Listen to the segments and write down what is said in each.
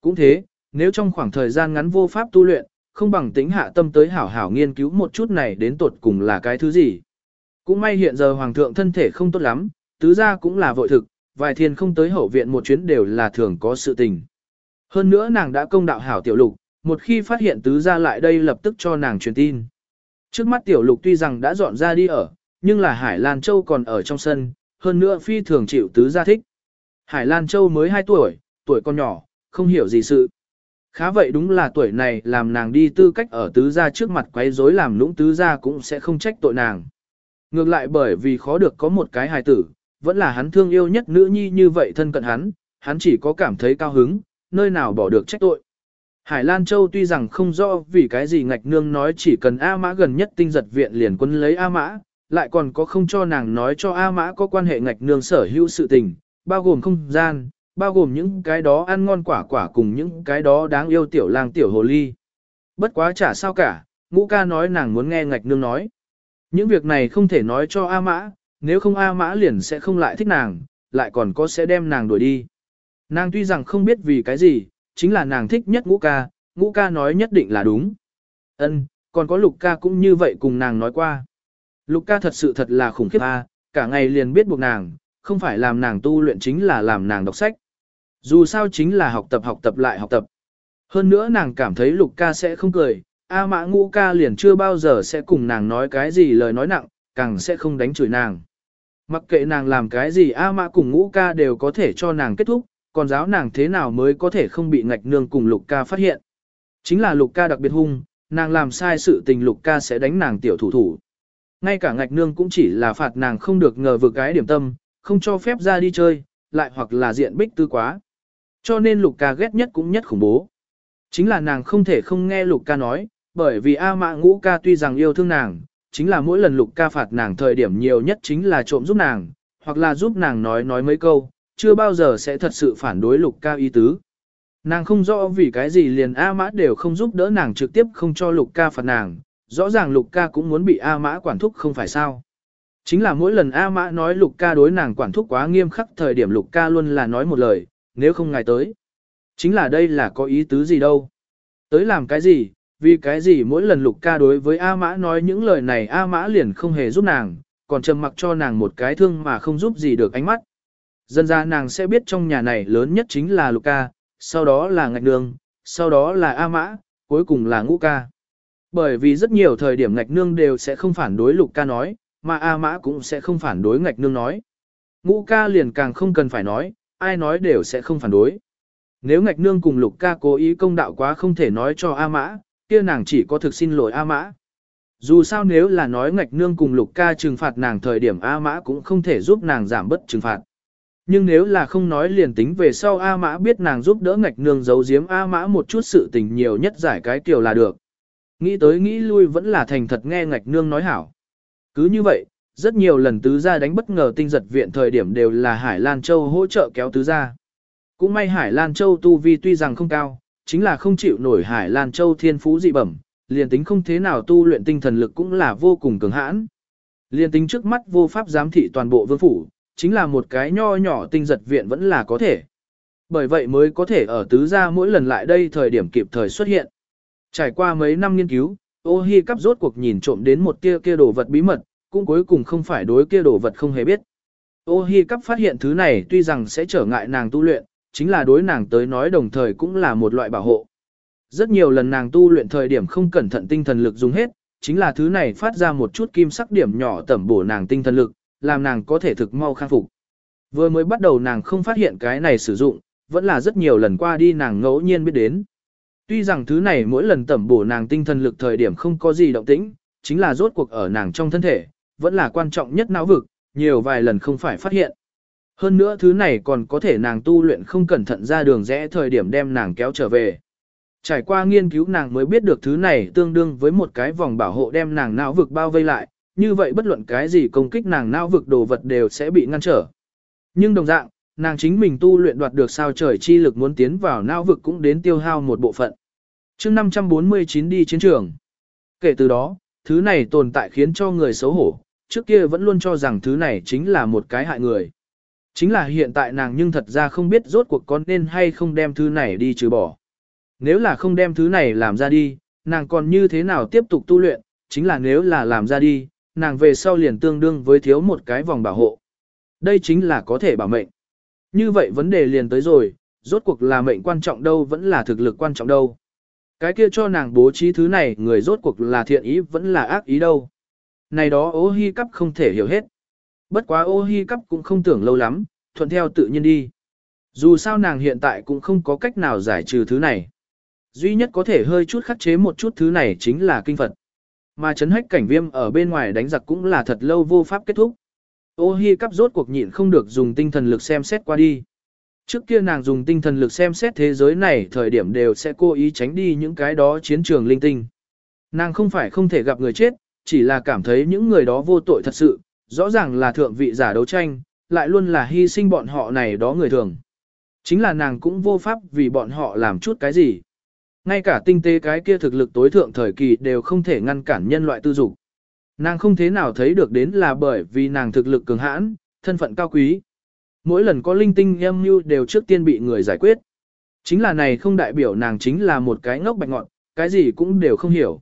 Cũng thế, nếu trong khoảng thời gian ngắn vô pháp tu luyện, không bằng tính hạ tâm tới hảo hảo nghiên cứu một chút này đến tột cùng là cái thứ gì. Cũng may hiện giờ hoàng thượng thân thể không tốt lắm, tứ gia cũng là vội thực, vài thiên không tới hậu viện một chuyến đều là thường có sự tình. Hơn nữa nàng đã công đạo hảo tiểu lục, một khi phát hiện tứ gia lại đây lập tức cho nàng truyền tin. Trước mắt tiểu lục tuy rằng đã dọn ra đi ở, nhưng là Hải Lan Châu còn ở trong sân, hơn nữa phi thường chịu tứ gia thích. Hải Lan Châu mới 2 tuổi, tuổi còn nhỏ, không hiểu gì sự. Khá vậy đúng là tuổi này làm nàng đi tư cách ở tứ gia trước mặt quấy rối làm lũng tứ gia cũng sẽ không trách tội nàng. Ngược lại bởi vì khó được có một cái hài tử, vẫn là hắn thương yêu nhất nữ nhi như vậy thân cận hắn, hắn chỉ có cảm thấy cao hứng, nơi nào bỏ được trách tội. Hải Lan Châu tuy rằng không rõ vì cái gì ngạch nương nói chỉ cần A Mã gần nhất tinh giật viện liền quân lấy A Mã, lại còn có không cho nàng nói cho A Mã có quan hệ ngạch nương sở hữu sự tình, bao gồm không gian, bao gồm những cái đó ăn ngon quả quả cùng những cái đó đáng yêu tiểu lang tiểu hồ ly. Bất quá chả sao cả, ngũ ca nói nàng muốn nghe ngạch nương nói. Những việc này không thể nói cho A Mã, nếu không A Mã liền sẽ không lại thích nàng, lại còn có sẽ đem nàng đuổi đi. Nàng tuy rằng không biết vì cái gì, chính là nàng thích nhất ngũ ca, ngũ ca nói nhất định là đúng. Ân, còn có lục ca cũng như vậy cùng nàng nói qua. Lục ca thật sự thật là khủng khiếp a, cả ngày liền biết buộc nàng, không phải làm nàng tu luyện chính là làm nàng đọc sách. Dù sao chính là học tập học tập lại học tập. Hơn nữa nàng cảm thấy lục ca sẽ không cười, A mã ngũ ca liền chưa bao giờ sẽ cùng nàng nói cái gì lời nói nặng, càng sẽ không đánh chửi nàng. Mặc kệ nàng làm cái gì A mã cùng ngũ ca đều có thể cho nàng kết thúc, còn giáo nàng thế nào mới có thể không bị ngạch nương cùng lục ca phát hiện. Chính là lục ca đặc biệt hung, nàng làm sai sự tình lục ca sẽ đánh nàng tiểu thủ thủ. Ngay cả ngạch nương cũng chỉ là phạt nàng không được ngờ vực cái điểm tâm, không cho phép ra đi chơi, lại hoặc là diện bích tư quá. Cho nên lục ca ghét nhất cũng nhất khủng bố. Chính là nàng không thể không nghe lục ca nói, bởi vì A mạ ngũ ca tuy rằng yêu thương nàng, chính là mỗi lần lục ca phạt nàng thời điểm nhiều nhất chính là trộm giúp nàng, hoặc là giúp nàng nói nói mấy câu, chưa bao giờ sẽ thật sự phản đối lục ca ý tứ. Nàng không rõ vì cái gì liền A mã đều không giúp đỡ nàng trực tiếp không cho lục ca phạt nàng, rõ ràng lục ca cũng muốn bị A mã quản thúc không phải sao. Chính là mỗi lần A mã nói lục ca đối nàng quản thúc quá nghiêm khắc thời điểm lục ca luôn là nói một lời, nếu không ngài tới. Chính là đây là có ý tứ gì đâu. Tới làm cái gì, vì cái gì mỗi lần lục ca đối với A mã nói những lời này A mã liền không hề giúp nàng, còn trầm mặc cho nàng một cái thương mà không giúp gì được ánh mắt. Dân ra nàng sẽ biết trong nhà này lớn nhất chính là lục ca, sau đó là ngạch nương, sau đó là A mã, cuối cùng là ngũ ca. Bởi vì rất nhiều thời điểm ngạch nương đều sẽ không phản đối lục ca nói, mà A mã cũng sẽ không phản đối ngạch nương nói. Ngũ ca liền càng không cần phải nói, ai nói đều sẽ không phản đối. Nếu ngạch nương cùng lục ca cố ý công đạo quá không thể nói cho A mã, kia nàng chỉ có thực xin lỗi A mã. Dù sao nếu là nói ngạch nương cùng lục ca trừng phạt nàng thời điểm A mã cũng không thể giúp nàng giảm bất trừng phạt. Nhưng nếu là không nói liền tính về sau A mã biết nàng giúp đỡ ngạch nương giấu giếm A mã một chút sự tình nhiều nhất giải cái kiểu là được. Nghĩ tới nghĩ lui vẫn là thành thật nghe ngạch nương nói hảo. Cứ như vậy, rất nhiều lần tứ gia đánh bất ngờ tinh giật viện thời điểm đều là Hải Lan Châu hỗ trợ kéo tứ gia. Cũng may Hải Lan Châu tu vi tuy rằng không cao, chính là không chịu nổi Hải Lan Châu thiên phú dị bẩm, liền tính không thế nào tu luyện tinh thần lực cũng là vô cùng cường hãn. Liền tính trước mắt vô pháp giám thị toàn bộ vương phủ, chính là một cái nho nhỏ tinh giật viện vẫn là có thể. Bởi vậy mới có thể ở tứ gia mỗi lần lại đây thời điểm kịp thời xuất hiện. Trải qua mấy năm nghiên cứu, ô hi cắp rốt cuộc nhìn trộm đến một tia kia đồ vật bí mật, cũng cuối cùng không phải đối kia đồ vật không hề biết. Ô hi cắp phát hiện thứ này tuy rằng sẽ trở ngại nàng tu luyện, chính là đối nàng tới nói đồng thời cũng là một loại bảo hộ. Rất nhiều lần nàng tu luyện thời điểm không cẩn thận tinh thần lực dùng hết, chính là thứ này phát ra một chút kim sắc điểm nhỏ tẩm bổ nàng tinh thần lực, làm nàng có thể thực mau khang phục. Vừa mới bắt đầu nàng không phát hiện cái này sử dụng, vẫn là rất nhiều lần qua đi nàng ngẫu nhiên biết đến. Tuy rằng thứ này mỗi lần tẩm bổ nàng tinh thần lực thời điểm không có gì động tĩnh, chính là rốt cuộc ở nàng trong thân thể, vẫn là quan trọng nhất não vực, nhiều vài lần không phải phát hiện. Hơn nữa thứ này còn có thể nàng tu luyện không cẩn thận ra đường rẽ thời điểm đem nàng kéo trở về. Trải qua nghiên cứu nàng mới biết được thứ này tương đương với một cái vòng bảo hộ đem nàng não vực bao vây lại, như vậy bất luận cái gì công kích nàng não vực đồ vật đều sẽ bị ngăn trở. Nhưng đồng dạng, nàng chính mình tu luyện đoạt được sao trời chi lực muốn tiến vào não vực cũng đến tiêu hao một bộ phận. chương 549 đi chiến trường. Kể từ đó, thứ này tồn tại khiến cho người xấu hổ, trước kia vẫn luôn cho rằng thứ này chính là một cái hại người. Chính là hiện tại nàng nhưng thật ra không biết rốt cuộc con nên hay không đem thứ này đi trừ bỏ. Nếu là không đem thứ này làm ra đi, nàng còn như thế nào tiếp tục tu luyện, chính là nếu là làm ra đi, nàng về sau liền tương đương với thiếu một cái vòng bảo hộ. Đây chính là có thể bảo mệnh. Như vậy vấn đề liền tới rồi, rốt cuộc là mệnh quan trọng đâu vẫn là thực lực quan trọng đâu. Cái kia cho nàng bố trí thứ này người rốt cuộc là thiện ý vẫn là ác ý đâu. Này đó ô hi cắp không thể hiểu hết. Bất quá ô hi cắp cũng không tưởng lâu lắm, thuận theo tự nhiên đi. Dù sao nàng hiện tại cũng không có cách nào giải trừ thứ này. Duy nhất có thể hơi chút khắc chế một chút thứ này chính là kinh Phật. Mà chấn hách cảnh viêm ở bên ngoài đánh giặc cũng là thật lâu vô pháp kết thúc. Ô hi cắp rốt cuộc nhịn không được dùng tinh thần lực xem xét qua đi. Trước kia nàng dùng tinh thần lực xem xét thế giới này thời điểm đều sẽ cố ý tránh đi những cái đó chiến trường linh tinh. Nàng không phải không thể gặp người chết, chỉ là cảm thấy những người đó vô tội thật sự, rõ ràng là thượng vị giả đấu tranh, lại luôn là hy sinh bọn họ này đó người thường. Chính là nàng cũng vô pháp vì bọn họ làm chút cái gì. Ngay cả tinh tế cái kia thực lực tối thượng thời kỳ đều không thể ngăn cản nhân loại tư dục. Nàng không thế nào thấy được đến là bởi vì nàng thực lực cường hãn, thân phận cao quý. Mỗi lần có linh tinh âm mưu đều trước tiên bị người giải quyết. Chính là này không đại biểu nàng chính là một cái ngốc bạch ngọn, cái gì cũng đều không hiểu.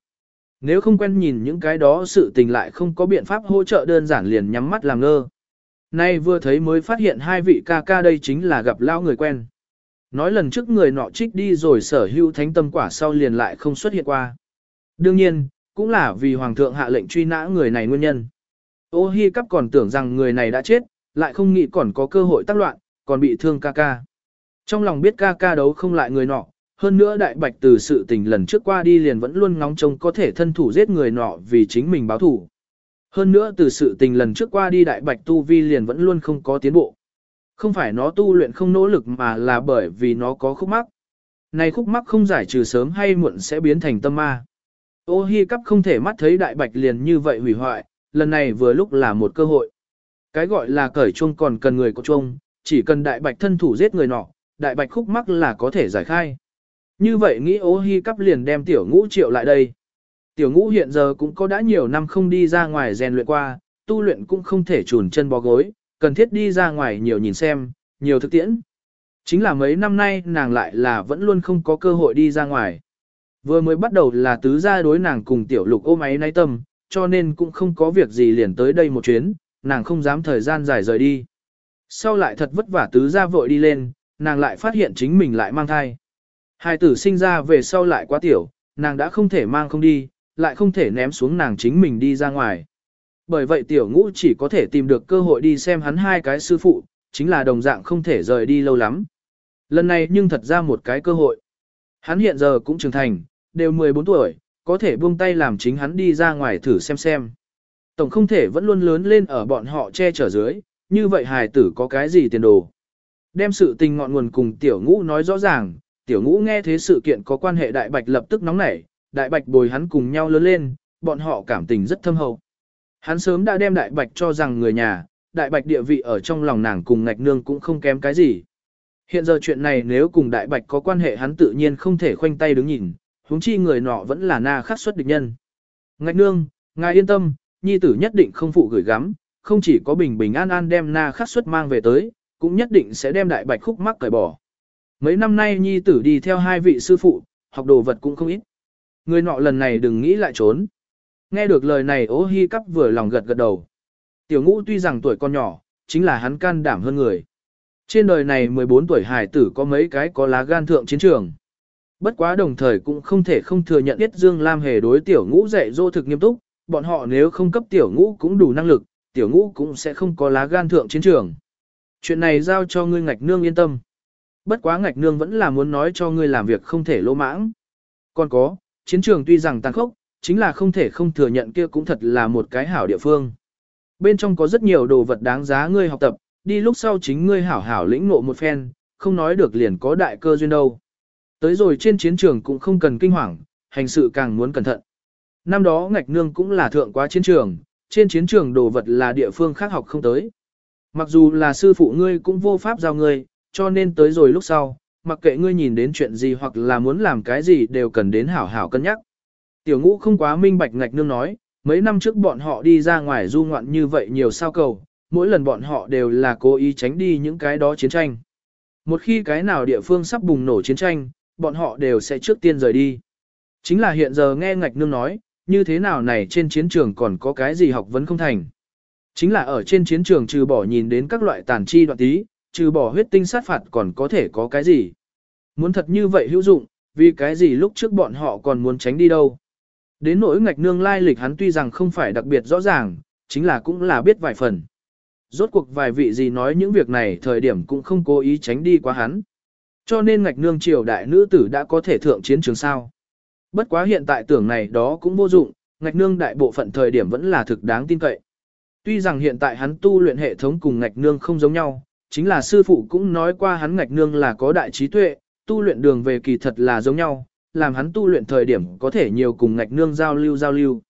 Nếu không quen nhìn những cái đó sự tình lại không có biện pháp hỗ trợ đơn giản liền nhắm mắt làm ngơ. Nay vừa thấy mới phát hiện hai vị ca ca đây chính là gặp lao người quen. Nói lần trước người nọ trích đi rồi sở hữu thánh tâm quả sau liền lại không xuất hiện qua. Đương nhiên, cũng là vì hoàng thượng hạ lệnh truy nã người này nguyên nhân. Ô hi cắp còn tưởng rằng người này đã chết, lại không nghĩ còn có cơ hội tác loạn, còn bị thương ca ca. Trong lòng biết ca ca đấu không lại người nọ, hơn nữa đại bạch từ sự tình lần trước qua đi liền vẫn luôn ngóng trông có thể thân thủ giết người nọ vì chính mình báo thủ. Hơn nữa từ sự tình lần trước qua đi đại bạch tu vi liền vẫn luôn không có tiến bộ. Không phải nó tu luyện không nỗ lực mà là bởi vì nó có khúc mắc. Này khúc mắc không giải trừ sớm hay muộn sẽ biến thành tâm ma. Ô hi cắp không thể mắt thấy đại bạch liền như vậy hủy hoại, lần này vừa lúc là một cơ hội. Cái gọi là cởi chuông còn cần người có chuông, chỉ cần đại bạch thân thủ giết người nọ, đại bạch khúc mắc là có thể giải khai. Như vậy nghĩ ô hi cắp liền đem tiểu ngũ triệu lại đây. Tiểu ngũ hiện giờ cũng có đã nhiều năm không đi ra ngoài rèn luyện qua, tu luyện cũng không thể chùn chân bó gối, cần thiết đi ra ngoài nhiều nhìn xem, nhiều thực tiễn. Chính là mấy năm nay nàng lại là vẫn luôn không có cơ hội đi ra ngoài. Vừa mới bắt đầu là tứ gia đối nàng cùng tiểu lục ôm ấy nay tâm, cho nên cũng không có việc gì liền tới đây một chuyến, nàng không dám thời gian dài rời đi. Sau lại thật vất vả tứ gia vội đi lên, nàng lại phát hiện chính mình lại mang thai. Hai tử sinh ra về sau lại quá tiểu, nàng đã không thể mang không đi, lại không thể ném xuống nàng chính mình đi ra ngoài. Bởi vậy tiểu ngũ chỉ có thể tìm được cơ hội đi xem hắn hai cái sư phụ, chính là đồng dạng không thể rời đi lâu lắm. Lần này nhưng thật ra một cái cơ hội. Hắn hiện giờ cũng trưởng thành, đều 14 tuổi, có thể buông tay làm chính hắn đi ra ngoài thử xem xem. Tổng không thể vẫn luôn lớn lên ở bọn họ che chở dưới, như vậy hài tử có cái gì tiền đồ. Đem sự tình ngọn nguồn cùng tiểu ngũ nói rõ ràng, tiểu ngũ nghe thế sự kiện có quan hệ đại bạch lập tức nóng nảy, đại bạch bồi hắn cùng nhau lớn lên, bọn họ cảm tình rất thâm hậu. Hắn sớm đã đem đại bạch cho rằng người nhà, đại bạch địa vị ở trong lòng nàng cùng ngạch nương cũng không kém cái gì. Hiện giờ chuyện này nếu cùng đại bạch có quan hệ hắn tự nhiên không thể khoanh tay đứng nhìn, huống chi người nọ vẫn là na khắc xuất địch nhân. Ngạch nương, ngài yên tâm, nhi tử nhất định không phụ gửi gắm, không chỉ có bình bình an an đem na khắc xuất mang về tới, cũng nhất định sẽ đem đại bạch khúc mắc cởi bỏ. Mấy năm nay nhi tử đi theo hai vị sư phụ, học đồ vật cũng không ít. Người nọ lần này đừng nghĩ lại trốn. Nghe được lời này ố hi cắp vừa lòng gật gật đầu. Tiểu ngũ tuy rằng tuổi con nhỏ, chính là hắn can đảm hơn người. Trên đời này 14 tuổi hải tử có mấy cái có lá gan thượng chiến trường. Bất quá đồng thời cũng không thể không thừa nhận biết Dương Lam hề đối tiểu ngũ dạy dỗ thực nghiêm túc, bọn họ nếu không cấp tiểu ngũ cũng đủ năng lực, tiểu ngũ cũng sẽ không có lá gan thượng chiến trường. Chuyện này giao cho ngươi ngạch nương yên tâm. Bất quá ngạch nương vẫn là muốn nói cho ngươi làm việc không thể lỗ mãng. Còn có, chiến trường tuy rằng tàn khốc, chính là không thể không thừa nhận kia cũng thật là một cái hảo địa phương. Bên trong có rất nhiều đồ vật đáng giá ngươi học tập, đi lúc sau chính ngươi hảo hảo lĩnh ngộ một phen, không nói được liền có đại cơ duyên đâu. Tới rồi trên chiến trường cũng không cần kinh hoàng, hành sự càng muốn cẩn thận. Năm đó ngạch nương cũng là thượng quá chiến trường, trên chiến trường đồ vật là địa phương khác học không tới. Mặc dù là sư phụ ngươi cũng vô pháp giao ngươi, cho nên tới rồi lúc sau, mặc kệ ngươi nhìn đến chuyện gì hoặc là muốn làm cái gì đều cần đến hảo hảo cân nhắc. Tiểu ngũ không quá minh bạch ngạch nương nói, mấy năm trước bọn họ đi ra ngoài du ngoạn như vậy nhiều sao cầu, mỗi lần bọn họ đều là cố ý tránh đi những cái đó chiến tranh. Một khi cái nào địa phương sắp bùng nổ chiến tranh, bọn họ đều sẽ trước tiên rời đi. Chính là hiện giờ nghe ngạch nương nói, như thế nào này trên chiến trường còn có cái gì học vấn không thành. Chính là ở trên chiến trường trừ bỏ nhìn đến các loại tàn chi đoạn tí, trừ bỏ huyết tinh sát phạt còn có thể có cái gì. Muốn thật như vậy hữu dụng, vì cái gì lúc trước bọn họ còn muốn tránh đi đâu. Đến nỗi ngạch nương lai lịch hắn tuy rằng không phải đặc biệt rõ ràng, chính là cũng là biết vài phần. Rốt cuộc vài vị gì nói những việc này thời điểm cũng không cố ý tránh đi quá hắn. Cho nên ngạch nương triều đại nữ tử đã có thể thượng chiến trường sao. Bất quá hiện tại tưởng này đó cũng vô dụng, ngạch nương đại bộ phận thời điểm vẫn là thực đáng tin cậy. Tuy rằng hiện tại hắn tu luyện hệ thống cùng ngạch nương không giống nhau, chính là sư phụ cũng nói qua hắn ngạch nương là có đại trí tuệ, tu luyện đường về kỳ thật là giống nhau, làm hắn tu luyện thời điểm có thể nhiều cùng ngạch nương giao lưu giao lưu.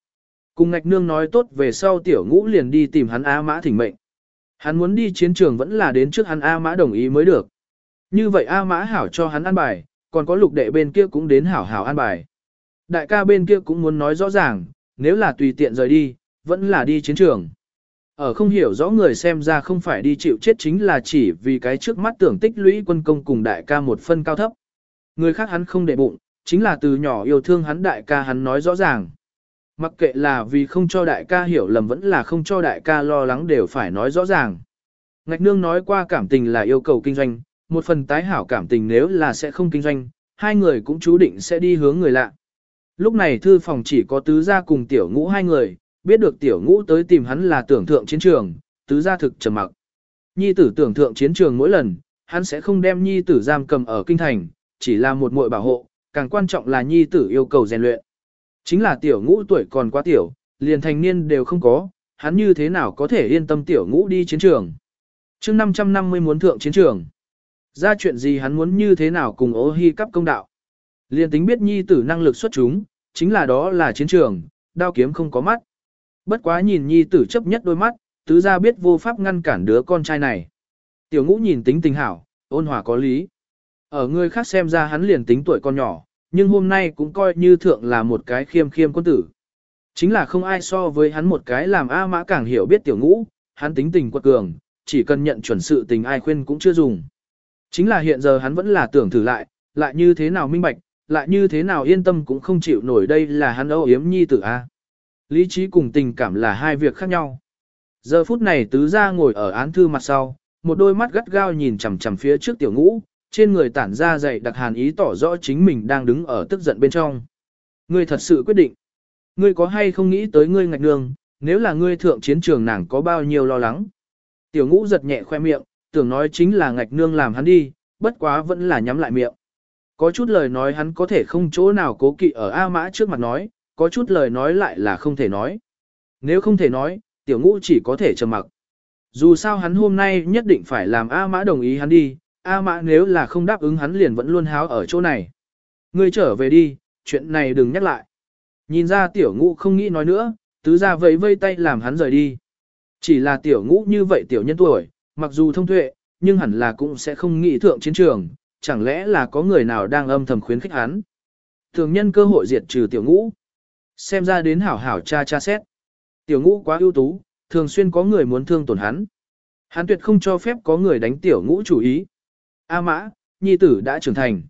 Cùng ngạch nương nói tốt về sau tiểu ngũ liền đi tìm hắn A Mã thỉnh mệnh. Hắn muốn đi chiến trường vẫn là đến trước hắn A Mã đồng ý mới được. Như vậy A Mã hảo cho hắn an bài, còn có lục đệ bên kia cũng đến hảo hảo an bài. Đại ca bên kia cũng muốn nói rõ ràng, nếu là tùy tiện rời đi, vẫn là đi chiến trường. Ở không hiểu rõ người xem ra không phải đi chịu chết chính là chỉ vì cái trước mắt tưởng tích lũy quân công cùng đại ca một phân cao thấp. Người khác hắn không để bụng, chính là từ nhỏ yêu thương hắn đại ca hắn nói rõ ràng. Mặc kệ là vì không cho đại ca hiểu lầm vẫn là không cho đại ca lo lắng đều phải nói rõ ràng. Ngạch nương nói qua cảm tình là yêu cầu kinh doanh, một phần tái hảo cảm tình nếu là sẽ không kinh doanh, hai người cũng chú định sẽ đi hướng người lạ. Lúc này thư phòng chỉ có tứ gia cùng tiểu ngũ hai người, biết được tiểu ngũ tới tìm hắn là tưởng thượng chiến trường, tứ gia thực trầm mặc. Nhi tử tưởng thượng chiến trường mỗi lần, hắn sẽ không đem nhi tử giam cầm ở kinh thành, chỉ là một muội bảo hộ, càng quan trọng là nhi tử yêu cầu rèn luyện. Chính là tiểu ngũ tuổi còn quá tiểu, liền thành niên đều không có, hắn như thế nào có thể yên tâm tiểu ngũ đi chiến trường. chương 550 muốn thượng chiến trường. Ra chuyện gì hắn muốn như thế nào cùng ô hi cắp công đạo. Liền tính biết nhi tử năng lực xuất chúng, chính là đó là chiến trường, đao kiếm không có mắt. Bất quá nhìn nhi tử chấp nhất đôi mắt, tứ gia biết vô pháp ngăn cản đứa con trai này. Tiểu ngũ nhìn tính tình hảo, ôn hòa có lý. Ở người khác xem ra hắn liền tính tuổi con nhỏ, nhưng hôm nay cũng coi như thượng là một cái khiêm khiêm quân tử. Chính là không ai so với hắn một cái làm A mã càng hiểu biết tiểu ngũ, hắn tính tình quật cường, chỉ cần nhận chuẩn sự tình ai khuyên cũng chưa dùng. Chính là hiện giờ hắn vẫn là tưởng thử lại, lại như thế nào minh bạch, lại như thế nào yên tâm cũng không chịu nổi đây là hắn âu yếm nhi tử A. Lý trí cùng tình cảm là hai việc khác nhau. Giờ phút này tứ gia ngồi ở án thư mặt sau, một đôi mắt gắt gao nhìn chằm chằm phía trước tiểu ngũ, trên người tản ra dày đặc hàn ý tỏ rõ chính mình đang đứng ở tức giận bên trong. Ngươi thật sự quyết định. Ngươi có hay không nghĩ tới ngươi ngạch nương, nếu là ngươi thượng chiến trường nàng có bao nhiêu lo lắng. Tiểu ngũ giật nhẹ khoe miệng, tưởng nói chính là ngạch nương làm hắn đi, bất quá vẫn là nhắm lại miệng. Có chút lời nói hắn có thể không chỗ nào cố kỵ ở A Mã trước mặt nói, có chút lời nói lại là không thể nói. Nếu không thể nói, tiểu ngũ chỉ có thể trầm mặc. Dù sao hắn hôm nay nhất định phải làm A Mã đồng ý hắn đi, A Mã nếu là không đáp ứng hắn liền vẫn luôn háo ở chỗ này. Ngươi trở về đi, chuyện này đừng nhắc lại. Nhìn ra tiểu ngũ không nghĩ nói nữa, tứ ra vẫy vây tay làm hắn rời đi. Chỉ là tiểu ngũ như vậy tiểu nhân tuổi, mặc dù thông tuệ, nhưng hẳn là cũng sẽ không nghĩ thượng chiến trường, chẳng lẽ là có người nào đang âm thầm khuyến khích hắn. Thường nhân cơ hội diệt trừ tiểu ngũ. Xem ra đến hảo hảo cha cha xét. Tiểu ngũ quá ưu tú, thường xuyên có người muốn thương tổn hắn. Hắn tuyệt không cho phép có người đánh tiểu ngũ chủ ý. A mã, nhi tử đã trưởng thành.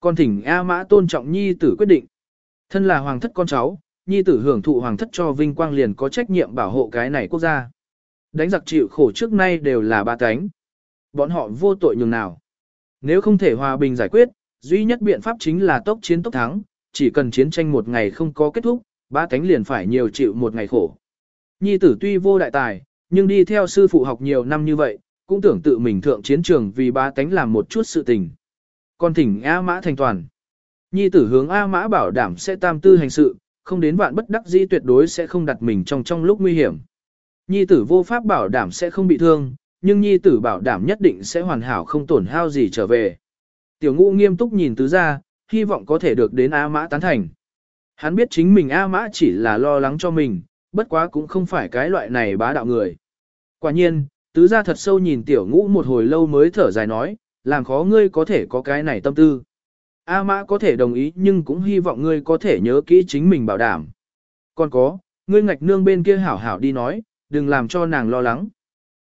Con thỉnh A mã tôn trọng nhi tử quyết định. Thân là hoàng thất con cháu, nhi tử hưởng thụ hoàng thất cho vinh quang liền có trách nhiệm bảo hộ cái này quốc gia. Đánh giặc chịu khổ trước nay đều là ba cánh. Bọn họ vô tội nhường nào. Nếu không thể hòa bình giải quyết, duy nhất biện pháp chính là tốc chiến tốc thắng, chỉ cần chiến tranh một ngày không có kết thúc, ba thánh liền phải nhiều chịu một ngày khổ. Nhi tử tuy vô đại tài, nhưng đi theo sư phụ học nhiều năm như vậy, cũng tưởng tự mình thượng chiến trường vì ba tánh làm một chút sự tình. Còn thỉnh A Mã thành toàn. Nhi tử hướng A Mã bảo đảm sẽ tam tư hành sự, không đến vạn bất đắc dĩ tuyệt đối sẽ không đặt mình trong trong lúc nguy hiểm. Nhi tử vô pháp bảo đảm sẽ không bị thương, nhưng nhi tử bảo đảm nhất định sẽ hoàn hảo không tổn hao gì trở về. Tiểu ngũ nghiêm túc nhìn tứ ra, hy vọng có thể được đến A Mã tán thành. Hắn biết chính mình A Mã chỉ là lo lắng cho mình, bất quá cũng không phải cái loại này bá đạo người. Quả nhiên, Tứ gia thật sâu nhìn tiểu ngũ một hồi lâu mới thở dài nói, làm khó ngươi có thể có cái này tâm tư. A mã có thể đồng ý nhưng cũng hy vọng ngươi có thể nhớ kỹ chính mình bảo đảm. Còn có, ngươi ngạch nương bên kia hảo hảo đi nói, đừng làm cho nàng lo lắng.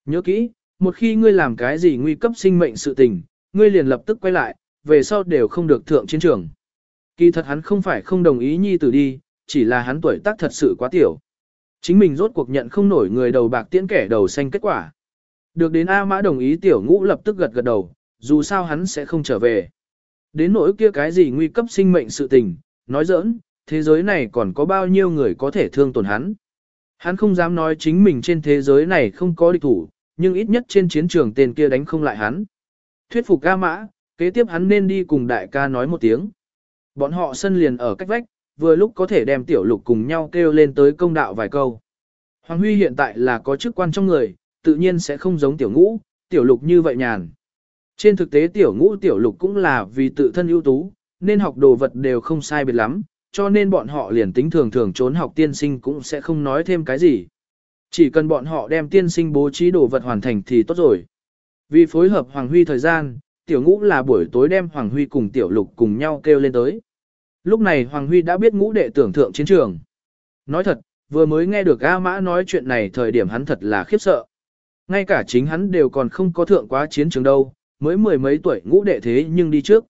Nhớ kỹ, một khi ngươi làm cái gì nguy cấp sinh mệnh sự tình, ngươi liền lập tức quay lại, về sau đều không được thượng chiến trường. Kỳ thật hắn không phải không đồng ý nhi tử đi, chỉ là hắn tuổi tác thật sự quá tiểu. Chính mình rốt cuộc nhận không nổi người đầu bạc tiễn kẻ đầu xanh kết quả. Được đến A Mã đồng ý tiểu ngũ lập tức gật gật đầu, dù sao hắn sẽ không trở về. Đến nỗi kia cái gì nguy cấp sinh mệnh sự tình, nói giỡn, thế giới này còn có bao nhiêu người có thể thương tổn hắn. Hắn không dám nói chính mình trên thế giới này không có địch thủ, nhưng ít nhất trên chiến trường tên kia đánh không lại hắn. Thuyết phục a mã, kế tiếp hắn nên đi cùng đại ca nói một tiếng. Bọn họ sân liền ở cách vách, vừa lúc có thể đem tiểu lục cùng nhau kêu lên tới công đạo vài câu. Hoàng Huy hiện tại là có chức quan trong người, tự nhiên sẽ không giống tiểu ngũ, tiểu lục như vậy nhàn. Trên thực tế tiểu ngũ tiểu lục cũng là vì tự thân ưu tú, nên học đồ vật đều không sai biệt lắm, cho nên bọn họ liền tính thường thường trốn học tiên sinh cũng sẽ không nói thêm cái gì. Chỉ cần bọn họ đem tiên sinh bố trí đồ vật hoàn thành thì tốt rồi. Vì phối hợp Hoàng Huy thời gian, tiểu ngũ là buổi tối đem Hoàng Huy cùng tiểu lục cùng nhau kêu lên tới. Lúc này Hoàng Huy đã biết ngũ đệ tưởng thượng chiến trường. Nói thật, vừa mới nghe được A Mã nói chuyện này thời điểm hắn thật là khiếp sợ. Ngay cả chính hắn đều còn không có thượng quá chiến trường đâu, mới mười mấy tuổi ngũ đệ thế nhưng đi trước.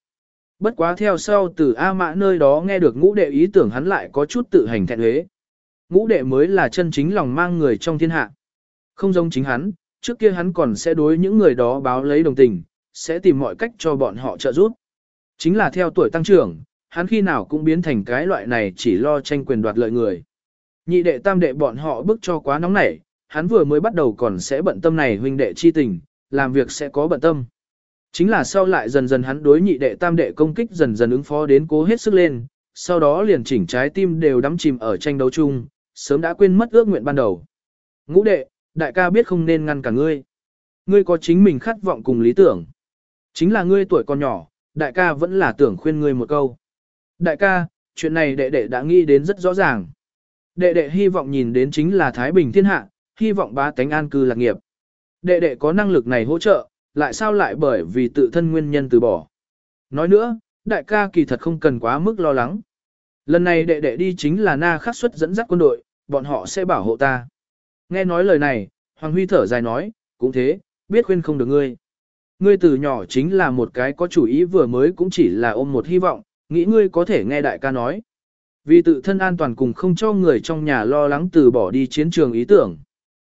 Bất quá theo sau từ A Mã nơi đó nghe được ngũ đệ ý tưởng hắn lại có chút tự hành thẹn huế. Ngũ đệ mới là chân chính lòng mang người trong thiên hạ. Không giống chính hắn, trước kia hắn còn sẽ đối những người đó báo lấy đồng tình, sẽ tìm mọi cách cho bọn họ trợ giúp. Chính là theo tuổi tăng trưởng, hắn khi nào cũng biến thành cái loại này chỉ lo tranh quyền đoạt lợi người. Nhị đệ tam đệ bọn họ bức cho quá nóng nảy, hắn vừa mới bắt đầu còn sẽ bận tâm này huynh đệ chi tình, làm việc sẽ có bận tâm. Chính là sau lại dần dần hắn đối nhị đệ tam đệ công kích dần dần ứng phó đến cố hết sức lên, sau đó liền chỉnh trái tim đều đắm chìm ở tranh đấu chung, sớm đã quên mất ước nguyện ban đầu. Ngũ đệ, đại ca biết không nên ngăn cả ngươi. Ngươi có chính mình khát vọng cùng lý tưởng. Chính là ngươi tuổi còn nhỏ, đại ca vẫn là tưởng khuyên ngươi một câu. Đại ca, chuyện này đệ đệ đã nghĩ đến rất rõ ràng. Đệ đệ hy vọng nhìn đến chính là Thái Bình thiên hạ, hy vọng bá tánh an cư lạc nghiệp. Đệ đệ có năng lực này hỗ trợ, lại sao lại bởi vì tự thân nguyên nhân từ bỏ. Nói nữa, đại ca kỳ thật không cần quá mức lo lắng. Lần này đệ đệ đi chính là na khắc xuất dẫn dắt quân đội, bọn họ sẽ bảo hộ ta. Nghe nói lời này, Hoàng Huy thở dài nói, cũng thế, biết khuyên không được ngươi. Ngươi từ nhỏ chính là một cái có chủ ý vừa mới cũng chỉ là ôm một hy vọng, nghĩ ngươi có thể nghe đại ca nói. Vì tự thân an toàn cùng không cho người trong nhà lo lắng từ bỏ đi chiến trường ý tưởng.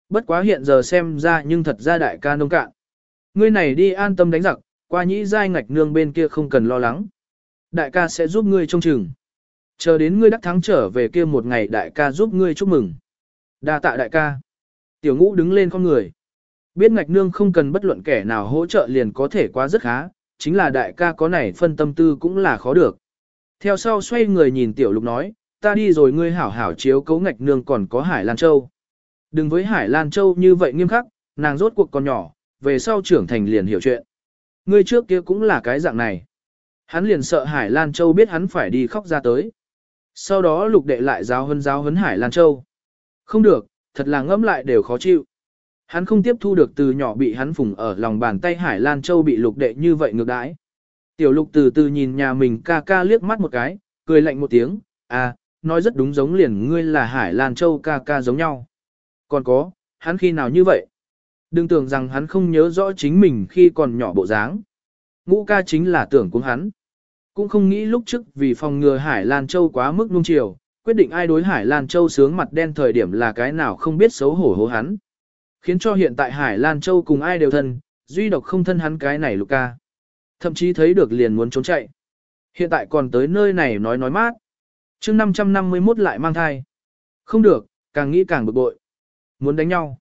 Bất quá hiện giờ xem ra nhưng thật ra đại ca nông cạn. Ngươi này đi an tâm đánh giặc, qua nhĩ giai ngạch nương bên kia không cần lo lắng. Đại ca sẽ giúp ngươi trông chừng. Chờ đến ngươi đắc thắng trở về kia một ngày đại ca giúp ngươi chúc mừng. đa tạ đại ca. Tiểu ngũ đứng lên con người. Biết ngạch nương không cần bất luận kẻ nào hỗ trợ liền có thể qua rất khá, chính là đại ca có này phân tâm tư cũng là khó được. Theo sau xoay người nhìn tiểu lục nói, ta đi rồi ngươi hảo hảo chiếu cấu ngạch nương còn có Hải Lan Châu. Đừng với Hải Lan Châu như vậy nghiêm khắc, nàng rốt cuộc còn nhỏ, về sau trưởng thành liền hiểu chuyện. Ngươi trước kia cũng là cái dạng này. Hắn liền sợ Hải Lan Châu biết hắn phải đi khóc ra tới. Sau đó lục đệ lại giáo hân giáo hấn Hải Lan Châu. Không được, thật là ngẫm lại đều khó chịu. Hắn không tiếp thu được từ nhỏ bị hắn phùng ở lòng bàn tay Hải Lan Châu bị lục đệ như vậy ngược đãi. Tiểu lục từ từ nhìn nhà mình ca ca liếc mắt một cái, cười lạnh một tiếng, à, nói rất đúng giống liền ngươi là Hải Lan Châu ca ca giống nhau. Còn có, hắn khi nào như vậy? Đừng tưởng rằng hắn không nhớ rõ chính mình khi còn nhỏ bộ dáng. Ngũ ca chính là tưởng của hắn. Cũng không nghĩ lúc trước vì phòng ngừa Hải Lan Châu quá mức nung chiều, quyết định ai đối Hải Lan Châu sướng mặt đen thời điểm là cái nào không biết xấu hổ hố hắn. Khiến cho hiện tại Hải Lan Châu cùng ai đều thân, duy độc không thân hắn cái này Luca. Thậm chí thấy được liền muốn trốn chạy. Hiện tại còn tới nơi này nói nói mát. chương 551 lại mang thai. Không được, càng nghĩ càng bực bội. Muốn đánh nhau.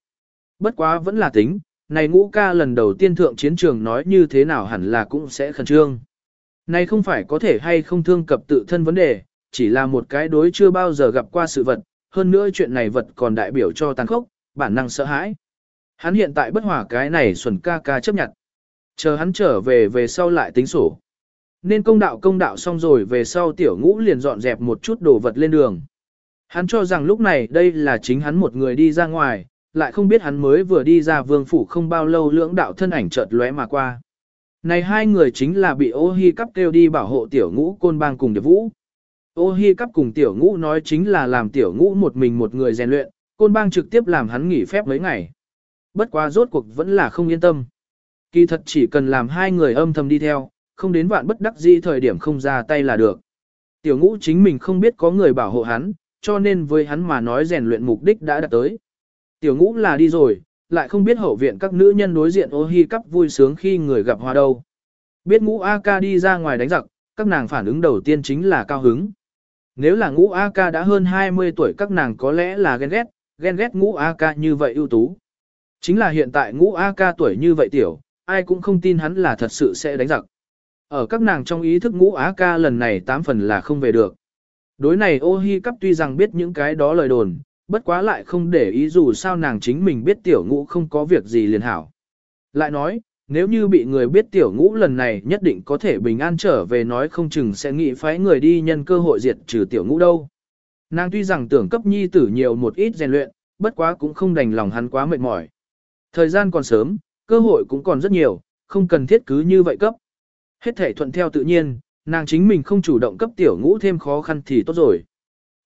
Bất quá vẫn là tính, này ngũ ca lần đầu tiên thượng chiến trường nói như thế nào hẳn là cũng sẽ khẩn trương. Này không phải có thể hay không thương cập tự thân vấn đề, chỉ là một cái đối chưa bao giờ gặp qua sự vật, hơn nữa chuyện này vật còn đại biểu cho tàn khốc, bản năng sợ hãi. Hắn hiện tại bất hòa cái này xuẩn ca ca chấp nhận. Chờ hắn trở về về sau lại tính sổ. Nên công đạo công đạo xong rồi về sau tiểu ngũ liền dọn dẹp một chút đồ vật lên đường. Hắn cho rằng lúc này đây là chính hắn một người đi ra ngoài, lại không biết hắn mới vừa đi ra vương phủ không bao lâu lưỡng đạo thân ảnh chợt lóe mà qua. Này hai người chính là bị ô hi cắp kêu đi bảo hộ tiểu ngũ côn bang cùng điệp vũ. Ô hi cắp cùng tiểu ngũ nói chính là làm tiểu ngũ một mình một người rèn luyện, côn bang trực tiếp làm hắn nghỉ phép mấy ngày bất quá rốt cuộc vẫn là không yên tâm. Kỳ thật chỉ cần làm hai người âm thầm đi theo, không đến vạn bất đắc dĩ thời điểm không ra tay là được. Tiểu ngũ chính mình không biết có người bảo hộ hắn, cho nên với hắn mà nói rèn luyện mục đích đã đạt tới. Tiểu ngũ là đi rồi, lại không biết hậu viện các nữ nhân đối diện ô hi cắp vui sướng khi người gặp hoa đâu. Biết ngũ A ca đi ra ngoài đánh giặc, các nàng phản ứng đầu tiên chính là cao hứng. Nếu là ngũ A ca đã hơn 20 tuổi các nàng có lẽ là ghen ghét, ghen ghét ngũ A ca như vậy ưu tú. Chính là hiện tại ngũ A ca tuổi như vậy tiểu, ai cũng không tin hắn là thật sự sẽ đánh giặc. Ở các nàng trong ý thức ngũ A ca lần này tám phần là không về được. Đối này ô hi cắp tuy rằng biết những cái đó lời đồn, bất quá lại không để ý dù sao nàng chính mình biết tiểu ngũ không có việc gì liền hảo. Lại nói, nếu như bị người biết tiểu ngũ lần này nhất định có thể bình an trở về nói không chừng sẽ nghĩ phái người đi nhân cơ hội diệt trừ tiểu ngũ đâu. Nàng tuy rằng tưởng cấp nhi tử nhiều một ít rèn luyện, bất quá cũng không đành lòng hắn quá mệt mỏi. Thời gian còn sớm, cơ hội cũng còn rất nhiều, không cần thiết cứ như vậy cấp. Hết thể thuận theo tự nhiên, nàng chính mình không chủ động cấp tiểu ngũ thêm khó khăn thì tốt rồi.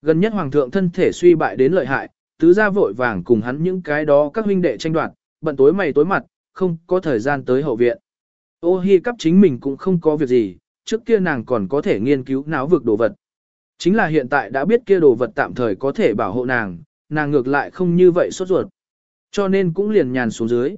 Gần nhất hoàng thượng thân thể suy bại đến lợi hại, tứ gia vội vàng cùng hắn những cái đó các huynh đệ tranh đoạt, bận tối mày tối mặt, không có thời gian tới hậu viện. Ô hi cấp chính mình cũng không có việc gì, trước kia nàng còn có thể nghiên cứu náo vực đồ vật. Chính là hiện tại đã biết kia đồ vật tạm thời có thể bảo hộ nàng, nàng ngược lại không như vậy sốt ruột. Cho nên cũng liền nhàn xuống dưới.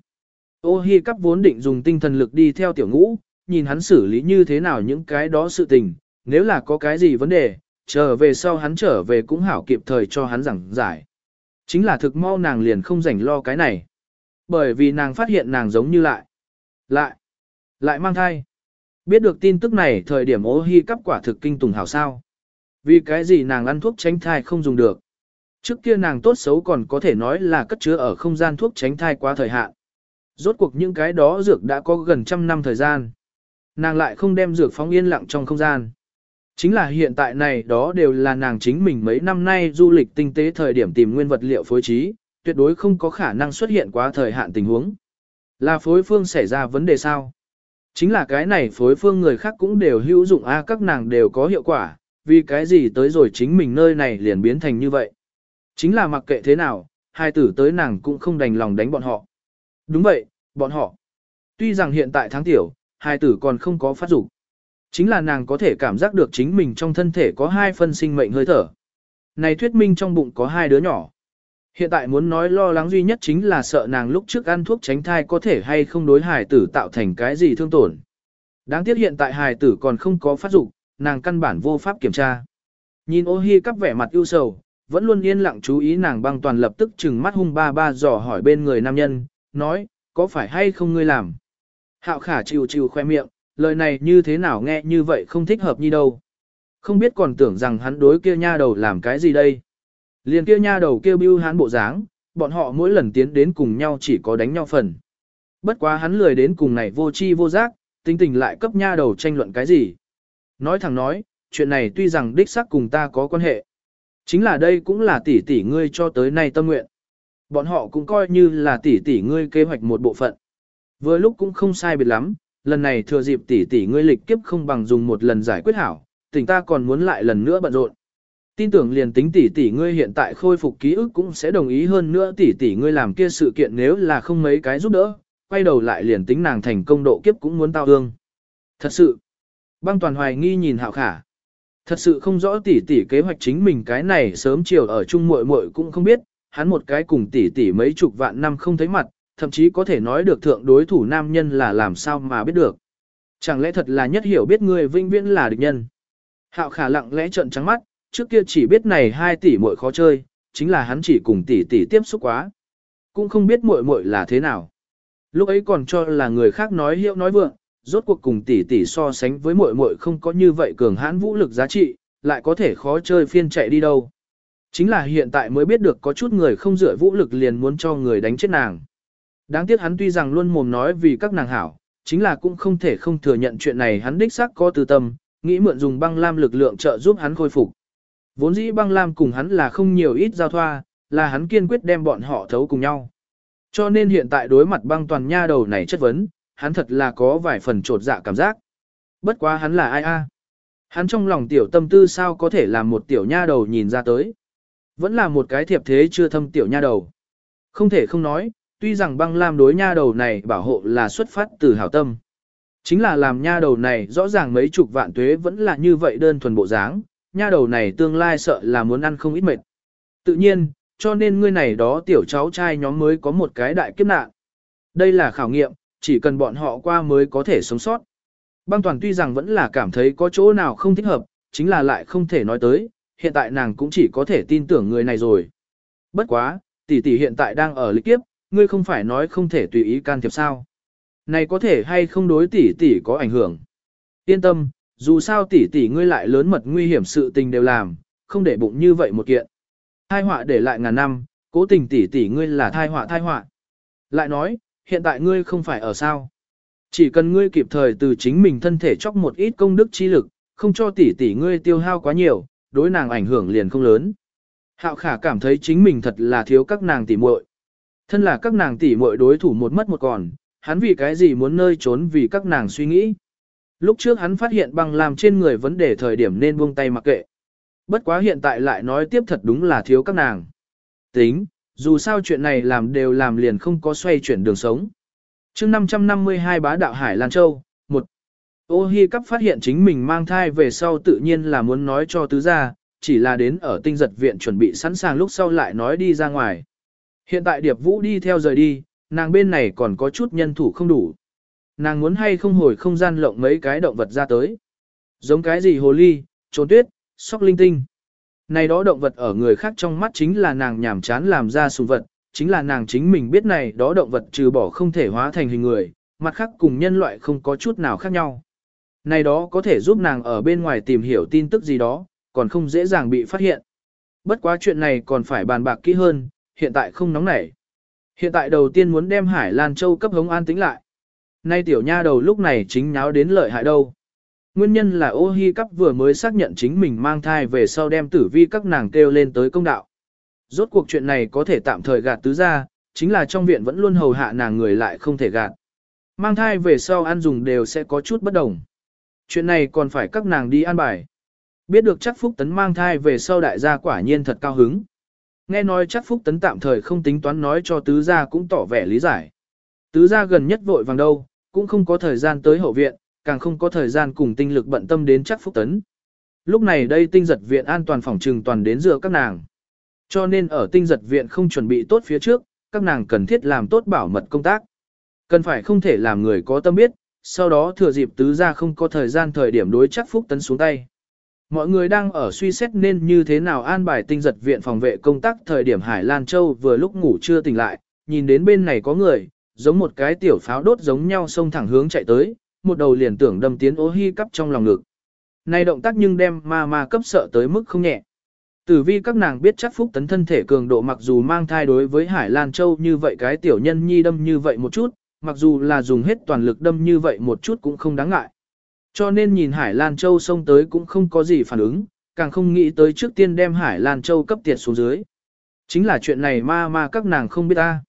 Ô hi cắp vốn định dùng tinh thần lực đi theo tiểu ngũ, nhìn hắn xử lý như thế nào những cái đó sự tình, nếu là có cái gì vấn đề, trở về sau hắn trở về cũng hảo kịp thời cho hắn giảng giải. Chính là thực mau nàng liền không rảnh lo cái này. Bởi vì nàng phát hiện nàng giống như lại. Lại. Lại mang thai. Biết được tin tức này thời điểm ô hi cắp quả thực kinh tùng hảo sao. Vì cái gì nàng ăn thuốc tránh thai không dùng được. Trước kia nàng tốt xấu còn có thể nói là cất chứa ở không gian thuốc tránh thai quá thời hạn. Rốt cuộc những cái đó dược đã có gần trăm năm thời gian. Nàng lại không đem dược phóng yên lặng trong không gian. Chính là hiện tại này đó đều là nàng chính mình mấy năm nay du lịch tinh tế thời điểm tìm nguyên vật liệu phối trí, tuyệt đối không có khả năng xuất hiện quá thời hạn tình huống. Là phối phương xảy ra vấn đề sao? Chính là cái này phối phương người khác cũng đều hữu dụng a các nàng đều có hiệu quả, vì cái gì tới rồi chính mình nơi này liền biến thành như vậy. Chính là mặc kệ thế nào, hai tử tới nàng cũng không đành lòng đánh bọn họ. Đúng vậy, bọn họ. Tuy rằng hiện tại tháng tiểu, hai tử còn không có phát dục Chính là nàng có thể cảm giác được chính mình trong thân thể có hai phân sinh mệnh hơi thở. Này thuyết minh trong bụng có hai đứa nhỏ. Hiện tại muốn nói lo lắng duy nhất chính là sợ nàng lúc trước ăn thuốc tránh thai có thể hay không đối hài tử tạo thành cái gì thương tổn. Đáng tiếc hiện tại hài tử còn không có phát dục, nàng căn bản vô pháp kiểm tra. Nhìn ô hi cắp vẻ mặt ưu sầu, vẫn luôn yên lặng chú ý nàng băng toàn lập tức chừng mắt hung ba ba dò hỏi bên người nam nhân, nói, có phải hay không ngươi làm? Hạo khả chịu chịu khoe miệng, lời này như thế nào nghe như vậy không thích hợp như đâu. Không biết còn tưởng rằng hắn đối kia nha đầu làm cái gì đây. Liền kia nha đầu kêu bưu hắn bộ dáng, bọn họ mỗi lần tiến đến cùng nhau chỉ có đánh nhau phần. Bất quá hắn lười đến cùng này vô chi vô giác, tính tình lại cấp nha đầu tranh luận cái gì. Nói thẳng nói, chuyện này tuy rằng đích xác cùng ta có quan hệ. Chính là đây cũng là tỷ tỷ ngươi cho tới nay tâm nguyện. Bọn họ cũng coi như là tỷ tỷ ngươi kế hoạch một bộ phận. Vừa lúc cũng không sai biệt lắm, lần này thừa dịp tỷ tỷ ngươi lịch kiếp không bằng dùng một lần giải quyết hảo, tỉnh ta còn muốn lại lần nữa bận rộn. Tin tưởng liền tính tỷ tỷ ngươi hiện tại khôi phục ký ức cũng sẽ đồng ý hơn nữa tỷ tỷ ngươi làm kia sự kiện nếu là không mấy cái giúp đỡ, quay đầu lại liền tính nàng thành công độ kiếp cũng muốn tao ương. Thật sự, băng toàn hoài nghi nhìn hạo khả. Thật sự không rõ tỷ tỷ kế hoạch chính mình cái này sớm chiều ở chung muội muội cũng không biết, hắn một cái cùng tỷ tỷ mấy chục vạn năm không thấy mặt, thậm chí có thể nói được thượng đối thủ nam nhân là làm sao mà biết được. Chẳng lẽ thật là nhất hiểu biết người vinh viễn là địch nhân. Hạo khả lặng lẽ trợn trắng mắt, trước kia chỉ biết này hai tỷ muội khó chơi, chính là hắn chỉ cùng tỷ tỷ tiếp xúc quá. Cũng không biết muội muội là thế nào. Lúc ấy còn cho là người khác nói hiệu nói vượng, rốt cuộc cùng tỷ tỷ so sánh với muội muội không có như vậy cường hãn vũ lực giá trị, lại có thể khó chơi phiên chạy đi đâu. Chính là hiện tại mới biết được có chút người không dựa vũ lực liền muốn cho người đánh chết nàng. Đáng tiếc hắn tuy rằng luôn mồm nói vì các nàng hảo, chính là cũng không thể không thừa nhận chuyện này hắn đích xác có tư tâm, nghĩ mượn dùng băng lam lực lượng trợ giúp hắn khôi phục. Vốn dĩ băng lam cùng hắn là không nhiều ít giao thoa, là hắn kiên quyết đem bọn họ thấu cùng nhau. Cho nên hiện tại đối mặt băng toàn nha đầu này chất vấn, hắn thật là có vài phần trột dạ cảm giác. Bất quá hắn là ai a? Hắn trong lòng tiểu tâm tư sao có thể làm một tiểu nha đầu nhìn ra tới. Vẫn là một cái thiệp thế chưa thâm tiểu nha đầu. Không thể không nói, tuy rằng băng lam đối nha đầu này bảo hộ là xuất phát từ hảo tâm. Chính là làm nha đầu này rõ ràng mấy chục vạn tuế vẫn là như vậy đơn thuần bộ dáng, nha đầu này tương lai sợ là muốn ăn không ít mệt. Tự nhiên, cho nên ngươi này đó tiểu cháu trai nhóm mới có một cái đại kiếp nạn. Đây là khảo nghiệm, chỉ cần bọn họ qua mới có thể sống sót. Băng toàn tuy rằng vẫn là cảm thấy có chỗ nào không thích hợp, chính là lại không thể nói tới, hiện tại nàng cũng chỉ có thể tin tưởng người này rồi. Bất quá, tỷ tỷ hiện tại đang ở lịch kiếp, ngươi không phải nói không thể tùy ý can thiệp sao. Này có thể hay không đối tỷ tỷ có ảnh hưởng. Yên tâm, dù sao tỷ tỷ ngươi lại lớn mật nguy hiểm sự tình đều làm, không để bụng như vậy một kiện. Thai họa để lại ngàn năm, cố tình tỷ tỷ ngươi là thai họa thai họa. Lại nói, hiện tại ngươi không phải ở sao. Chỉ cần ngươi kịp thời từ chính mình thân thể chóc một ít công đức chi lực, không cho tỷ tỷ ngươi tiêu hao quá nhiều, đối nàng ảnh hưởng liền không lớn. Hạo khả cảm thấy chính mình thật là thiếu các nàng tỷ muội. Thân là các nàng tỷ muội đối thủ một mất một còn, hắn vì cái gì muốn nơi trốn vì các nàng suy nghĩ. Lúc trước hắn phát hiện băng làm trên người vấn đề thời điểm nên buông tay mặc kệ. Bất quá hiện tại lại nói tiếp thật đúng là thiếu các nàng. Tính, dù sao chuyện này làm đều làm liền không có xoay chuyển đường sống. chương 552 bá đạo Hải Lan Châu, một Ô Hi cắp phát hiện chính mình mang thai về sau tự nhiên là muốn nói cho tứ gia, chỉ là đến ở tinh giật viện chuẩn bị sẵn sàng lúc sau lại nói đi ra ngoài. Hiện tại Điệp Vũ đi theo rời đi, nàng bên này còn có chút nhân thủ không đủ. Nàng muốn hay không hồi không gian lộng mấy cái động vật ra tới. Giống cái gì hồ ly, trốn tuyết, sóc linh tinh. Này đó động vật ở người khác trong mắt chính là nàng nhảm chán làm ra sùng vật, chính là nàng chính mình biết này đó động vật trừ bỏ không thể hóa thành hình người, mặt khác cùng nhân loại không có chút nào khác nhau. Này đó có thể giúp nàng ở bên ngoài tìm hiểu tin tức gì đó, còn không dễ dàng bị phát hiện. Bất quá chuyện này còn phải bàn bạc kỹ hơn, hiện tại không nóng nảy. Hiện tại đầu tiên muốn đem Hải Lan Châu cấp hống an tính lại. Nay tiểu nha đầu lúc này chính nháo đến lợi hại đâu. Nguyên nhân là ô hi cắp vừa mới xác nhận chính mình mang thai về sau đem tử vi các nàng kêu lên tới công đạo. Rốt cuộc chuyện này có thể tạm thời gạt tứ ra, chính là trong viện vẫn luôn hầu hạ nàng người lại không thể gạt. Mang thai về sau ăn dùng đều sẽ có chút bất đồng. Chuyện này còn phải các nàng đi ăn bài. Biết được chắc Phúc Tấn mang thai về sau đại gia quả nhiên thật cao hứng. Nghe nói chắc Phúc Tấn tạm thời không tính toán nói cho tứ gia cũng tỏ vẻ lý giải. Tứ gia gần nhất vội vàng đâu, cũng không có thời gian tới hậu viện, càng không có thời gian cùng tinh lực bận tâm đến chắc Phúc Tấn. Lúc này đây tinh giật viện an toàn phòng trừng toàn đến dựa các nàng. Cho nên ở tinh giật viện không chuẩn bị tốt phía trước, các nàng cần thiết làm tốt bảo mật công tác. Cần phải không thể làm người có tâm biết, sau đó thừa dịp tứ gia không có thời gian thời điểm đối chắc Phúc Tấn xuống tay. Mọi người đang ở suy xét nên như thế nào an bài tinh giật viện phòng vệ công tác thời điểm Hải Lan Châu vừa lúc ngủ chưa tỉnh lại, nhìn đến bên này có người, giống một cái tiểu pháo đốt giống nhau xông thẳng hướng chạy tới, một đầu liền tưởng đâm tiến ố hy cắp trong lòng ngực. Này động tác nhưng đem ma ma cấp sợ tới mức không nhẹ. Tử vi các nàng biết chắc phúc tấn thân thể cường độ mặc dù mang thai đối với Hải Lan Châu như vậy cái tiểu nhân nhi đâm như vậy một chút, mặc dù là dùng hết toàn lực đâm như vậy một chút cũng không đáng ngại. Cho nên nhìn Hải Lan Châu xông tới cũng không có gì phản ứng, càng không nghĩ tới trước tiên đem Hải Lan Châu cấp tiệt xuống dưới. Chính là chuyện này ma ma các nàng không biết ta.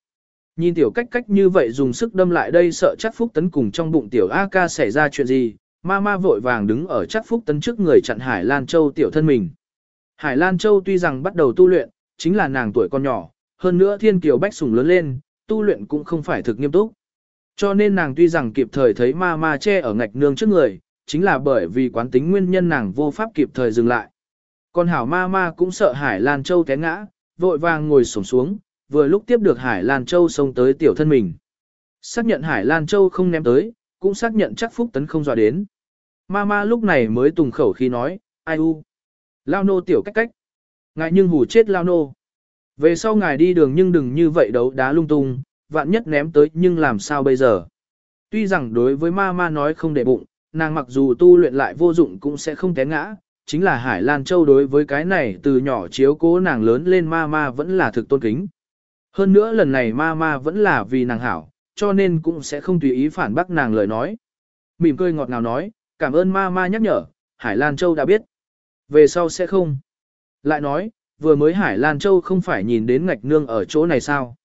Nhìn tiểu cách cách như vậy dùng sức đâm lại đây sợ chắc phúc tấn cùng trong bụng tiểu A ca xảy ra chuyện gì, ma ma vội vàng đứng ở chắc phúc tấn trước người chặn Hải Lan Châu tiểu thân mình. Hải Lan Châu tuy rằng bắt đầu tu luyện, chính là nàng tuổi con nhỏ, hơn nữa thiên kiều bách sùng lớn lên, tu luyện cũng không phải thực nghiêm túc. Cho nên nàng tuy rằng kịp thời thấy ma ma che ở ngạch nương trước người, chính là bởi vì quán tính nguyên nhân nàng vô pháp kịp thời dừng lại. Còn hảo ma ma cũng sợ Hải Lan Châu té ngã, vội vàng ngồi xổm xuống, vừa lúc tiếp được Hải Lan Châu xông tới tiểu thân mình. Xác nhận Hải Lan Châu không ném tới, cũng xác nhận chắc Phúc Tấn không dọa đến. mama lúc này mới tùng khẩu khi nói, ai u. Lao nô tiểu cách cách. Ngài nhưng hù chết Lao nô. Về sau ngài đi đường nhưng đừng như vậy đấu đá lung tung, vạn nhất ném tới nhưng làm sao bây giờ. Tuy rằng đối với mama nói không để bụng, nàng mặc dù tu luyện lại vô dụng cũng sẽ không té ngã, chính là Hải Lan Châu đối với cái này từ nhỏ chiếu cố nàng lớn lên ma ma vẫn là thực tôn kính. Hơn nữa lần này ma ma vẫn là vì nàng hảo, cho nên cũng sẽ không tùy ý phản bác nàng lời nói. Mỉm cười ngọt ngào nói, cảm ơn ma ma nhắc nhở, Hải Lan Châu đã biết. Về sau sẽ không. Lại nói, vừa mới Hải Lan Châu không phải nhìn đến ngạch nương ở chỗ này sao.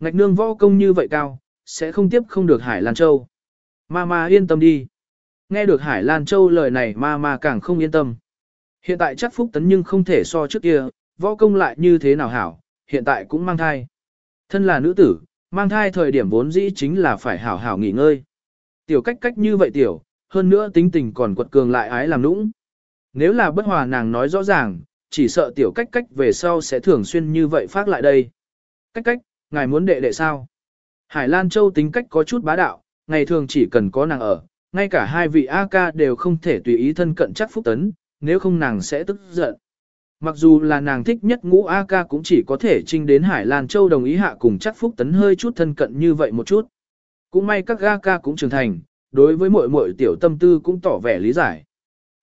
Ngạch nương võ công như vậy cao, sẽ không tiếp không được Hải Lan Châu. Ma ma yên tâm đi. Nghe được Hải Lan Châu lời này ma ma càng không yên tâm. Hiện tại chắc Phúc Tấn nhưng không thể so trước kia, võ công lại như thế nào hảo, hiện tại cũng mang thai. Thân là nữ tử, Mang thai thời điểm vốn dĩ chính là phải hảo hảo nghỉ ngơi. Tiểu cách cách như vậy tiểu, hơn nữa tính tình còn quật cường lại ái làm nũng. Nếu là bất hòa nàng nói rõ ràng, chỉ sợ tiểu cách cách về sau sẽ thường xuyên như vậy phát lại đây. Cách cách, ngài muốn đệ đệ sao? Hải Lan Châu tính cách có chút bá đạo, ngày thường chỉ cần có nàng ở, ngay cả hai vị A ca đều không thể tùy ý thân cận chắc phúc tấn, nếu không nàng sẽ tức giận. Mặc dù là nàng thích nhất ngũ A ca cũng chỉ có thể trinh đến Hải Lan Châu đồng ý hạ cùng chắc phúc tấn hơi chút thân cận như vậy một chút. Cũng may các A ca cũng trưởng thành, đối với mỗi mỗi tiểu tâm tư cũng tỏ vẻ lý giải.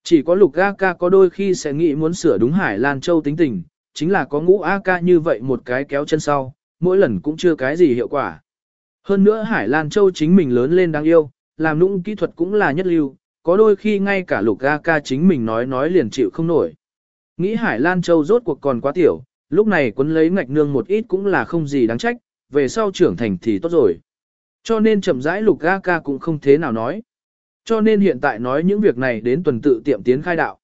Chỉ có lục A ca có đôi khi sẽ nghĩ muốn sửa đúng Hải Lan Châu tính tình, chính là có ngũ A ca như vậy một cái kéo chân sau, mỗi lần cũng chưa cái gì hiệu quả. Hơn nữa Hải Lan Châu chính mình lớn lên đáng yêu, làm nũng kỹ thuật cũng là nhất lưu, có đôi khi ngay cả lục A ca chính mình nói nói liền chịu không nổi. Nghĩ Hải Lan Châu rốt cuộc còn quá tiểu, lúc này quấn lấy ngạch nương một ít cũng là không gì đáng trách, về sau trưởng thành thì tốt rồi. Cho nên chậm rãi lục ga ca cũng không thế nào nói. Cho nên hiện tại nói những việc này đến tuần tự tiệm tiến khai đạo.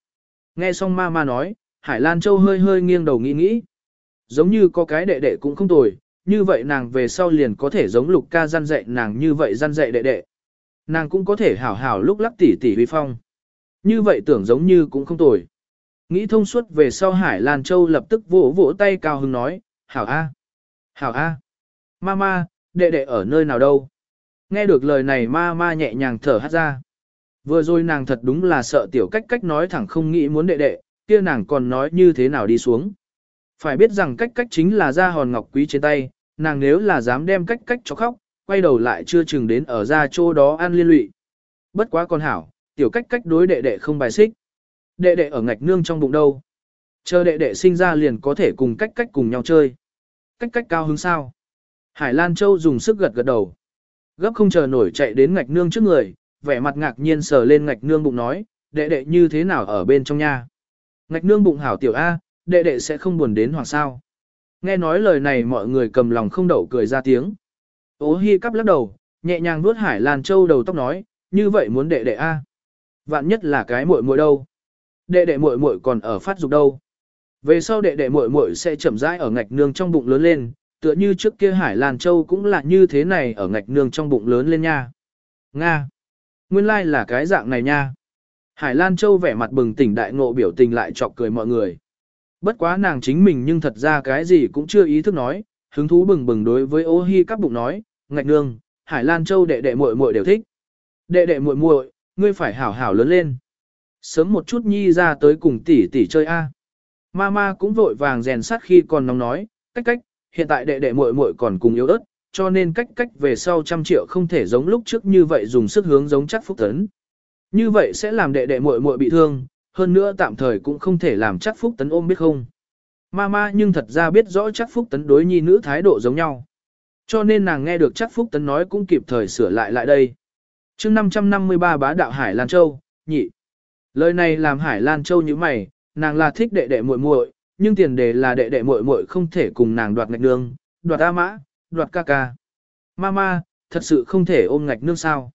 Nghe xong ma ma nói, Hải Lan Châu hơi hơi nghiêng đầu nghĩ nghĩ. Giống như có cái đệ đệ cũng không tồi, như vậy nàng về sau liền có thể giống lục ca gian dạy nàng như vậy gian dạy đệ đệ. Nàng cũng có thể hảo hảo lúc lắc tỉ tỉ vi phong. Như vậy tưởng giống như cũng không tồi. Nghĩ thông suốt về sau Hải Lan Châu lập tức vỗ vỗ tay cao hứng nói, hảo a, hảo a, mama, đệ đệ ở nơi nào đâu. Nghe được lời này ma ma nhẹ nhàng thở hát ra. Vừa rồi nàng thật đúng là sợ tiểu cách cách nói thẳng không nghĩ muốn đệ đệ, kia nàng còn nói như thế nào đi xuống. Phải biết rằng cách cách chính là ra hòn ngọc quý trên tay, nàng nếu là dám đem cách cách cho khóc, quay đầu lại chưa chừng đến ở ra chỗ đó ăn liên lụy. Bất quá con hảo, tiểu cách cách đối đệ đệ không bài xích. Đệ đệ ở ngạch nương trong bụng đâu. Chờ đệ đệ sinh ra liền có thể cùng cách cách cùng nhau chơi. Cách cách cao hứng sao. Hải Lan Châu dùng sức gật gật đầu. Gấp không chờ nổi chạy đến ngạch nương trước người, vẻ mặt ngạc nhiên sờ lên ngạch nương bụng nói, đệ đệ như thế nào ở bên trong nha. Ngạch nương bụng hảo tiểu A, đệ đệ sẽ không buồn đến hoặc sao. Nghe nói lời này mọi người cầm lòng không đậu cười ra tiếng. Ô hi cắp lắc đầu, nhẹ nhàng vuốt hải lan châu đầu tóc nói, như vậy muốn đệ đệ A. Vạn nhất là cái muội muội đâu. Đệ đệ muội muội còn ở phát dục đâu. Về sau đệ đệ muội muội sẽ chậm rãi ở ngạch nương trong bụng lớn lên, tựa như trước kia Hải Lan Châu cũng là như thế này ở ngạch nương trong bụng lớn lên nha. Nga. Nguyên lai like là cái dạng này nha. Hải Lan Châu vẻ mặt bừng tỉnh đại ngộ biểu tình lại chọc cười mọi người. Bất quá nàng chính mình nhưng thật ra cái gì cũng chưa ý thức nói, hứng thú bừng bừng đối với ô hi các bụng nói, ngạch nương, Hải Lan Châu đệ đệ muội muội đều thích. Đệ đệ muội muội, ngươi phải hảo hảo lớn lên. Sớm một chút nhi ra tới cùng tỷ tỷ chơi a. Mama cũng vội vàng rèn sắt khi còn nóng nói, cách cách, hiện tại đệ đệ muội muội còn cùng yếu ớt, cho nên cách cách về sau trăm triệu không thể giống lúc trước như vậy dùng sức hướng giống chắc phúc tấn. Như vậy sẽ làm đệ đệ muội muội bị thương, hơn nữa tạm thời cũng không thể làm chắc phúc tấn ôm biết không. Mama nhưng thật ra biết rõ chắc phúc tấn đối nhi nữ thái độ giống nhau. Cho nên nàng nghe được chắc phúc tấn nói cũng kịp thời sửa lại lại đây. chương 553 bá đạo Hải Lan Châu, nhị. Lời này làm Hải Lan Châu như mày, nàng là thích đệ đệ muội muội, nhưng tiền đề là đệ đệ muội muội không thể cùng nàng đoạt ngạch nương, đoạt A mã, đoạt ca ca. Mama, thật sự không thể ôm ngạch nương sao.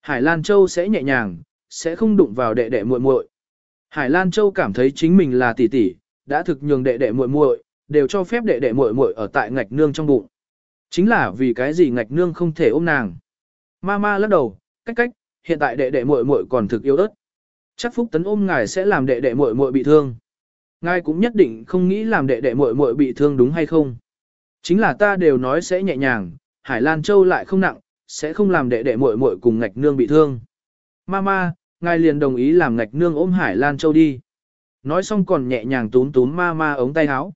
Hải Lan Châu sẽ nhẹ nhàng, sẽ không đụng vào đệ đệ muội muội. Hải Lan Châu cảm thấy chính mình là tỷ tỷ, đã thực nhường đệ đệ muội muội, đều cho phép đệ đệ muội muội ở tại ngạch nương trong bụng. Chính là vì cái gì ngạch nương không thể ôm nàng. Mama lắc đầu, cách cách, hiện tại đệ đệ muội muội còn thực yếu ớt. Chắc Phúc Tấn ôm ngài sẽ làm đệ đệ muội muội bị thương. Ngài cũng nhất định không nghĩ làm đệ đệ muội muội bị thương đúng hay không? Chính là ta đều nói sẽ nhẹ nhàng, Hải Lan Châu lại không nặng, sẽ không làm đệ đệ muội muội cùng ngạch nương bị thương. Mama, ngài liền đồng ý làm ngạch nương ôm Hải Lan Châu đi. Nói xong còn nhẹ nhàng túm túm Mama ống tay áo.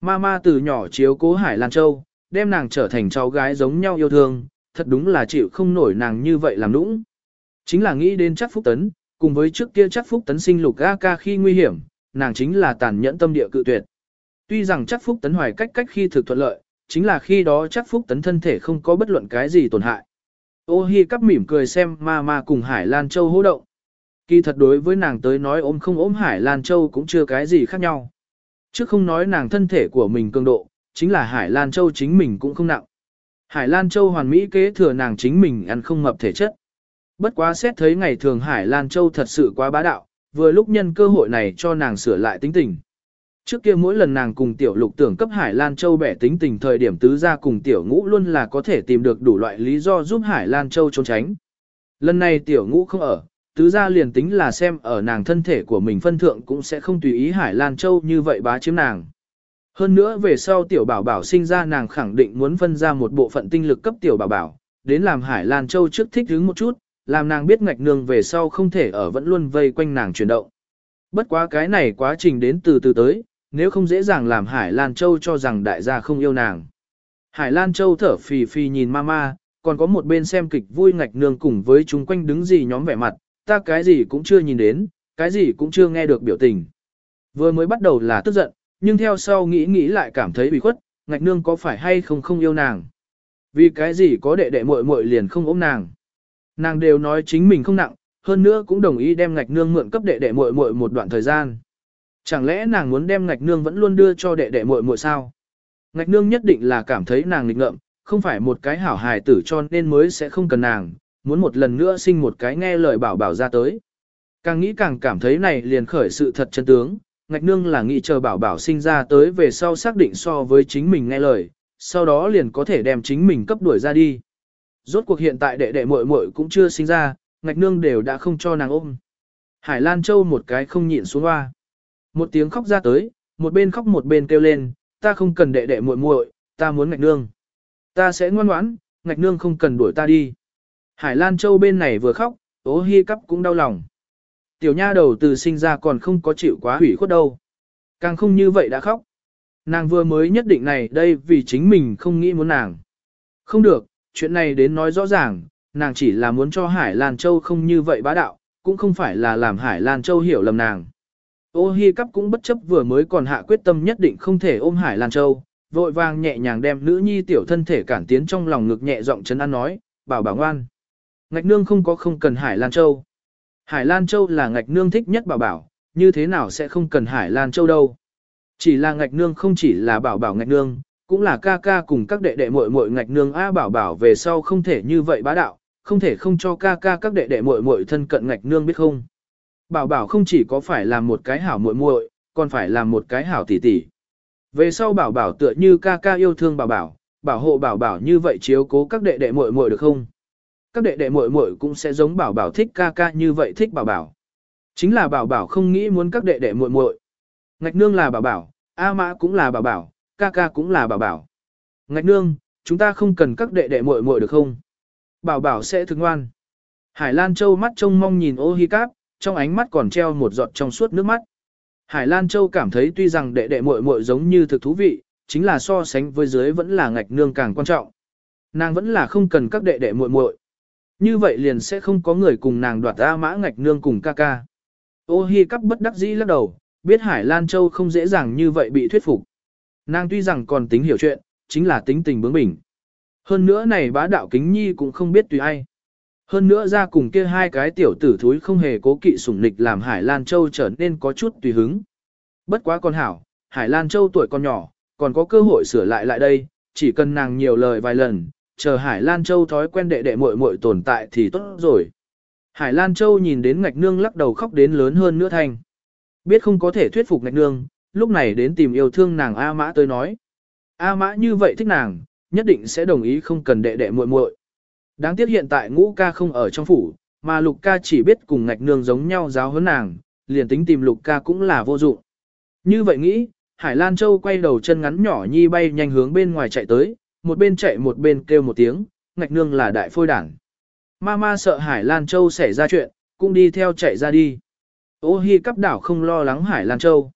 Mama từ nhỏ chiếu cố Hải Lan Châu, đem nàng trở thành cháu gái giống nhau yêu thương, thật đúng là chịu không nổi nàng như vậy làm nũng. Chính là nghĩ đến chắc Phúc Tấn, cùng với trước kia chắc Phúc Tấn sinh lục A ca khi nguy hiểm, nàng chính là tàn nhẫn tâm địa cự tuyệt. Tuy rằng chắc Phúc Tấn hoài cách cách khi thực thuận lợi, chính là khi đó chắc Phúc Tấn thân thể không có bất luận cái gì tổn hại. Ô Hi cắp mỉm cười xem ma ma cùng Hải Lan Châu hô động. Kỳ thật đối với nàng tới nói ôm không ôm Hải Lan Châu cũng chưa cái gì khác nhau. Chứ không nói nàng thân thể của mình cường độ, chính là Hải Lan Châu chính mình cũng không nặng. Hải Lan Châu hoàn mỹ kế thừa nàng chính mình ăn không mập thể chất. Bất quá xét thấy ngày thường Hải Lan Châu thật sự quá bá đạo, vừa lúc nhân cơ hội này cho nàng sửa lại tính tình. Trước kia mỗi lần nàng cùng tiểu lục tưởng cấp Hải Lan Châu bẻ tính tình thời điểm tứ ra cùng tiểu ngũ luôn là có thể tìm được đủ loại lý do giúp Hải Lan Châu trốn tránh. Lần này tiểu ngũ không ở, tứ ra liền tính là xem ở nàng thân thể của mình phân thượng cũng sẽ không tùy ý Hải Lan Châu như vậy bá chiếm nàng. Hơn nữa về sau tiểu bảo bảo sinh ra nàng khẳng định muốn phân ra một bộ phận tinh lực cấp tiểu bảo bảo, đến làm Hải Lan Châu trước thích hứng một chút, làm nàng biết ngạch nương về sau không thể ở vẫn luôn vây quanh nàng chuyển động. Bất quá cái này quá trình đến từ từ tới, nếu không dễ dàng làm Hải Lan Châu cho rằng đại gia không yêu nàng. Hải Lan Châu thở phì phì nhìn mama, còn có một bên xem kịch vui ngạch nương cùng với chúng quanh đứng gì nhóm vẻ mặt, ta cái gì cũng chưa nhìn đến, cái gì cũng chưa nghe được biểu tình. Vừa mới bắt đầu là tức giận, nhưng theo sau nghĩ nghĩ lại cảm thấy bị khuất, ngạch nương có phải hay không không yêu nàng. Vì cái gì có đệ đệ muội muội liền không ôm nàng. Nàng đều nói chính mình không nặng, hơn nữa cũng đồng ý đem ngạch nương mượn cấp đệ đệ muội muội một đoạn thời gian. Chẳng lẽ nàng muốn đem ngạch nương vẫn luôn đưa cho đệ đệ muội muội sao? Ngạch nương nhất định là cảm thấy nàng nghịch ngợm, không phải một cái hảo hài tử cho nên mới sẽ không cần nàng, muốn một lần nữa sinh một cái nghe lời bảo bảo ra tới. Càng nghĩ càng cảm thấy này liền khởi sự thật chân tướng, ngạch nương là nghĩ chờ bảo bảo sinh ra tới về sau xác định so với chính mình nghe lời, sau đó liền có thể đem chính mình cấp đuổi ra đi. Rốt cuộc hiện tại đệ đệ muội muội cũng chưa sinh ra, ngạch nương đều đã không cho nàng ôm. Hải Lan Châu một cái không nhịn xuống hoa. Một tiếng khóc ra tới, một bên khóc một bên kêu lên, ta không cần đệ đệ muội muội, ta muốn ngạch nương. Ta sẽ ngoan ngoãn, ngạch nương không cần đuổi ta đi. Hải Lan Châu bên này vừa khóc, ố hi cắp cũng đau lòng. Tiểu nha đầu từ sinh ra còn không có chịu quá hủy khuất đâu. Càng không như vậy đã khóc. Nàng vừa mới nhất định này đây vì chính mình không nghĩ muốn nàng. Không được, chuyện này đến nói rõ ràng, nàng chỉ là muốn cho Hải Lan Châu không như vậy bá đạo, cũng không phải là làm Hải Lan Châu hiểu lầm nàng. Ô Hi Cắp cũng bất chấp vừa mới còn hạ quyết tâm nhất định không thể ôm Hải Lan Châu, vội vàng nhẹ nhàng đem nữ nhi tiểu thân thể cản tiến trong lòng ngực nhẹ giọng chấn an nói, bảo bảo ngoan. Ngạch nương không có không cần Hải Lan Châu. Hải Lan Châu là ngạch nương thích nhất bảo bảo, như thế nào sẽ không cần Hải Lan Châu đâu. Chỉ là ngạch nương không chỉ là bảo bảo ngạch nương, cũng là ca ca cùng các đệ đệ muội muội ngạch nương A bảo bảo về sau không thể như vậy bá đạo, không thể không cho ca ca các đệ đệ muội muội thân cận ngạch nương biết không. Bảo bảo không chỉ có phải làm một cái hảo muội muội, còn phải làm một cái hảo tỷ tỷ. Về sau bảo bảo tựa như ca ca yêu thương bảo bảo, bảo hộ bảo bảo như vậy chiếu cố các đệ đệ muội muội được không? Các đệ đệ muội muội cũng sẽ giống bảo bảo thích ca ca như vậy thích bảo bảo. Chính là bảo bảo không nghĩ muốn các đệ đệ muội muội. Ngạch nương là bảo bảo, A mã cũng là bảo bảo, ca ca cũng là bảo bảo. Ngạch nương, chúng ta không cần các đệ đệ muội muội được không? Bảo bảo sẽ thương ngoan. Hải Lan Châu mắt trông mong nhìn ô hi cáp, trong ánh mắt còn treo một giọt trong suốt nước mắt. Hải Lan Châu cảm thấy tuy rằng đệ đệ muội muội giống như thực thú vị, chính là so sánh với dưới vẫn là ngạch nương càng quan trọng. Nàng vẫn là không cần các đệ đệ muội muội. Như vậy liền sẽ không có người cùng nàng đoạt A mã ngạch nương cùng ca ca. Ô hi cắp bất đắc dĩ lắc đầu, biết Hải Lan Châu không dễ dàng như vậy bị thuyết phục. Nàng tuy rằng còn tính hiểu chuyện, chính là tính tình bướng bỉnh. Hơn nữa này bá đạo kính nhi cũng không biết tùy ai. Hơn nữa ra cùng kia hai cái tiểu tử thúi không hề cố kỵ sủng nịch làm Hải Lan Châu trở nên có chút tùy hứng. Bất quá con hảo, Hải Lan Châu tuổi còn nhỏ, còn có cơ hội sửa lại lại đây, chỉ cần nàng nhiều lời vài lần, chờ Hải Lan Châu thói quen đệ đệ muội muội tồn tại thì tốt rồi. Hải Lan Châu nhìn đến ngạch nương lắc đầu khóc đến lớn hơn nữa thành. Biết không có thể thuyết phục ngạch nương, lúc này đến tìm yêu thương nàng A Mã tới nói. A Mã như vậy thích nàng, nhất định sẽ đồng ý không cần đệ đệ muội muội. Đáng tiếc hiện tại ngũ ca không ở trong phủ, mà lục ca chỉ biết cùng ngạch nương giống nhau giáo huấn nàng, liền tính tìm lục ca cũng là vô dụng. Như vậy nghĩ, Hải Lan Châu quay đầu chân ngắn nhỏ nhi bay nhanh hướng bên ngoài chạy tới, một bên chạy một bên kêu một tiếng, ngạch nương là đại phôi đảng. Mama sợ Hải Lan Châu xảy ra chuyện, cũng đi theo chạy ra đi. Ô hi cắp đảo không lo lắng Hải Lan Châu.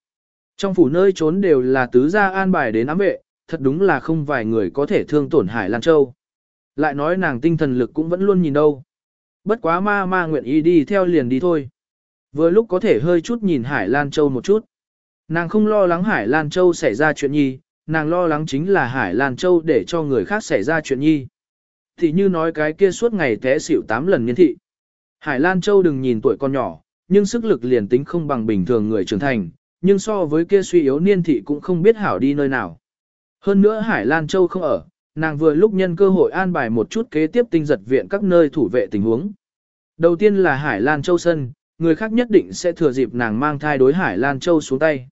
Trong phủ nơi trốn đều là tứ gia an bài đến ám vệ, thật đúng là không vài người có thể thương tổn Hải Lan Châu. Lại nói nàng tinh thần lực cũng vẫn luôn nhìn đâu. Bất quá ma ma nguyện ý đi theo liền đi thôi. Vừa lúc có thể hơi chút nhìn Hải Lan Châu một chút. Nàng không lo lắng Hải Lan Châu xảy ra chuyện nhi, nàng lo lắng chính là Hải Lan Châu để cho người khác xảy ra chuyện nhi. Thì như nói cái kia suốt ngày té xỉu 8 lần niên thị. Hải Lan Châu đừng nhìn tuổi con nhỏ, nhưng sức lực liền tính không bằng bình thường người trưởng thành, nhưng so với kia suy yếu niên thị cũng không biết hảo đi nơi nào. Hơn nữa Hải Lan Châu không ở, nàng vừa lúc nhân cơ hội an bài một chút kế tiếp tinh giật viện các nơi thủ vệ tình huống. Đầu tiên là Hải Lan Châu Sân, người khác nhất định sẽ thừa dịp nàng mang thai đối Hải Lan Châu xuống tay.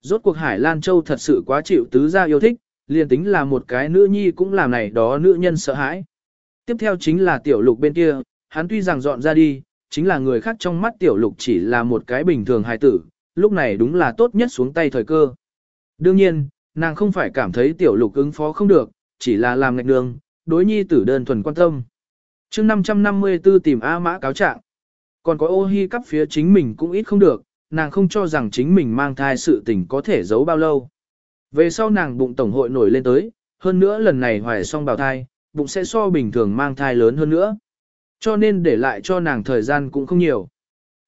Rốt cuộc Hải Lan Châu thật sự quá chịu tứ gia yêu thích, liền tính là một cái nữ nhi cũng làm này đó nữ nhân sợ hãi. Tiếp theo chính là tiểu lục bên kia, hắn tuy rằng dọn ra đi, chính là người khác trong mắt tiểu lục chỉ là một cái bình thường hài tử, lúc này đúng là tốt nhất xuống tay thời cơ. Đương nhiên, nàng không phải cảm thấy tiểu lục ứng phó không được, chỉ là làm ngạch đường, đối nhi tử đơn thuần quan tâm. chương 554 tìm A mã cáo trạng. Còn có ô hi cắp phía chính mình cũng ít không được, nàng không cho rằng chính mình mang thai sự tình có thể giấu bao lâu. Về sau nàng bụng tổng hội nổi lên tới, hơn nữa lần này hoài xong bào thai, bụng sẽ so bình thường mang thai lớn hơn nữa. Cho nên để lại cho nàng thời gian cũng không nhiều.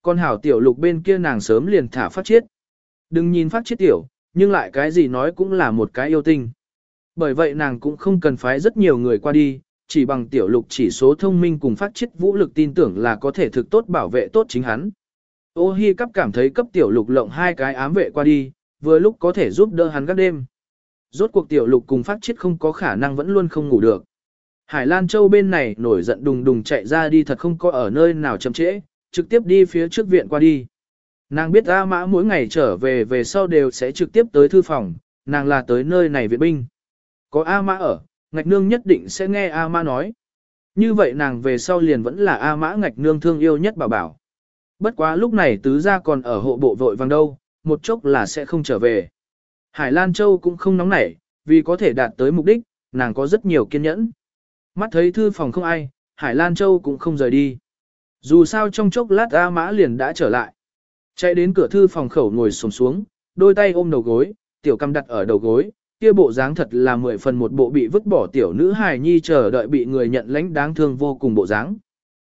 Con hảo tiểu lục bên kia nàng sớm liền thả phát chiết. Đừng nhìn phát chiết tiểu, nhưng lại cái gì nói cũng là một cái yêu tinh. Bởi vậy nàng cũng không cần phái rất nhiều người qua đi, chỉ bằng tiểu lục chỉ số thông minh cùng phát chiết vũ lực tin tưởng là có thể thực tốt bảo vệ tốt chính hắn. Ô hi cấp cảm thấy cấp tiểu lục lộng hai cái ám vệ qua đi, vừa lúc có thể giúp đỡ hắn các đêm. Rốt cuộc tiểu lục cùng phát chiết không có khả năng vẫn luôn không ngủ được. Hải Lan Châu bên này nổi giận đùng đùng chạy ra đi thật không có ở nơi nào chậm trễ, trực tiếp đi phía trước viện qua đi. Nàng biết A Mã mỗi ngày trở về về sau đều sẽ trực tiếp tới thư phòng, nàng là tới nơi này viện binh. Có A Mã ở, ngạch nương nhất định sẽ nghe A Mã nói. Như vậy nàng về sau liền vẫn là A Mã ngạch nương thương yêu nhất bảo bảo. Bất quá lúc này tứ gia còn ở hộ bộ vội vàng đâu, một chốc là sẽ không trở về. Hải Lan Châu cũng không nóng nảy, vì có thể đạt tới mục đích, nàng có rất nhiều kiên nhẫn. Mắt thấy thư phòng không ai, Hải Lan Châu cũng không rời đi. Dù sao trong chốc lát A Mã liền đã trở lại. Chạy đến cửa thư phòng khẩu ngồi xổm xuống, đôi tay ôm đầu gối, tiểu cầm đặt ở đầu gối, kia bộ dáng thật là mười phần một bộ bị vứt bỏ tiểu nữ hài nhi chờ đợi bị người nhận lãnh đáng thương vô cùng bộ dáng.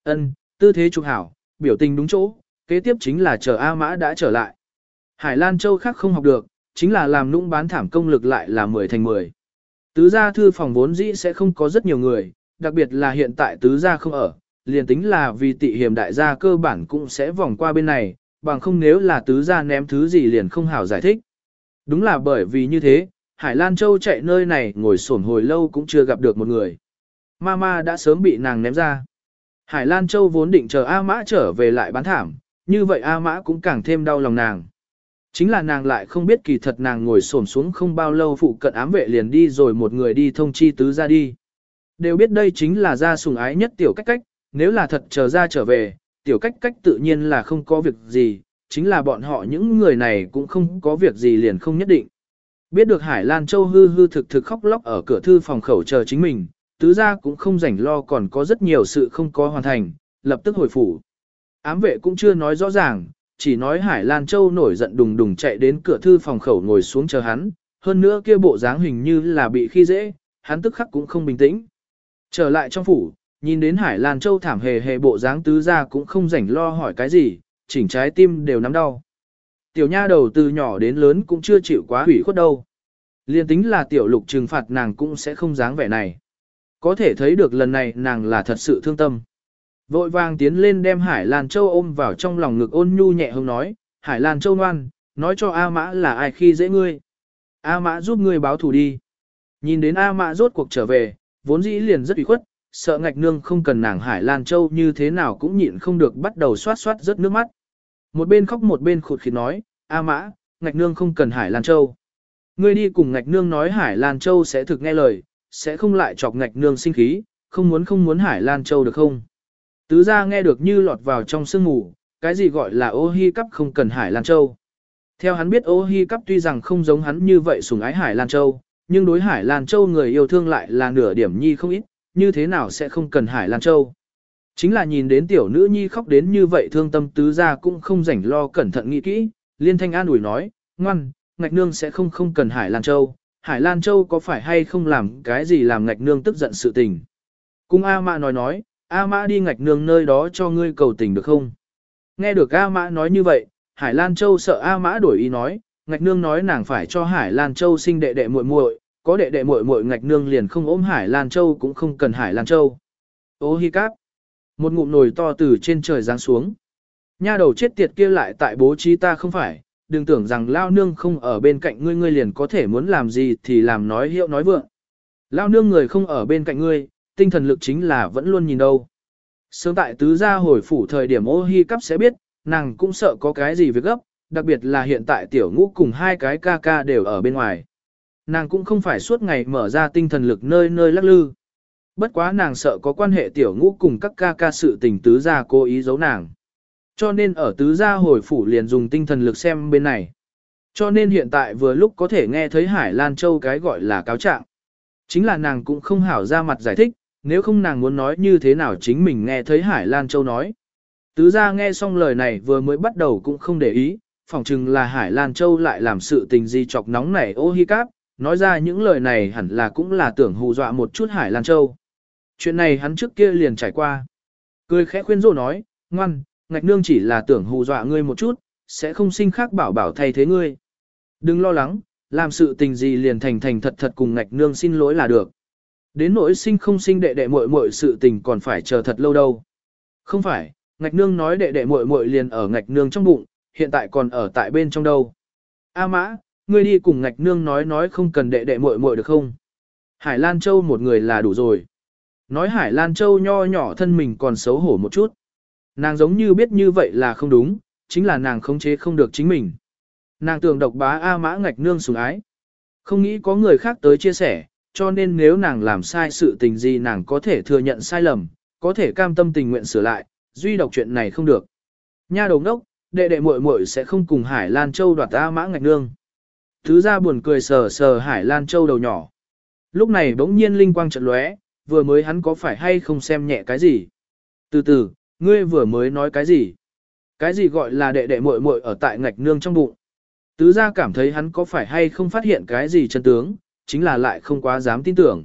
Ân, tư thế trục hảo, biểu tình đúng chỗ, kế tiếp chính là chờ A Mã đã trở lại. Hải Lan Châu khác không học được, chính là làm nũng bán thảm công lực lại là 10 thành 10. Tứ gia thư phòng vốn dĩ sẽ không có rất nhiều người, đặc biệt là hiện tại tứ gia không ở, liền tính là vì tị hiểm đại gia cơ bản cũng sẽ vòng qua bên này, bằng không nếu là tứ gia ném thứ gì liền không hảo giải thích. Đúng là bởi vì như thế, Hải Lan Châu chạy nơi này ngồi sổn hồi lâu cũng chưa gặp được một người. Mama đã sớm bị nàng ném ra. Hải Lan Châu vốn định chờ A Mã trở về lại bán thảm, như vậy A Mã cũng càng thêm đau lòng nàng. Chính là nàng lại không biết kỳ thật nàng ngồi xổm xuống không bao lâu phụ cận ám vệ liền đi rồi một người đi thông chi tứ ra đi. Đều biết đây chính là gia sùng ái nhất tiểu cách cách, nếu là thật chờ ra trở về, tiểu cách cách tự nhiên là không có việc gì, chính là bọn họ những người này cũng không có việc gì liền không nhất định. Biết được Hải Lan Châu hư hư thực thực khóc lóc ở cửa thư phòng khẩu chờ chính mình, tứ gia cũng không rảnh lo còn có rất nhiều sự không có hoàn thành, lập tức hồi phủ. Ám vệ cũng chưa nói rõ ràng, chỉ nói Hải Lan Châu nổi giận đùng đùng chạy đến cửa thư phòng khẩu ngồi xuống chờ hắn, hơn nữa kia bộ dáng hình như là bị khi dễ, hắn tức khắc cũng không bình tĩnh. Trở lại trong phủ, nhìn đến Hải Lan Châu thảm hề hề bộ dáng tứ ra cũng không rảnh lo hỏi cái gì, chỉnh trái tim đều nắm đau. Tiểu nha đầu từ nhỏ đến lớn cũng chưa chịu quá hủy khuất đâu. Liên tính là tiểu lục trừng phạt nàng cũng sẽ không dáng vẻ này. Có thể thấy được lần này nàng là thật sự thương tâm. Vội vàng tiến lên đem Hải Lan Châu ôm vào trong lòng ngực ôn nhu nhẹ hông nói, Hải Lan Châu ngoan, nói cho A Mã là ai khi dễ ngươi. A Mã giúp ngươi báo thù đi. Nhìn đến A Mã rốt cuộc trở về, vốn dĩ liền rất ủy khuất, sợ ngạch nương không cần nàng Hải Lan Châu như thế nào cũng nhịn không được bắt đầu xoát xoát rớt nước mắt. Một bên khóc một bên khụt khịt nói, A Mã, ngạch nương không cần Hải Lan Châu. Ngươi đi cùng ngạch nương nói Hải Lan Châu sẽ thực nghe lời, sẽ không lại chọc ngạch nương sinh khí, không muốn không muốn Hải Lan Châu được không? Tứ gia nghe được như lọt vào trong sương mù, cái gì gọi là ô hi cắp không cần Hải Lan Châu. Theo hắn biết ô hi cắp tuy rằng không giống hắn như vậy sùng ái Hải Lan Châu, nhưng đối Hải Lan Châu người yêu thương lại là nửa điểm nhi không ít, như thế nào sẽ không cần Hải Lan Châu. Chính là nhìn đến tiểu nữ nhi khóc đến như vậy thương tâm tứ gia cũng không rảnh lo cẩn thận nghĩ kỹ, liên thanh an ủi nói, ngoan, ngạch nương sẽ không không cần Hải Lan Châu, Hải Lan Châu có phải hay không làm cái gì làm ngạch nương tức giận sự tình. Cung A Mã nói nói, A Mã đi ngạch nương nơi đó cho ngươi cầu tình được không? Nghe được A Mã nói như vậy, Hải Lan Châu sợ A Mã đổi ý nói, ngạch nương nói nàng phải cho Hải Lan Châu sinh đệ đệ muội muội, có đệ đệ muội muội ngạch nương liền không ôm Hải Lan Châu cũng không cần Hải Lan Châu. Ô hi cáp. Một ngụm nồi to từ trên trời giáng xuống. Nha đầu chết tiệt kia lại tại bố trí ta không phải, đừng tưởng rằng lao nương không ở bên cạnh ngươi ngươi liền có thể muốn làm gì thì làm nói hiệu nói vượng. Lao nương người không ở bên cạnh ngươi, tinh thần lực chính là vẫn luôn nhìn đâu. Sớm tại tứ gia hồi phủ thời điểm ô hi cắp sẽ biết, nàng cũng sợ có cái gì việc gấp, đặc biệt là hiện tại tiểu ngũ cùng hai cái ca ca đều ở bên ngoài. Nàng cũng không phải suốt ngày mở ra tinh thần lực nơi nơi lắc lư. Bất quá nàng sợ có quan hệ tiểu ngũ cùng các ca ca sự tình tứ gia cố ý giấu nàng. Cho nên ở tứ gia hồi phủ liền dùng tinh thần lực xem bên này. Cho nên hiện tại vừa lúc có thể nghe thấy Hải Lan Châu cái gọi là cáo trạng. Chính là nàng cũng không hảo ra mặt giải thích, nếu không nàng muốn nói như thế nào chính mình nghe thấy Hải Lan Châu nói. Tứ gia nghe xong lời này vừa mới bắt đầu cũng không để ý, phỏng chừng là Hải Lan Châu lại làm sự tình gì chọc nóng nảy ô hi cáp, nói ra những lời này hẳn là cũng là tưởng hù dọa một chút Hải Lan Châu. Chuyện này hắn trước kia liền trải qua. Cười khẽ khuyên rô nói, ngoan, ngạch nương chỉ là tưởng hù dọa ngươi một chút, sẽ không sinh khác bảo bảo thay thế ngươi. Đừng lo lắng, làm sự tình gì liền thành thành thật thật cùng ngạch nương xin lỗi là được. Đến nỗi sinh không sinh đệ đệ muội muội sự tình còn phải chờ thật lâu đâu. Không phải, ngạch nương nói đệ đệ muội muội liền ở ngạch nương trong bụng, hiện tại còn ở tại bên trong đâu. A mã, ngươi đi cùng ngạch nương nói nói không cần đệ đệ muội muội được không? Hải Lan Châu một người là đủ rồi. Nói Hải Lan Châu nho nhỏ thân mình còn xấu hổ một chút. Nàng giống như biết như vậy là không đúng, chính là nàng khống chế không được chính mình. Nàng tưởng độc bá A mã ngạch nương sủng ái. Không nghĩ có người khác tới chia sẻ, cho nên nếu nàng làm sai sự tình gì nàng có thể thừa nhận sai lầm, có thể cam tâm tình nguyện sửa lại, duy độc chuyện này không được. Nha đồng đốc, đệ đệ muội muội sẽ không cùng Hải Lan Châu đoạt A mã ngạch nương. Thứ ra buồn cười sờ sờ Hải Lan Châu đầu nhỏ. Lúc này bỗng nhiên linh quang trận lóe, vừa mới hắn có phải hay không xem nhẹ cái gì. Từ từ, ngươi vừa mới nói cái gì? Cái gì gọi là đệ đệ muội muội ở tại ngạch nương trong bụng? Tứ gia cảm thấy hắn có phải hay không phát hiện cái gì chân tướng, chính là lại không quá dám tin tưởng.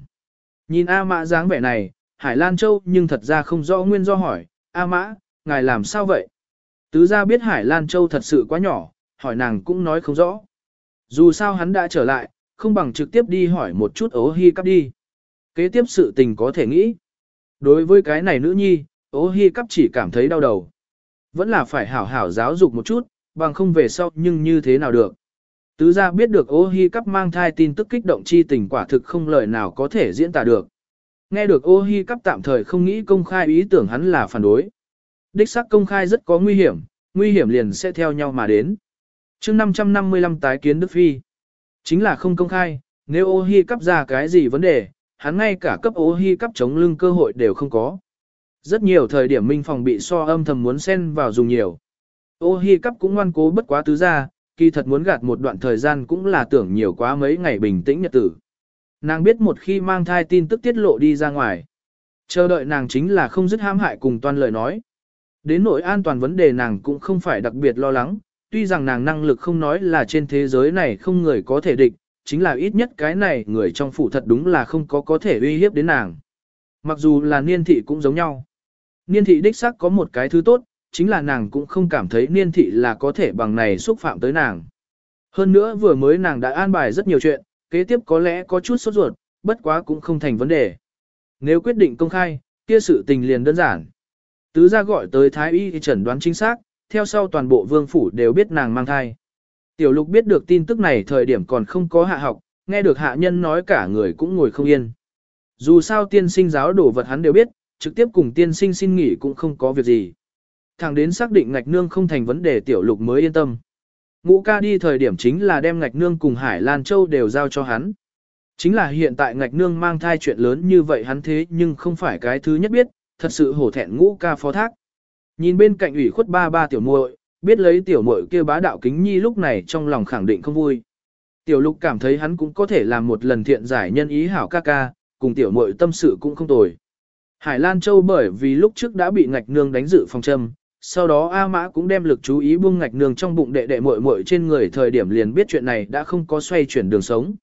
Nhìn A Mã dáng vẻ này, Hải Lan Châu nhưng thật ra không rõ nguyên do hỏi, A Mã, ngài làm sao vậy? Tứ gia biết Hải Lan Châu thật sự quá nhỏ, hỏi nàng cũng nói không rõ. Dù sao hắn đã trở lại, không bằng trực tiếp đi hỏi một chút ố hi cắp đi. Kế tiếp sự tình có thể nghĩ. Đối với cái này nữ nhi, ố hi cắp chỉ cảm thấy đau đầu. Vẫn là phải hảo hảo giáo dục một chút, bằng không về sau nhưng như thế nào được. Tứ gia biết được ô hi cắp mang thai tin tức kích động chi tình quả thực không lời nào có thể diễn tả được. Nghe được ô hi cắp tạm thời không nghĩ công khai ý tưởng hắn là phản đối. Đích xác công khai rất có nguy hiểm, nguy hiểm liền sẽ theo nhau mà đến chương 555 tái kiến Đức Phi. Chính là không công khai, nếu ô hi cắp ra cái gì vấn đề, hắn ngay cả cấp ô hi cắp chống lưng cơ hội đều không có. Rất nhiều thời điểm minh phòng bị so âm thầm muốn xen vào dùng nhiều. Ô hi cắp cũng ngoan cố bất quá tứ ra, kỳ thật muốn gạt một đoạn thời gian cũng là tưởng nhiều quá mấy ngày bình tĩnh nhật tử. Nàng biết một khi mang thai tin tức tiết lộ đi ra ngoài. Chờ đợi nàng chính là không dứt ham hại cùng toàn lời nói. Đến nội an toàn vấn đề nàng cũng không phải đặc biệt lo lắng, tuy rằng nàng năng lực không nói là trên thế giới này không người có thể địch, chính là ít nhất cái này người trong phủ thật đúng là không có có thể uy hiếp đến nàng. Mặc dù là niên thị cũng giống nhau. Niên thị đích xác có một cái thứ tốt, chính là nàng cũng không cảm thấy niên thị là có thể bằng này xúc phạm tới nàng. Hơn nữa vừa mới nàng đã an bài rất nhiều chuyện, kế tiếp có lẽ có chút sốt ruột, bất quá cũng không thành vấn đề. Nếu quyết định công khai, kia sự tình liền đơn giản. Tứ ra gọi tới thái y thì chẩn đoán chính xác, theo sau toàn bộ vương phủ đều biết nàng mang thai. Tiểu lục biết được tin tức này thời điểm còn không có hạ học, nghe được hạ nhân nói cả người cũng ngồi không yên. Dù sao tiên sinh giáo đổ vật hắn đều biết, trực tiếp cùng tiên sinh xin nghỉ cũng không có việc gì. Thẳng đến xác định ngạch nương không thành vấn đề tiểu lục mới yên tâm. Ngũ ca đi thời điểm chính là đem ngạch nương cùng Hải Lan Châu đều giao cho hắn. Chính là hiện tại ngạch nương mang thai chuyện lớn như vậy hắn thế nhưng không phải cái thứ nhất biết, thật sự hổ thẹn ngũ ca phó thác. Nhìn bên cạnh ủy khuất ba ba tiểu muội, biết lấy tiểu muội kia bá đạo kính nhi lúc này trong lòng khẳng định không vui. Tiểu lục cảm thấy hắn cũng có thể làm một lần thiện giải nhân ý hảo ca ca, cùng tiểu muội tâm sự cũng không tồi. Hải Lan Châu bởi vì lúc trước đã bị ngạch nương đánh dự phòng châm, sau đó A Mã cũng đem lực chú ý buông ngạch nương trong bụng đệ đệ muội muội trên người thời điểm liền biết chuyện này đã không có xoay chuyển đường sống.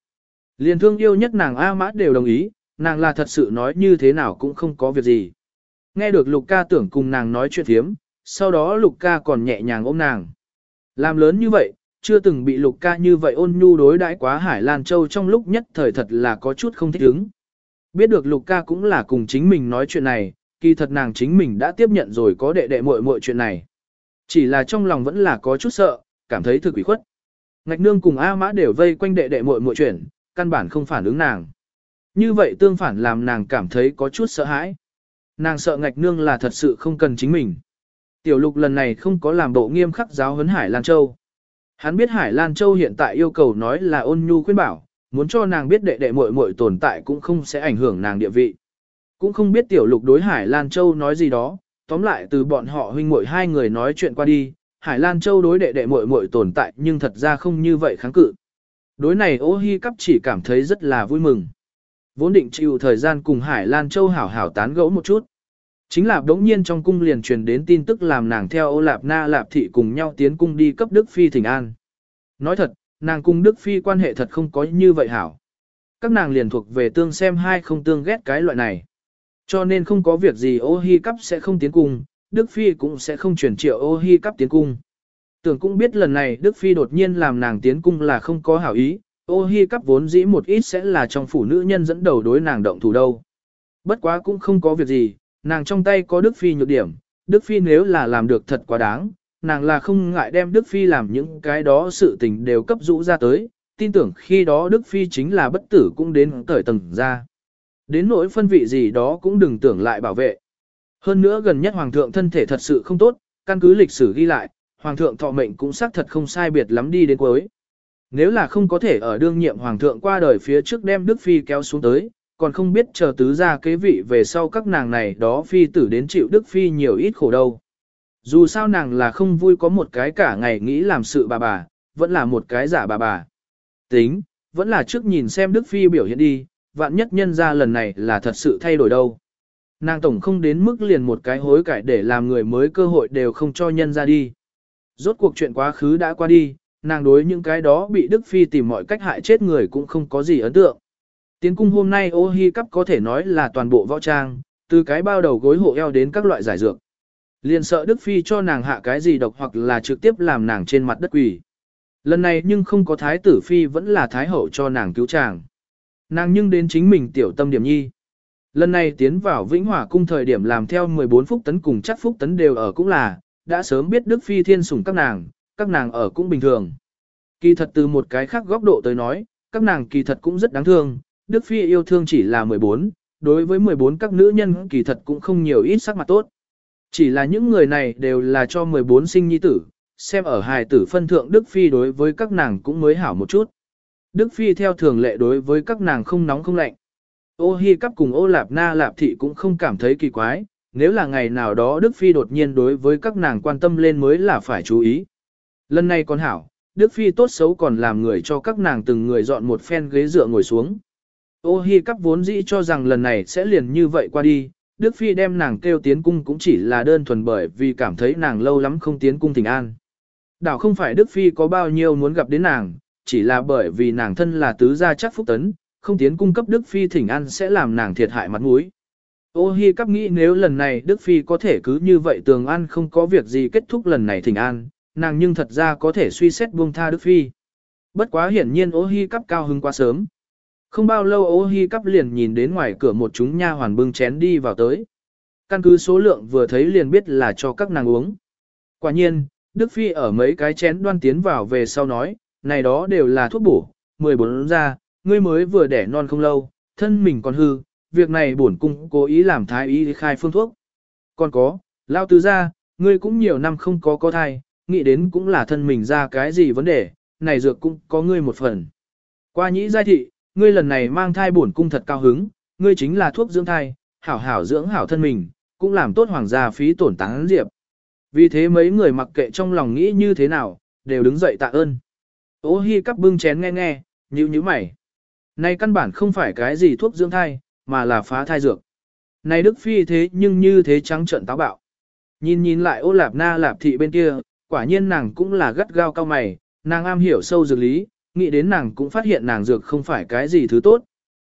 Liền thương yêu nhất nàng A Mã đều đồng ý, nàng là thật sự nói như thế nào cũng không có việc gì. Nghe được Lục ca tưởng cùng nàng nói chuyện thiếm, sau đó Lục ca còn nhẹ nhàng ôm nàng. Làm lớn như vậy, chưa từng bị Lục ca như vậy ôn nhu đối đãi quá Hải Lan Châu trong lúc nhất thời thật là có chút không thích ứng. Biết được Lục ca cũng là cùng chính mình nói chuyện này, kỳ thật nàng chính mình đã tiếp nhận rồi có đệ đệ muội muội chuyện này. Chỉ là trong lòng vẫn là có chút sợ, cảm thấy thực quỷ khuất. Ngạch nương cùng A mã đều vây quanh đệ đệ muội muội chuyện, căn bản không phản ứng nàng. Như vậy tương phản làm nàng cảm thấy có chút sợ hãi. Nàng sợ ngạch nương là thật sự không cần chính mình. Tiểu lục lần này không có làm bộ nghiêm khắc giáo huấn Hải Lan Châu. Hắn biết Hải Lan Châu hiện tại yêu cầu nói là ôn nhu khuyên bảo, muốn cho nàng biết đệ đệ muội muội tồn tại cũng không sẽ ảnh hưởng nàng địa vị. Cũng không biết tiểu lục đối Hải Lan Châu nói gì đó, tóm lại từ bọn họ huynh muội hai người nói chuyện qua đi, Hải Lan Châu đối đệ đệ muội muội tồn tại nhưng thật ra không như vậy kháng cự. Đối này ô hi cắp chỉ cảm thấy rất là vui mừng. Vốn định chịu thời gian cùng Hải Lan Châu hảo hảo tán gẫu một chút. Chính là đống nhiên trong cung liền truyền đến tin tức làm nàng theo ô lạp na lạp thị cùng nhau tiến cung đi cấp Đức Phi thỉnh an. Nói thật, nàng cùng Đức Phi quan hệ thật không có như vậy hảo. Các nàng liền thuộc về tương xem hai không tương ghét cái loại này. Cho nên không có việc gì ô hi cắp sẽ không tiến cung, Đức Phi cũng sẽ không chuyển triệu ô hi cắp tiến cung. Tưởng cũng biết lần này Đức Phi đột nhiên làm nàng tiến cung là không có hảo ý, ô hi cắp vốn dĩ một ít sẽ là trong phủ nữ nhân dẫn đầu đối nàng động thủ đâu. Bất quá cũng không có việc gì, nàng trong tay có Đức Phi nhược điểm, Đức Phi nếu là làm được thật quá đáng, nàng là không ngại đem Đức Phi làm những cái đó sự tình đều cấp rũ ra tới, tin tưởng khi đó Đức Phi chính là bất tử cũng đến thời tầng ra. Đến nỗi phân vị gì đó cũng đừng tưởng lại bảo vệ. Hơn nữa gần nhất Hoàng thượng thân thể thật sự không tốt, căn cứ lịch sử ghi lại, Hoàng thượng thọ mệnh cũng xác thật không sai biệt lắm đi đến cuối. Nếu là không có thể ở đương nhiệm Hoàng thượng qua đời phía trước đem Đức Phi kéo xuống tới, còn không biết chờ tứ gia kế vị về sau các nàng này đó Phi tử đến chịu Đức Phi nhiều ít khổ đâu. Dù sao nàng là không vui có một cái cả ngày nghĩ làm sự bà bà, vẫn là một cái giả bà bà. Tính, vẫn là trước nhìn xem Đức Phi biểu hiện đi, vạn nhất nhân ra lần này là thật sự thay đổi đâu. Nàng tổng không đến mức liền một cái hối cải để làm người mới cơ hội đều không cho nhân ra đi. Rốt cuộc chuyện quá khứ đã qua đi, nàng đối những cái đó bị Đức Phi tìm mọi cách hại chết người cũng không có gì ấn tượng. Tiến cung hôm nay ô hi cắp có thể nói là toàn bộ võ trang, từ cái bao đầu gối hộ eo đến các loại giải dược. Liền sợ Đức Phi cho nàng hạ cái gì độc hoặc là trực tiếp làm nàng trên mặt đất quỷ. Lần này nhưng không có thái tử Phi vẫn là thái hậu cho nàng cứu chàng. Nàng nhưng đến chính mình tiểu tâm điểm nhi. Lần này tiến vào Vĩnh Hòa cung thời điểm làm theo 14 phúc tấn cùng chắc phúc tấn đều ở cũng là, đã sớm biết Đức Phi thiên sủng các nàng, các nàng ở cũng bình thường. Kỳ thật từ một cái khác góc độ tới nói, các nàng kỳ thật cũng rất đáng thương, Đức Phi yêu thương chỉ là 14, đối với 14 các nữ nhân kỳ thật cũng không nhiều ít sắc mặt tốt. Chỉ là những người này đều là cho 14 sinh nhi tử, xem ở hài tử phân thượng Đức Phi đối với các nàng cũng mới hảo một chút. Đức Phi theo thường lệ đối với các nàng không nóng không lạnh. Ô Hi cắp cùng ô Lạp Na Lạp Thị cũng không cảm thấy kỳ quái, nếu là ngày nào đó Đức Phi đột nhiên đối với các nàng quan tâm lên mới là phải chú ý. Lần này còn hảo, Đức Phi tốt xấu còn làm người cho các nàng từng người dọn một phen ghế dựa ngồi xuống. Ô Hi cắp vốn dĩ cho rằng lần này sẽ liền như vậy qua đi, Đức Phi đem nàng kêu tiến cung cũng chỉ là đơn thuần bởi vì cảm thấy nàng lâu lắm không tiến cung thỉnh an. Đảo không phải Đức Phi có bao nhiêu muốn gặp đến nàng, chỉ là bởi vì nàng thân là tứ gia chắc phúc tấn, không tiến cung cấp Đức Phi thỉnh an sẽ làm nàng thiệt hại mặt mũi. Ô Hi cắp nghĩ nếu lần này Đức Phi có thể cứ như vậy tường an không có việc gì kết thúc lần này thỉnh an, nàng nhưng thật ra có thể suy xét buông tha Đức Phi. Bất quá hiển nhiên ô Hi cắp cao hứng quá sớm. Không bao lâu ô Hi cắp liền nhìn đến ngoài cửa một chúng nha hoàn bưng chén đi vào tới. Căn cứ số lượng vừa thấy liền biết là cho các nàng uống. Quả nhiên, Đức Phi ở mấy cái chén đoan tiến vào về sau nói, này đó đều là thuốc bổ, 14 ra, ngươi mới vừa đẻ non không lâu, thân mình còn hư, việc này bổn cung cố ý làm thái y khai phương thuốc. Còn có, lao tứ ra, ngươi cũng nhiều năm không có có thai, nghĩ đến cũng là thân mình ra cái gì vấn đề, này dược cũng có ngươi một phần. Qua nhĩ giai thị, ngươi lần này mang thai bổn cung thật cao hứng, ngươi chính là thuốc dưỡng thai, hảo hảo dưỡng hảo thân mình, cũng làm tốt hoàng gia phí tổn táng diệp. Vì thế mấy người mặc kệ trong lòng nghĩ như thế nào, đều đứng dậy tạ ơn. Ô hi cắp bưng chén nghe nghe, nhíu nhíu mày. Này căn bản không phải cái gì thuốc dưỡng thai, mà là phá thai dược. Này Đức Phi thế nhưng như thế trắng trợn táo bạo. Nhìn nhìn lại ô lạp na lạp thị bên kia, quả nhiên nàng cũng là gắt gao cao mày, nàng am hiểu sâu dược lý, nghĩ đến nàng cũng phát hiện nàng dược không phải cái gì thứ tốt.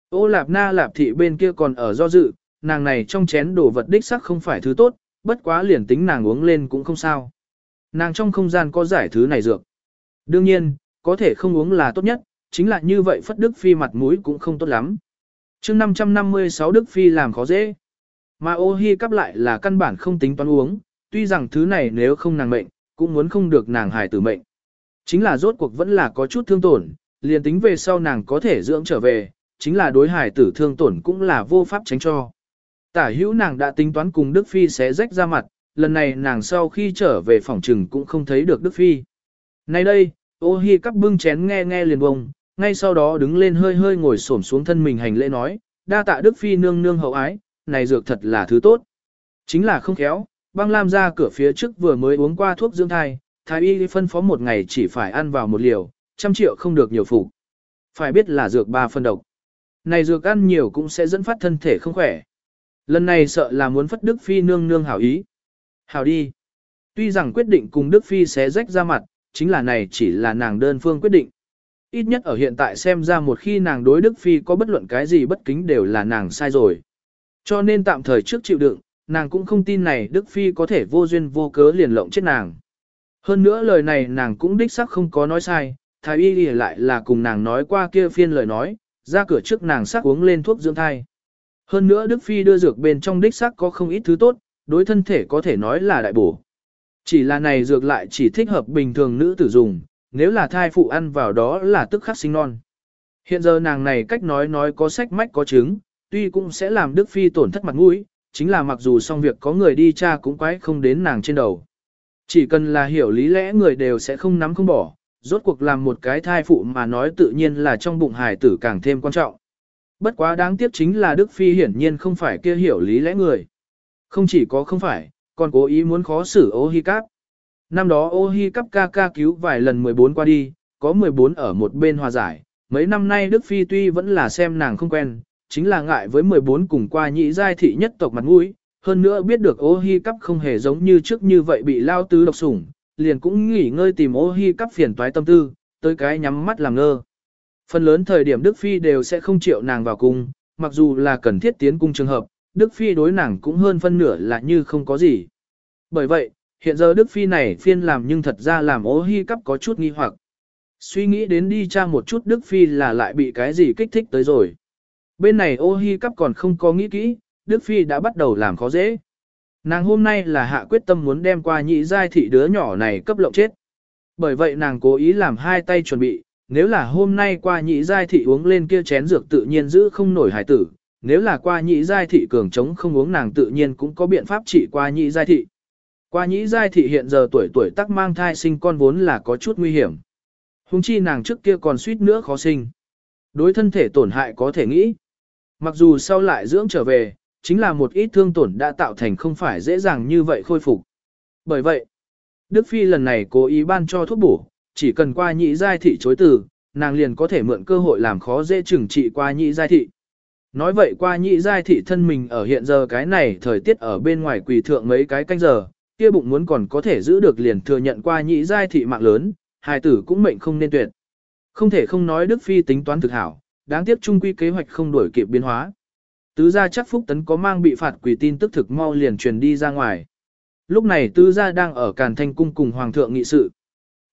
Ô lạp na lạp thị bên kia còn ở do dự, nàng này trong chén đồ vật đích sắc không phải thứ tốt, bất quá liền tính nàng uống lên cũng không sao. Nàng trong không gian có giải thứ này dược. Đương nhiên, có thể không uống là tốt nhất, chính là như vậy Phất Đức Phi mặt mũi cũng không tốt lắm. chương 556 Đức Phi làm khó dễ. Mà ô hi cắp lại là căn bản không tính toán uống, tuy rằng thứ này nếu không nàng mệnh, cũng muốn không được nàng hài tử mệnh. Chính là rốt cuộc vẫn là có chút thương tổn, liền tính về sau nàng có thể dưỡng trở về, chính là đối hải tử thương tổn cũng là vô pháp tránh cho. Tả hữu nàng đã tính toán cùng Đức Phi sẽ rách ra mặt, lần này nàng sau khi trở về phòng trừng cũng không thấy được Đức Phi. Nay đây, Ô hi cắp bưng chén nghe nghe liền bông, ngay sau đó đứng lên hơi hơi ngồi xổm xuống thân mình hành lễ nói, đa tạ Đức Phi nương nương hậu ái, này dược thật là thứ tốt. Chính là không khéo, băng lam ra cửa phía trước vừa mới uống qua thuốc dưỡng thai, thái y phân phó một ngày chỉ phải ăn vào một liều, trăm triệu không được nhiều phục. Phải biết là dược ba phân độc. Này dược ăn nhiều cũng sẽ dẫn phát thân thể không khỏe. Lần này sợ là muốn phất Đức Phi nương nương hảo ý. Hảo đi. Tuy rằng quyết định cùng Đức Phi sẽ rách ra mặt, chính là này chỉ là nàng đơn phương quyết định. Ít nhất ở hiện tại xem ra một khi nàng đối Đức Phi có bất luận cái gì bất kính đều là nàng sai rồi. Cho nên tạm thời trước chịu đựng, nàng cũng không tin này Đức Phi có thể vô duyên vô cớ liền lộng chết nàng. Hơn nữa lời này nàng cũng đích xác không có nói sai, thái y lại là cùng nàng nói qua kia phiên lời nói, ra cửa trước nàng sắc uống lên thuốc dưỡng thai. Hơn nữa Đức Phi đưa dược bên trong đích sắc có không ít thứ tốt, đối thân thể có thể nói là đại bổ. Chỉ là này dược lại chỉ thích hợp bình thường nữ tử dùng, nếu là thai phụ ăn vào đó là tức khắc sinh non. Hiện giờ nàng này cách nói nói có sách mách có chứng, tuy cũng sẽ làm Đức Phi tổn thất mặt mũi, chính là mặc dù xong việc có người đi cha cũng quái không đến nàng trên đầu. Chỉ cần là hiểu lý lẽ người đều sẽ không nắm không bỏ, rốt cuộc làm một cái thai phụ mà nói tự nhiên là trong bụng hài tử càng thêm quan trọng. Bất quá đáng tiếc chính là Đức Phi hiển nhiên không phải kia hiểu lý lẽ người. Không chỉ có không phải, còn cố ý muốn khó xử ô hi cáp. Năm đó ô hi cáp ca ca cứu vài lần 14 qua đi, có 14 ở một bên hòa giải. Mấy năm nay Đức Phi tuy vẫn là xem nàng không quen, chính là ngại với 14 cùng qua nhị giai thị nhất tộc mặt mũi. Hơn nữa biết được ô hi cắp không hề giống như trước như vậy bị lao tứ độc sủng, liền cũng nghỉ ngơi tìm ô hi cắp phiền toái tâm tư, tới cái nhắm mắt làm ngơ. Phần lớn thời điểm Đức Phi đều sẽ không chịu nàng vào cung, mặc dù là cần thiết tiến cung trường hợp, Đức Phi đối nàng cũng hơn phân nửa là như không có gì. Bởi vậy, hiện giờ Đức Phi này phiên làm nhưng thật ra làm ô hi cắp có chút nghi hoặc. Suy nghĩ đến đi tra một chút Đức Phi là lại bị cái gì kích thích tới rồi. Bên này ô hi cắp còn không có nghĩ kỹ, Đức Phi đã bắt đầu làm khó dễ. Nàng hôm nay là hạ quyết tâm muốn đem qua nhị giai thị đứa nhỏ này cấp lộng chết. Bởi vậy nàng cố ý làm hai tay chuẩn bị, nếu là hôm nay qua nhị giai thị uống lên kia chén dược tự nhiên giữ không nổi hải tử, nếu là qua nhị giai thị cường chống không uống nàng tự nhiên cũng có biện pháp trị qua nhị giai thị. Qua nhị giai thị hiện giờ tuổi tuổi tắc mang thai sinh con vốn là có chút nguy hiểm. Hùng chi nàng trước kia còn suýt nữa khó sinh. Đối thân thể tổn hại có thể nghĩ. Mặc dù sau lại dưỡng trở về, chính là một ít thương tổn đã tạo thành không phải dễ dàng như vậy khôi phục. Bởi vậy, Đức Phi lần này cố ý ban cho thuốc bổ, chỉ cần qua nhị giai thị chối từ, nàng liền có thể mượn cơ hội làm khó dễ trừng trị qua nhị giai thị. Nói vậy qua nhị giai thị thân mình ở hiện giờ cái này thời tiết ở bên ngoài quỳ thượng mấy cái canh giờ, kia bụng muốn còn có thể giữ được liền thừa nhận qua nhị giai thị mạng lớn, hài tử cũng mệnh không nên tuyệt. Không thể không nói Đức Phi tính toán thực hảo, đáng tiếc trung quy kế hoạch không đổi kịp biến hóa. Tứ gia chắc phúc tấn có mang bị phạt quỷ tin tức thực mau liền truyền đi ra ngoài. Lúc này tứ gia đang ở Càn Thanh Cung cùng Hoàng thượng nghị sự.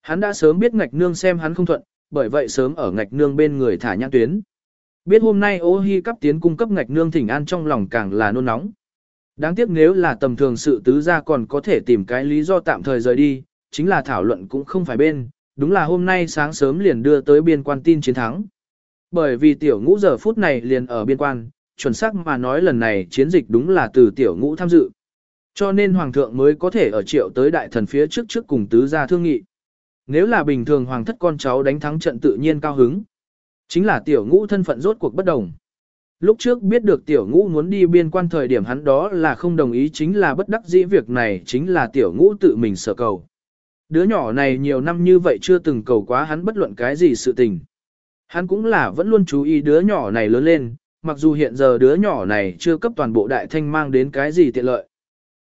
Hắn đã sớm biết ngạch nương xem hắn không thuận, bởi vậy sớm ở ngạch nương bên người thả nhãn tuyến. Biết hôm nay ô hi cấp tiến cung cấp ngạch nương thỉnh an trong lòng càng là nôn nóng. Đáng tiếc nếu là tầm thường sự tứ gia còn có thể tìm cái lý do tạm thời rời đi, chính là thảo luận cũng không phải bên, đúng là hôm nay sáng sớm liền đưa tới biên quan tin chiến thắng. Bởi vì tiểu ngũ giờ phút này liền ở biên quan, chuẩn xác mà nói lần này chiến dịch đúng là từ tiểu ngũ tham dự. Cho nên hoàng thượng mới có thể ở triệu tới đại thần phía trước trước cùng tứ gia thương nghị. Nếu là bình thường hoàng thất con cháu đánh thắng trận tự nhiên cao hứng. Chính là tiểu ngũ thân phận rốt cuộc bất đồng. Lúc trước biết được tiểu ngũ muốn đi biên quan thời điểm hắn đó là không đồng ý chính là bất đắc dĩ việc này chính là tiểu ngũ tự mình sở cầu. Đứa nhỏ này nhiều năm như vậy chưa từng cầu quá hắn bất luận cái gì sự tình. Hắn cũng là vẫn luôn chú ý đứa nhỏ này lớn lên, mặc dù hiện giờ đứa nhỏ này chưa cấp toàn bộ đại thanh mang đến cái gì tiện lợi.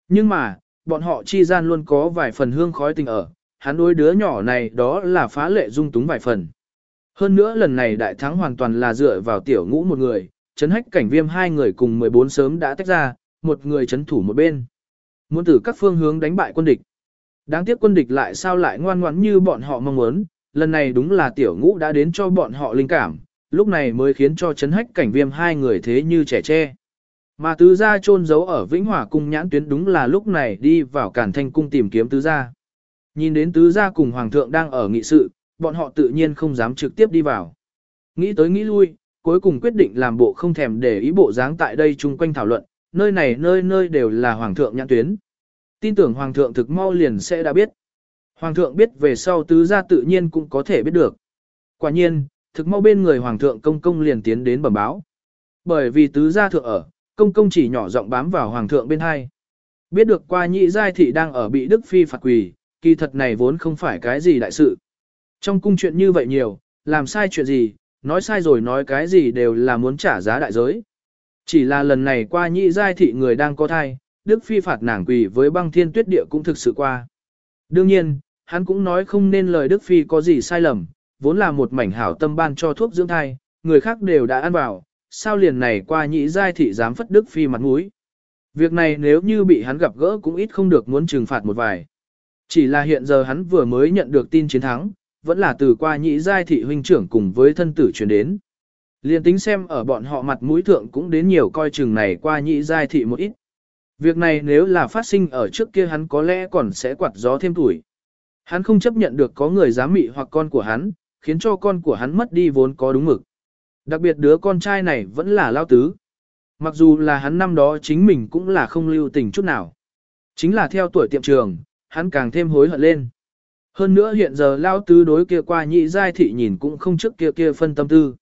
Nhưng mà, bọn họ chi gian luôn có vài phần hương khói tình ở, hắn đối đứa nhỏ này đó là phá lệ dung túng vài phần. Hơn nữa lần này đại thắng hoàn toàn là dựa vào tiểu ngũ một người, chấn hách cảnh viêm hai người cùng 14 sớm đã tách ra, một người chấn thủ một bên. Muốn từ các phương hướng đánh bại quân địch. Đáng tiếc quân địch lại sao lại ngoan ngoãn như bọn họ mong muốn, lần này đúng là tiểu ngũ đã đến cho bọn họ linh cảm, lúc này mới khiến cho chấn hách cảnh viêm hai người thế như trẻ tre. Mà tứ gia chôn giấu ở Vĩnh Hòa cung nhãn tuyến đúng là lúc này đi vào Cản Thanh cung tìm kiếm tứ gia. Nhìn đến tứ gia cùng hoàng thượng đang ở nghị sự, bọn họ tự nhiên không dám trực tiếp đi vào. Nghĩ tới nghĩ lui, cuối cùng quyết định làm bộ không thèm để ý bộ dáng tại đây chung quanh thảo luận, nơi này nơi nơi đều là hoàng thượng nhãn tuyến. Tin tưởng hoàng thượng thực mau liền sẽ đã biết. Hoàng thượng biết về sau tứ gia tự nhiên cũng có thể biết được. Quả nhiên, thực mau bên người hoàng thượng công công liền tiến đến bẩm báo. Bởi vì tứ gia thượng ở, công công chỉ nhỏ giọng bám vào hoàng thượng bên hai. Biết được qua nhị giai thị đang ở bị Đức Phi phạt quỳ, kỳ thật này vốn không phải cái gì đại sự. Trong cung chuyện như vậy nhiều, làm sai chuyện gì, nói sai rồi nói cái gì đều là muốn trả giá đại giới. Chỉ là lần này qua nhị giai thị người đang có thai, Đức Phi phạt nàng quỳ với băng thiên tuyết địa cũng thực sự qua. Đương nhiên, hắn cũng nói không nên lời Đức Phi có gì sai lầm, vốn là một mảnh hảo tâm ban cho thuốc dưỡng thai, người khác đều đã ăn vào, sao liền này qua nhị giai thị dám phất Đức Phi mặt mũi. Việc này nếu như bị hắn gặp gỡ cũng ít không được muốn trừng phạt một vài. Chỉ là hiện giờ hắn vừa mới nhận được tin chiến thắng, vẫn là từ qua nhị giai thị huynh trưởng cùng với thân tử truyền đến. Liên tính xem ở bọn họ mặt mũi thượng cũng đến nhiều coi chừng này qua nhị giai thị một ít. Việc này nếu là phát sinh ở trước kia hắn có lẽ còn sẽ quạt gió thêm tuổi. Hắn không chấp nhận được có người dám mị hoặc con của hắn, khiến cho con của hắn mất đi vốn có đúng mực. Đặc biệt đứa con trai này vẫn là lao tứ. Mặc dù là hắn năm đó chính mình cũng là không lưu tình chút nào. Chính là theo tuổi tiệm trường, hắn càng thêm hối hận lên. Hơn nữa hiện giờ lao tứ đối kia qua nhị giai thị nhìn cũng không trước kia kia phân tâm tư.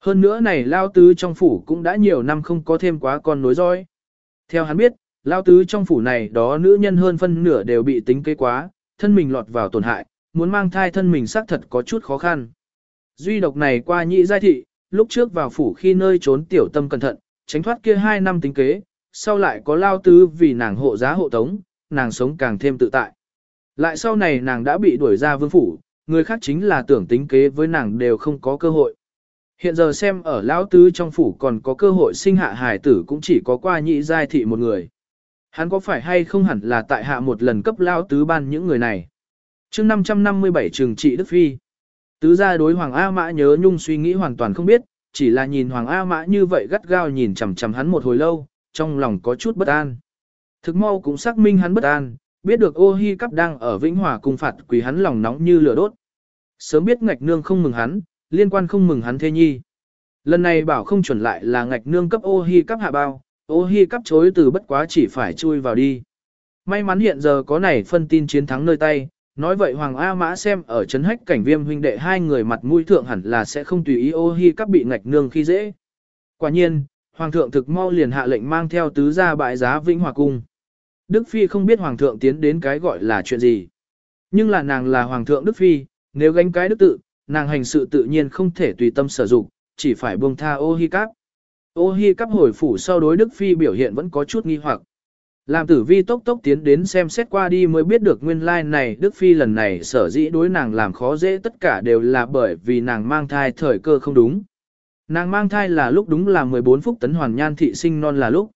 Hơn nữa này lao tứ trong phủ cũng đã nhiều năm không có thêm quá con nối dõi. Theo hắn biết, lao tứ trong phủ này đó nữ nhân hơn phân nửa đều bị tính kế quá, thân mình lọt vào tổn hại, muốn mang thai thân mình xác thật có chút khó khăn. Duy độc này qua nhị giai thị, lúc trước vào phủ khi nơi trốn tiểu tâm cẩn thận, tránh thoát kia hai năm tính kế, sau lại có lao tứ vì nàng hộ giá hộ tống, nàng sống càng thêm tự tại. Lại sau này nàng đã bị đuổi ra vương phủ, người khác chính là tưởng tính kế với nàng đều không có cơ hội. Hiện giờ xem ở lão tứ trong phủ còn có cơ hội sinh hạ hài tử cũng chỉ có qua nhị giai thị một người. Hắn có phải hay không hẳn là tại hạ một lần cấp lão tứ ban những người này chương 557 trường trị Đức Phi. Tứ gia đối Hoàng A Mã nhớ nhung suy nghĩ hoàn toàn không biết, chỉ là nhìn Hoàng A Mã như vậy gắt gao nhìn chằm chằm hắn một hồi lâu, trong lòng có chút bất an. Thực mau cũng xác minh hắn bất an, biết được ô hi cắp đang ở Vĩnh Hòa cung phạt quỳ hắn lòng nóng như lửa đốt. Sớm biết ngạch nương không mừng hắn, liên quan không mừng hắn thê nhi. Lần này bảo không chuẩn lại là ngạch nương cấp ô hi cắp hạ bao, ô hi cắp chối từ bất quá chỉ phải chui vào đi. May mắn hiện giờ có này phân tin chiến thắng nơi tay, nói vậy Hoàng A Mã xem ở chấn hách cảnh viêm huynh đệ hai người mặt mũi thượng hẳn là sẽ không tùy ý ô hi các bị ngạch nương khi dễ. Quả nhiên, Hoàng thượng thực mau liền hạ lệnh mang theo tứ gia bại giá Vĩnh Hòa Cung. Đức Phi không biết Hoàng thượng tiến đến cái gọi là chuyện gì. Nhưng là nàng là Hoàng thượng Đức Phi, nếu gánh cái đức tự, nàng hành sự tự nhiên không thể tùy tâm sử dụng, chỉ phải buông tha ô hi cắp. Ô hi cắp hồi phủ sau đối Đức Phi biểu hiện vẫn có chút nghi hoặc. Làm tử vi tốc tốc tiến đến xem xét qua đi mới biết được nguyên lai like này Đức Phi lần này sở dĩ đối nàng làm khó dễ tất cả đều là bởi vì nàng mang thai thời cơ không đúng. Nàng mang thai là lúc đúng là 14 phút tấn hoàn nhan thị sinh non là lúc.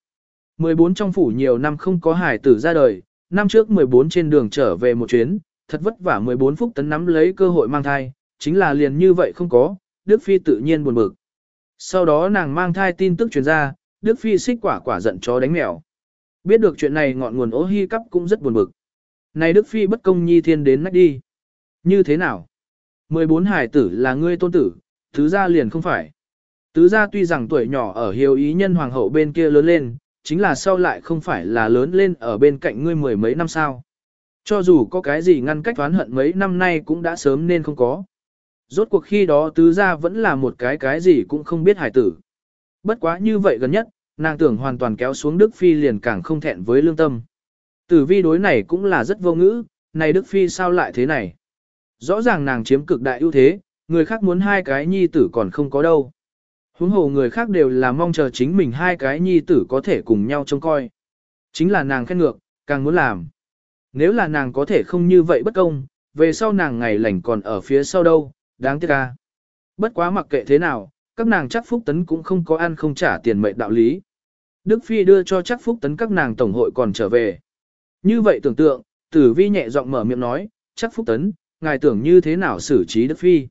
14 trong phủ nhiều năm không có hải tử ra đời, năm trước 14 trên đường trở về một chuyến, thật vất vả 14 phút tấn nắm lấy cơ hội mang thai, chính là liền như vậy không có, Đức Phi tự nhiên buồn bực. Sau đó nàng mang thai tin tức truyền ra, Đức Phi xích quả quả giận chó đánh mèo. Biết được chuyện này ngọn nguồn ố hy cắp cũng rất buồn bực. Này Đức Phi bất công nhi thiên đến nách đi. Như thế nào? 14 hải tử là ngươi tôn tử, tứ gia liền không phải. Tứ gia tuy rằng tuổi nhỏ ở hiếu ý nhân hoàng hậu bên kia lớn lên, chính là sau lại không phải là lớn lên ở bên cạnh ngươi mười mấy năm sao. Cho dù có cái gì ngăn cách toán hận mấy năm nay cũng đã sớm nên không có. Rốt cuộc khi đó tứ gia vẫn là một cái cái gì cũng không biết hải tử. Bất quá như vậy gần nhất, nàng tưởng hoàn toàn kéo xuống Đức Phi liền càng không thẹn với lương tâm. Tử vi đối này cũng là rất vô ngữ, này Đức Phi sao lại thế này? Rõ ràng nàng chiếm cực đại ưu thế, người khác muốn hai cái nhi tử còn không có đâu. Huống hồ người khác đều là mong chờ chính mình hai cái nhi tử có thể cùng nhau trông coi. Chính là nàng khen ngược, càng muốn làm. Nếu là nàng có thể không như vậy bất công, về sau nàng ngày lành còn ở phía sau đâu, đáng tiếc ca. Bất quá mặc kệ thế nào, các nàng chắc phúc tấn cũng không có ăn không trả tiền mệnh đạo lý. Đức Phi đưa cho chắc phúc tấn các nàng tổng hội còn trở về. Như vậy tưởng tượng, tử vi nhẹ giọng mở miệng nói, chắc phúc tấn, ngài tưởng như thế nào xử trí Đức Phi.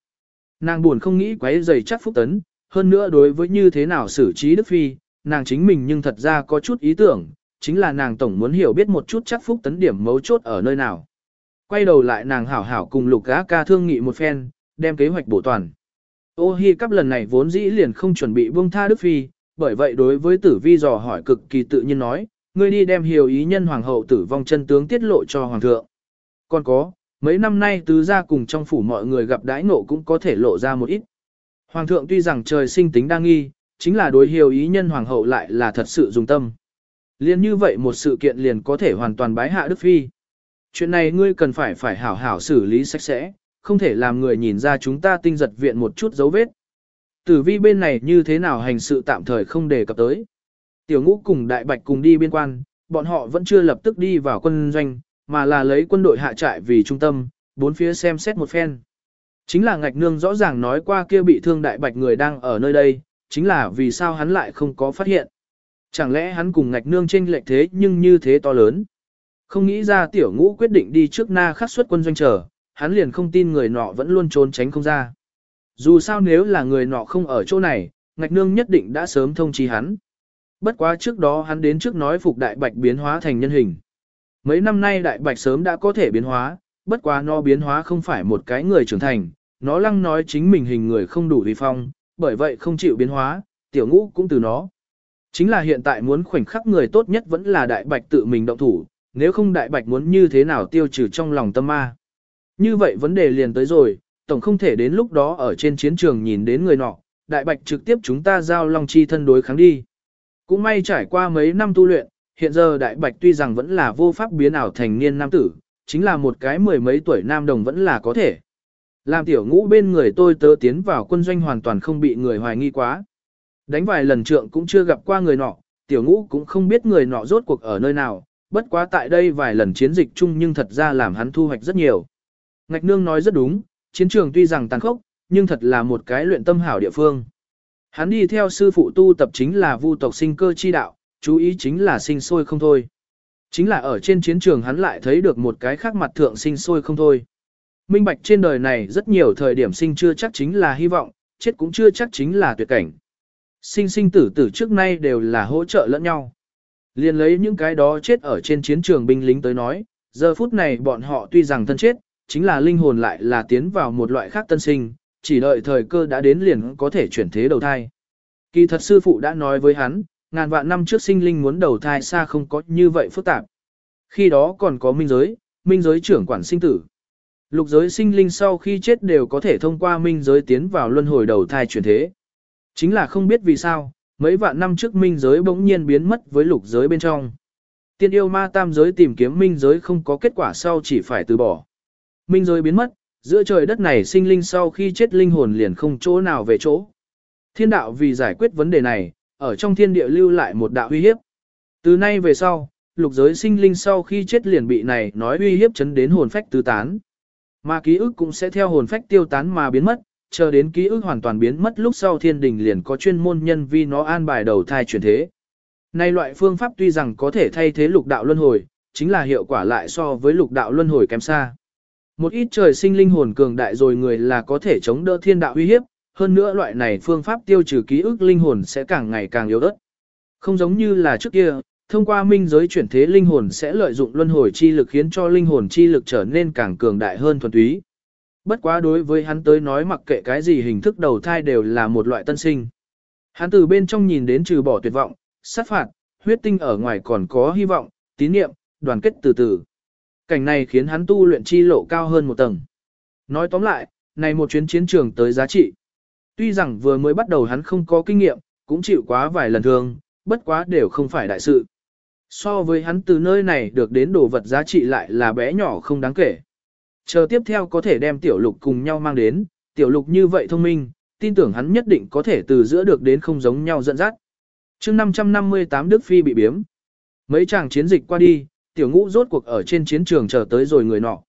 Nàng buồn không nghĩ quấy giày chắc phúc tấn, hơn nữa đối với như thế nào xử trí Đức Phi, nàng chính mình nhưng thật ra có chút ý tưởng, chính là nàng tổng muốn hiểu biết một chút chắc phúc tấn điểm mấu chốt ở nơi nào. Quay đầu lại nàng hảo hảo cùng lục gã ca thương nghị một phen, đem kế hoạch bổ toàn. Ô hi cắp lần này vốn dĩ liền không chuẩn bị buông tha Đức Phi, bởi vậy đối với tử vi dò hỏi cực kỳ tự nhiên nói, ngươi đi đem hiểu ý nhân hoàng hậu tử vong chân tướng tiết lộ cho hoàng thượng. Còn có, mấy năm nay tứ gia cùng trong phủ mọi người gặp đãi ngộ cũng có thể lộ ra một ít. Hoàng thượng tuy rằng trời sinh tính đa nghi, chính là đối hiểu ý nhân hoàng hậu lại là thật sự dùng tâm. Liên như vậy một sự kiện liền có thể hoàn toàn bái hạ Đức Phi. Chuyện này ngươi cần phải phải hảo hảo xử lý sạch sẽ, không thể làm người nhìn ra chúng ta tinh giật viện một chút dấu vết. Tử vi bên này như thế nào hành sự tạm thời không đề cập tới. Tiểu ngũ cùng đại bạch cùng đi biên quan, bọn họ vẫn chưa lập tức đi vào quân doanh, mà là lấy quân đội hạ trại vì trung tâm, bốn phía xem xét một phen. Chính là ngạch nương rõ ràng nói qua kia bị thương đại bạch người đang ở nơi đây, chính là vì sao hắn lại không có phát hiện. Chẳng lẽ hắn cùng ngạch nương trên lệch thế nhưng như thế to lớn. Không nghĩ ra tiểu ngũ quyết định đi trước na khắc xuất quân doanh trở, hắn liền không tin người nọ vẫn luôn trốn tránh không ra. Dù sao nếu là người nọ không ở chỗ này, ngạch nương nhất định đã sớm thông chi hắn. Bất quá trước đó hắn đến trước nói phục đại bạch biến hóa thành nhân hình. Mấy năm nay đại bạch sớm đã có thể biến hóa, bất quá nó biến hóa không phải một cái người trưởng thành, nó lăng nói chính mình hình người không đủ vi phong, bởi vậy không chịu biến hóa, tiểu ngũ cũng từ nó. Chính là hiện tại muốn khoảnh khắc người tốt nhất vẫn là đại bạch tự mình động thủ, nếu không đại bạch muốn như thế nào tiêu trừ trong lòng tâm ma. Như vậy vấn đề liền tới rồi, tổng không thể đến lúc đó ở trên chiến trường nhìn đến người nọ, đại bạch trực tiếp chúng ta giao long chi thân đối kháng đi. Cũng may trải qua mấy năm tu luyện, hiện giờ đại bạch tuy rằng vẫn là vô pháp biến ảo thành niên nam tử, chính là một cái mười mấy tuổi nam đồng vẫn là có thể. Làm tiểu ngũ bên người tôi tớ tiến vào quân doanh hoàn toàn không bị người hoài nghi quá. Đánh vài lần trượng cũng chưa gặp qua người nọ, tiểu ngũ cũng không biết người nọ rốt cuộc ở nơi nào, bất quá tại đây vài lần chiến dịch chung nhưng thật ra làm hắn thu hoạch rất nhiều. Ngạch nương nói rất đúng, chiến trường tuy rằng tàn khốc, nhưng thật là một cái luyện tâm hảo địa phương. Hắn đi theo sư phụ tu tập chính là vu tộc sinh cơ chi đạo, chú ý chính là sinh sôi không thôi. Chính là ở trên chiến trường hắn lại thấy được một cái khác mặt thượng sinh sôi không thôi. Minh bạch trên đời này rất nhiều thời điểm sinh chưa chắc chính là hy vọng, chết cũng chưa chắc chính là tuyệt cảnh. Sinh sinh tử tử trước nay đều là hỗ trợ lẫn nhau. Liên lấy những cái đó chết ở trên chiến trường binh lính tới nói, giờ phút này bọn họ tuy rằng thân chết, chính là linh hồn lại là tiến vào một loại khác tân sinh, chỉ đợi thời cơ đã đến liền có thể chuyển thế đầu thai. Kỳ thật sư phụ đã nói với hắn, ngàn vạn năm trước sinh linh muốn đầu thai xa không có như vậy phức tạp. Khi đó còn có minh giới, minh giới trưởng quản sinh tử. Lục giới sinh linh sau khi chết đều có thể thông qua minh giới tiến vào luân hồi đầu thai chuyển thế. Chính là không biết vì sao, mấy vạn năm trước minh giới bỗng nhiên biến mất với lục giới bên trong. Tiên yêu ma tam giới tìm kiếm minh giới không có kết quả sau chỉ phải từ bỏ. Minh giới biến mất, giữa trời đất này sinh linh sau khi chết linh hồn liền không chỗ nào về chỗ. Thiên đạo vì giải quyết vấn đề này, ở trong thiên địa lưu lại một đạo uy hiếp. Từ nay về sau, lục giới sinh linh sau khi chết liền bị này nói uy hiếp chấn đến hồn phách tứ tán. Mà ký ức cũng sẽ theo hồn phách tiêu tán mà biến mất, chờ đến ký ức hoàn toàn biến mất lúc sau thiên đình liền có chuyên môn nhân vi nó an bài đầu thai chuyển thế. Nay loại phương pháp tuy rằng có thể thay thế lục đạo luân hồi, chính là hiệu quả lại so với lục đạo luân hồi kém xa. Một ít trời sinh linh hồn cường đại rồi người là có thể chống đỡ thiên đạo uy hiếp, hơn nữa loại này phương pháp tiêu trừ ký ức linh hồn sẽ càng ngày càng yếu ớt. Không giống như là trước kia, thông qua minh giới chuyển thế linh hồn sẽ lợi dụng luân hồi chi lực khiến cho linh hồn chi lực trở nên càng cường đại hơn thuần túy. Bất quá đối với hắn tới nói mặc kệ cái gì hình thức đầu thai đều là một loại tân sinh. Hắn từ bên trong nhìn đến trừ bỏ tuyệt vọng, sát phạt, huyết tinh ở ngoài còn có hy vọng, tín niệm, đoàn kết từ từ. Cảnh này khiến hắn tu luyện chi lộ cao hơn một tầng. Nói tóm lại, này một chuyến chiến trường tới giá trị. Tuy rằng vừa mới bắt đầu hắn không có kinh nghiệm, cũng chịu quá vài lần thương, bất quá đều không phải đại sự. So với hắn từ nơi này được đến đồ vật giá trị lại là bé nhỏ không đáng kể. Chờ tiếp theo có thể đem tiểu lục cùng nhau mang đến, tiểu lục như vậy thông minh, tin tưởng hắn nhất định có thể từ giữa được đến không giống nhau dẫn dắt. chương 558 Đức Phi bị biếm. Mấy chàng chiến dịch qua đi, tiểu ngũ rốt cuộc ở trên chiến trường chờ tới rồi người nọ.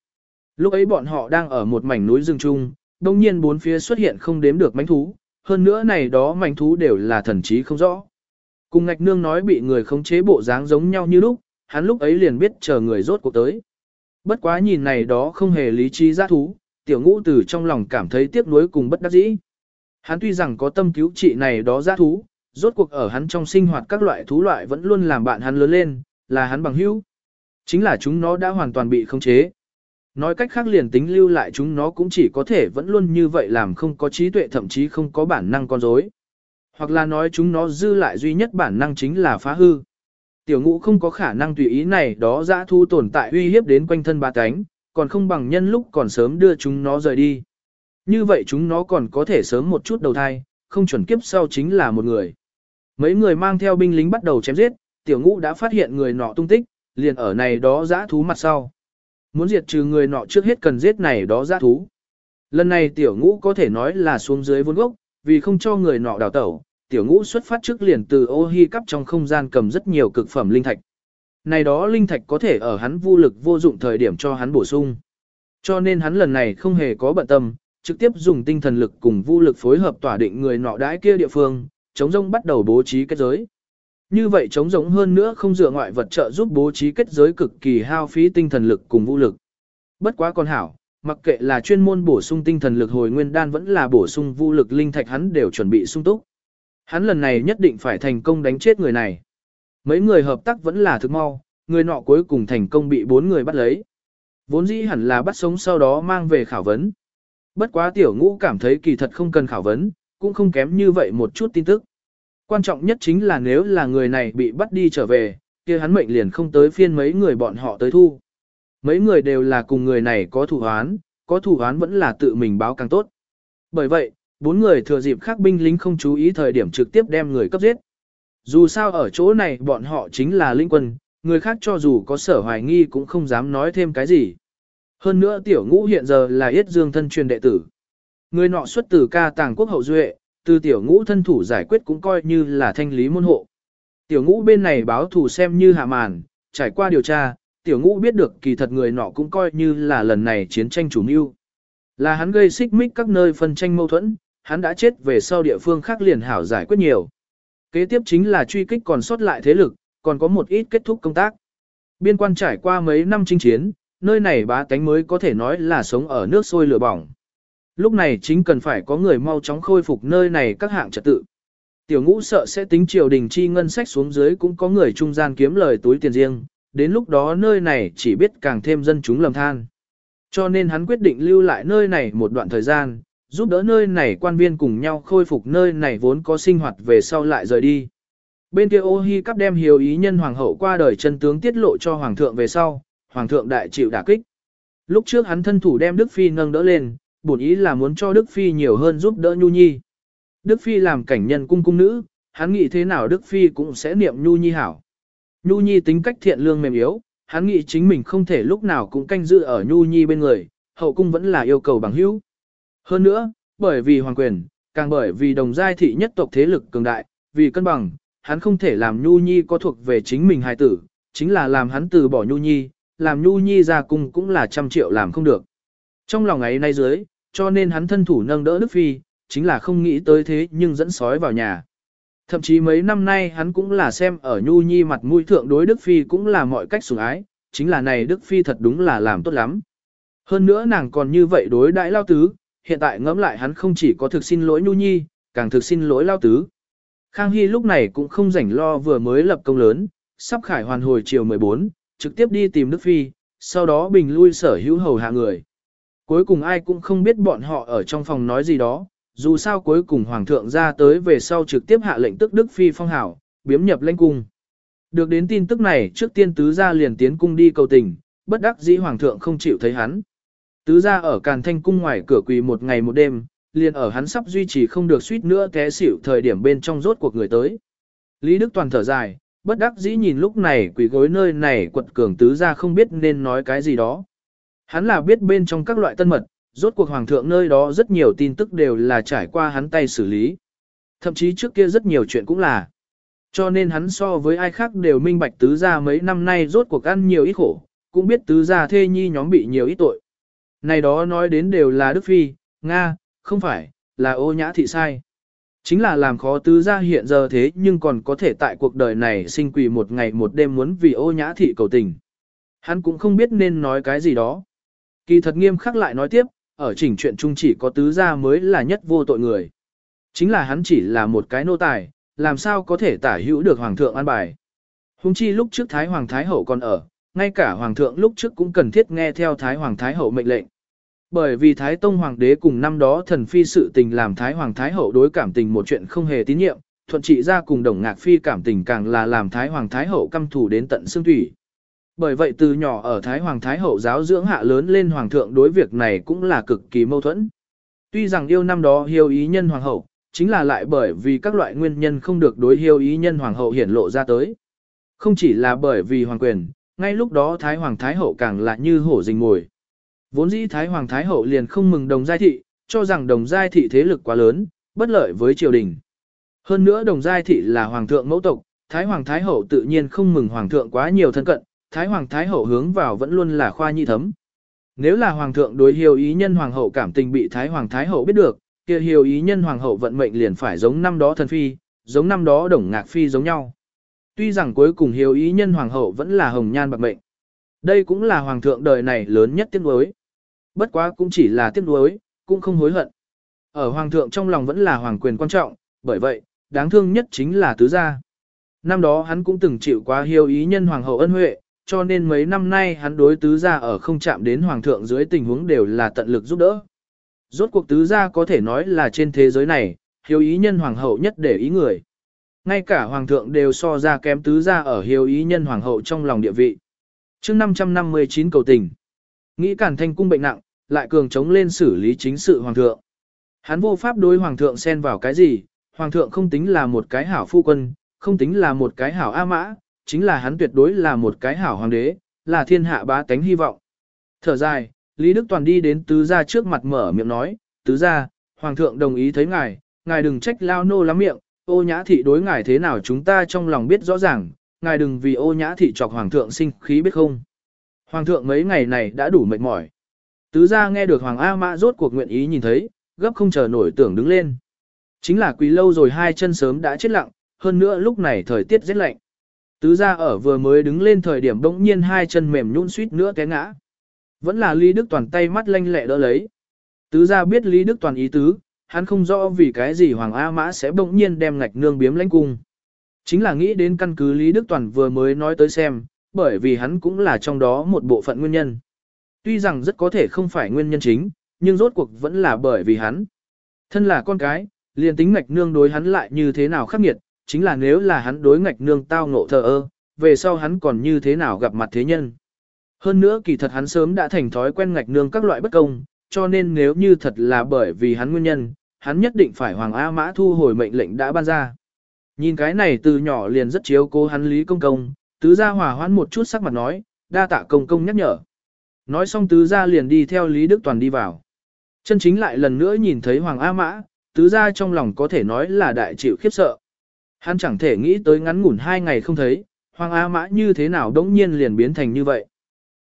Lúc ấy bọn họ đang ở một mảnh núi rừng chung, đông nhiên bốn phía xuất hiện không đếm được mánh thú, hơn nữa này đó mánh thú đều là thần trí không rõ. Cùng ngạch nương nói bị người khống chế bộ dáng giống nhau như lúc, hắn lúc ấy liền biết chờ người rốt cuộc tới. Bất quá nhìn này đó không hề lý trí giác thú, tiểu ngũ từ trong lòng cảm thấy tiếc nuối cùng bất đắc dĩ. Hắn tuy rằng có tâm cứu trị này đó giác thú, rốt cuộc ở hắn trong sinh hoạt các loại thú loại vẫn luôn làm bạn hắn lớn lên, là hắn bằng hữu. Chính là chúng nó đã hoàn toàn bị khống chế. Nói cách khác liền tính lưu lại chúng nó cũng chỉ có thể vẫn luôn như vậy làm không có trí tuệ thậm chí không có bản năng con dối. Hoặc là nói chúng nó dư lại duy nhất bản năng chính là phá hư. Tiểu ngũ không có khả năng tùy ý này đó dã thu tồn tại uy hiếp đến quanh thân ba cánh, còn không bằng nhân lúc còn sớm đưa chúng nó rời đi. Như vậy chúng nó còn có thể sớm một chút đầu thai, không chuẩn kiếp sau chính là một người. Mấy người mang theo binh lính bắt đầu chém giết, tiểu ngũ đã phát hiện người nọ tung tích, liền ở này đó giã thú mặt sau. Muốn diệt trừ người nọ trước hết cần giết này đó giã thú. Lần này tiểu ngũ có thể nói là xuống dưới vốn gốc, vì không cho người nọ đào tẩu, tiểu ngũ xuất phát trước liền từ ô hi cắp trong không gian cầm rất nhiều cực phẩm linh thạch. Này đó linh thạch có thể ở hắn vô lực vô dụng thời điểm cho hắn bổ sung. Cho nên hắn lần này không hề có bận tâm, trực tiếp dùng tinh thần lực cùng vô lực phối hợp tỏa định người nọ đãi kia địa phương, chống rông bắt đầu bố trí kết giới. Như vậy chống rỗng hơn nữa không dựa ngoại vật trợ giúp bố trí kết giới cực kỳ hao phí tinh thần lực cùng vũ lực. Bất quá con hảo, mặc kệ là chuyên môn bổ sung tinh thần lực hồi nguyên đan vẫn là bổ sung vũ lực linh thạch hắn đều chuẩn bị sung túc. Hắn lần này nhất định phải thành công đánh chết người này. Mấy người hợp tác vẫn là thực mau, người nọ cuối cùng thành công bị bốn người bắt lấy. Vốn dĩ hẳn là bắt sống sau đó mang về khảo vấn. Bất quá tiểu ngũ cảm thấy kỳ thật không cần khảo vấn, cũng không kém như vậy một chút tin tức. Quan trọng nhất chính là nếu là người này bị bắt đi trở về, kia hắn mệnh liền không tới phiên mấy người bọn họ tới thu. Mấy người đều là cùng người này có thủ án, có thủ án vẫn là tự mình báo càng tốt. Bởi vậy, bốn người thừa dịp khác binh lính không chú ý thời điểm trực tiếp đem người cấp giết. Dù sao ở chỗ này bọn họ chính là linh quân, người khác cho dù có sở hoài nghi cũng không dám nói thêm cái gì. Hơn nữa tiểu ngũ hiện giờ là yết dương thân truyền đệ tử. Người nọ xuất từ ca tàng quốc hậu duệ, từ tiểu ngũ thân thủ giải quyết cũng coi như là thanh lý môn hộ. Tiểu ngũ bên này báo thủ xem như hạ màn, trải qua điều tra, tiểu ngũ biết được kỳ thật người nọ cũng coi như là lần này chiến tranh chủ mưu. Là hắn gây xích mích các nơi phân tranh mâu thuẫn, hắn đã chết về sau địa phương khác liền hảo giải quyết nhiều. Kế tiếp chính là truy kích còn sót lại thế lực, còn có một ít kết thúc công tác. Biên quan trải qua mấy năm chinh chiến, nơi này bá tánh mới có thể nói là sống ở nước sôi lửa bỏng. Lúc này chính cần phải có người mau chóng khôi phục nơi này các hạng trật tự. Tiểu ngũ sợ sẽ tính triều đình chi ngân sách xuống dưới cũng có người trung gian kiếm lời túi tiền riêng, đến lúc đó nơi này chỉ biết càng thêm dân chúng lầm than. Cho nên hắn quyết định lưu lại nơi này một đoạn thời gian, giúp đỡ nơi này quan viên cùng nhau khôi phục nơi này vốn có sinh hoạt về sau lại rời đi. Bên kia ô hi cắp đem hiếu ý nhân hoàng hậu qua đời chân tướng tiết lộ cho hoàng thượng về sau, hoàng thượng đại chịu đả kích. Lúc trước hắn thân thủ đem Đức Phi nâng đỡ lên, bổn ý là muốn cho Đức Phi nhiều hơn giúp đỡ Nhu Nhi. Đức Phi làm cảnh nhân cung cung nữ, hắn nghĩ thế nào Đức Phi cũng sẽ niệm Nhu Nhi hảo. Nhu Nhi tính cách thiện lương mềm yếu, hắn nghĩ chính mình không thể lúc nào cũng canh giữ ở Nhu Nhi bên người, hậu cung vẫn là yêu cầu bằng hữu. Hơn nữa, bởi vì hoàng quyền, càng bởi vì đồng giai thị nhất tộc thế lực cường đại, vì cân bằng, hắn không thể làm Nhu Nhi có thuộc về chính mình hài tử, chính là làm hắn từ bỏ Nhu Nhi, làm Nhu Nhi ra cung cũng là trăm triệu làm không được. Trong lòng ấy nay dưới, cho nên hắn thân thủ nâng đỡ Đức Phi, chính là không nghĩ tới thế nhưng dẫn sói vào nhà. Thậm chí mấy năm nay hắn cũng là xem ở Nhu Nhi mặt mũi thượng đối Đức Phi cũng là mọi cách sủng ái, chính là này Đức Phi thật đúng là làm tốt lắm. Hơn nữa nàng còn như vậy đối đại lao tứ, hiện tại ngẫm lại hắn không chỉ có thực xin lỗi Nhu Nhi, càng thực xin lỗi lao tứ. Khang Hy lúc này cũng không rảnh lo vừa mới lập công lớn, sắp khải hoàn hồi chiều 14, trực tiếp đi tìm Đức Phi, sau đó bình lui sở hữu hầu hạ người. Cuối cùng ai cũng không biết bọn họ ở trong phòng nói gì đó, dù sao cuối cùng Hoàng thượng ra tới về sau trực tiếp hạ lệnh tức Đức Phi phong hảo, biếm nhập lãnh cung. Được đến tin tức này trước tiên tứ gia liền tiến cung đi cầu tình, bất đắc dĩ Hoàng thượng không chịu thấy hắn. Tứ gia ở Càn Thanh cung ngoài cửa quỳ một ngày một đêm, liền ở hắn sắp duy trì không được suýt nữa té xỉu thời điểm bên trong rốt cuộc người tới. Lý Đức Toàn thở dài, bất đắc dĩ nhìn lúc này quỳ gối nơi này quật cường tứ gia không biết nên nói cái gì đó. Hắn là biết bên trong các loại tân mật, rốt cuộc hoàng thượng nơi đó rất nhiều tin tức đều là trải qua hắn tay xử lý. Thậm chí trước kia rất nhiều chuyện cũng là. Cho nên hắn so với ai khác đều minh bạch tứ gia mấy năm nay rốt cuộc ăn nhiều ít khổ, cũng biết tứ gia thê nhi nhóm bị nhiều ít tội. Này đó nói đến đều là Đức Phi, Nga, không phải, là ô nhã thị sai. Chính là làm khó tứ gia hiện giờ thế nhưng còn có thể tại cuộc đời này sinh quỳ một ngày một đêm muốn vì ô nhã thị cầu tình. Hắn cũng không biết nên nói cái gì đó. Kỳ thật nghiêm khắc lại nói tiếp, ở chỉnh chuyện chung chỉ có tứ gia mới là nhất vô tội người. Chính là hắn chỉ là một cái nô tài, làm sao có thể tả hữu được hoàng thượng an bài. Hùng chi lúc trước Thái Hoàng Thái Hậu còn ở, ngay cả hoàng thượng lúc trước cũng cần thiết nghe theo Thái Hoàng Thái Hậu mệnh lệnh. Bởi vì Thái Tông Hoàng đế cùng năm đó thần phi sự tình làm Thái Hoàng Thái Hậu đối cảm tình một chuyện không hề tín nhiệm, thuận trị ra cùng đồng ngạc phi cảm tình càng là làm Thái Hoàng Thái Hậu căm thù đến tận xương thủy. Bởi vậy từ nhỏ ở Thái Hoàng Thái Hậu giáo dưỡng hạ lớn lên Hoàng thượng đối việc này cũng là cực kỳ mâu thuẫn. Tuy rằng yêu năm đó hiếu ý nhân Hoàng hậu, chính là lại bởi vì các loại nguyên nhân không được đối hiếu ý nhân Hoàng hậu hiển lộ ra tới. Không chỉ là bởi vì Hoàng quyền, ngay lúc đó Thái Hoàng Thái Hậu càng là như hổ rình mồi. Vốn dĩ Thái Hoàng Thái Hậu liền không mừng đồng giai thị, cho rằng đồng giai thị thế lực quá lớn, bất lợi với triều đình. Hơn nữa đồng giai thị là Hoàng thượng mẫu tộc, Thái Hoàng Thái Hậu tự nhiên không mừng Hoàng thượng quá nhiều thân cận, Thái Hoàng Thái Hậu hướng vào vẫn luôn là khoa nhi thấm. Nếu là Hoàng thượng đối hiếu ý nhân Hoàng hậu cảm tình bị Thái Hoàng Thái Hậu biết được, kia hiếu ý nhân Hoàng hậu vận mệnh liền phải giống năm đó thần phi, giống năm đó đồng ngạc phi giống nhau. Tuy rằng cuối cùng hiếu ý nhân Hoàng hậu vẫn là hồng nhan bạc mệnh. Đây cũng là Hoàng thượng đời này lớn nhất tiếc nuối. Bất quá cũng chỉ là tiếc nuối, cũng không hối hận. Ở Hoàng thượng trong lòng vẫn là Hoàng quyền quan trọng, bởi vậy, đáng thương nhất chính là tứ gia. Năm đó hắn cũng từng chịu quá hiếu ý nhân Hoàng hậu ân huệ, cho nên mấy năm nay hắn đối tứ gia ở không chạm đến hoàng thượng dưới tình huống đều là tận lực giúp đỡ. Rốt cuộc tứ gia có thể nói là trên thế giới này, hiếu ý nhân hoàng hậu nhất để ý người. Ngay cả hoàng thượng đều so ra kém tứ gia ở hiếu ý nhân hoàng hậu trong lòng địa vị. chương 559 cầu tình. Nghĩ cản thanh cung bệnh nặng, lại cường chống lên xử lý chính sự hoàng thượng. Hắn vô pháp đối hoàng thượng xen vào cái gì, hoàng thượng không tính là một cái hảo phu quân, không tính là một cái hảo A mã, chính là hắn tuyệt đối là một cái hảo hoàng đế, là thiên hạ bá tánh hy vọng. Thở dài, Lý Đức Toàn đi đến tứ gia trước mặt mở miệng nói, tứ gia, hoàng thượng đồng ý thấy ngài, ngài đừng trách lao nô lắm miệng, ô nhã thị đối ngài thế nào chúng ta trong lòng biết rõ ràng, ngài đừng vì ô nhã thị chọc hoàng thượng sinh khí biết không. Hoàng thượng mấy ngày này đã đủ mệt mỏi. Tứ gia nghe được hoàng A Mã rốt cuộc nguyện ý nhìn thấy, gấp không chờ nổi tưởng đứng lên. Chính là quý lâu rồi hai chân sớm đã chết lặng, hơn nữa lúc này thời tiết rất lạnh. Tứ gia ở vừa mới đứng lên thời điểm bỗng nhiên hai chân mềm nhũn suýt nữa té ngã. Vẫn là Lý Đức Toàn tay mắt lanh lẹ đỡ lấy. Tứ gia biết Lý Đức Toàn ý tứ, hắn không rõ vì cái gì Hoàng A Mã sẽ bỗng nhiên đem ngạch nương biếm lãnh cung. Chính là nghĩ đến căn cứ Lý Đức Toàn vừa mới nói tới xem, bởi vì hắn cũng là trong đó một bộ phận nguyên nhân. Tuy rằng rất có thể không phải nguyên nhân chính, nhưng rốt cuộc vẫn là bởi vì hắn. Thân là con cái, liền tính ngạch nương đối hắn lại như thế nào khắc nghiệt, chính là nếu là hắn đối ngạch nương tao ngộ thờ ơ, về sau hắn còn như thế nào gặp mặt thế nhân. Hơn nữa kỳ thật hắn sớm đã thành thói quen ngạch nương các loại bất công, cho nên nếu như thật là bởi vì hắn nguyên nhân, hắn nhất định phải Hoàng A Mã thu hồi mệnh lệnh đã ban ra. Nhìn cái này từ nhỏ liền rất chiếu cố hắn Lý Công Công, tứ gia hòa hoãn một chút sắc mặt nói, đa tạ công công nhắc nhở. Nói xong tứ gia liền đi theo Lý Đức Toàn đi vào. Chân chính lại lần nữa nhìn thấy Hoàng A Mã, tứ gia trong lòng có thể nói là đại chịu khiếp sợ. Hắn chẳng thể nghĩ tới ngắn ngủn hai ngày không thấy, Hoàng A Mã như thế nào đống nhiên liền biến thành như vậy.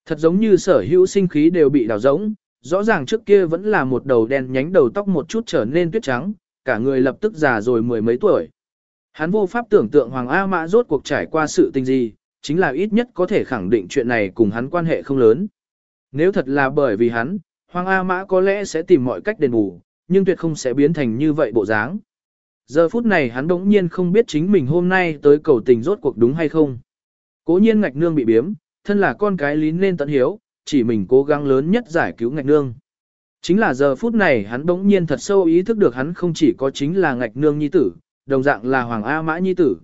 Thật giống như sở hữu sinh khí đều bị đào rỗng, rõ ràng trước kia vẫn là một đầu đen nhánh đầu tóc một chút trở nên tuyết trắng, cả người lập tức già rồi mười mấy tuổi. Hắn vô pháp tưởng tượng Hoàng A Mã rốt cuộc trải qua sự tình gì, chính là ít nhất có thể khẳng định chuyện này cùng hắn quan hệ không lớn. Nếu thật là bởi vì hắn, Hoàng A Mã có lẽ sẽ tìm mọi cách đền bù, nhưng tuyệt không sẽ biến thành như vậy bộ dáng. Giờ phút này hắn đống nhiên không biết chính mình hôm nay tới cầu tình rốt cuộc đúng hay không. Cố nhiên ngạch nương bị biếm, thân là con cái lín lên tận hiếu, chỉ mình cố gắng lớn nhất giải cứu ngạch nương. Chính là giờ phút này hắn đống nhiên thật sâu ý thức được hắn không chỉ có chính là ngạch nương nhi tử, đồng dạng là Hoàng A Mã nhi tử.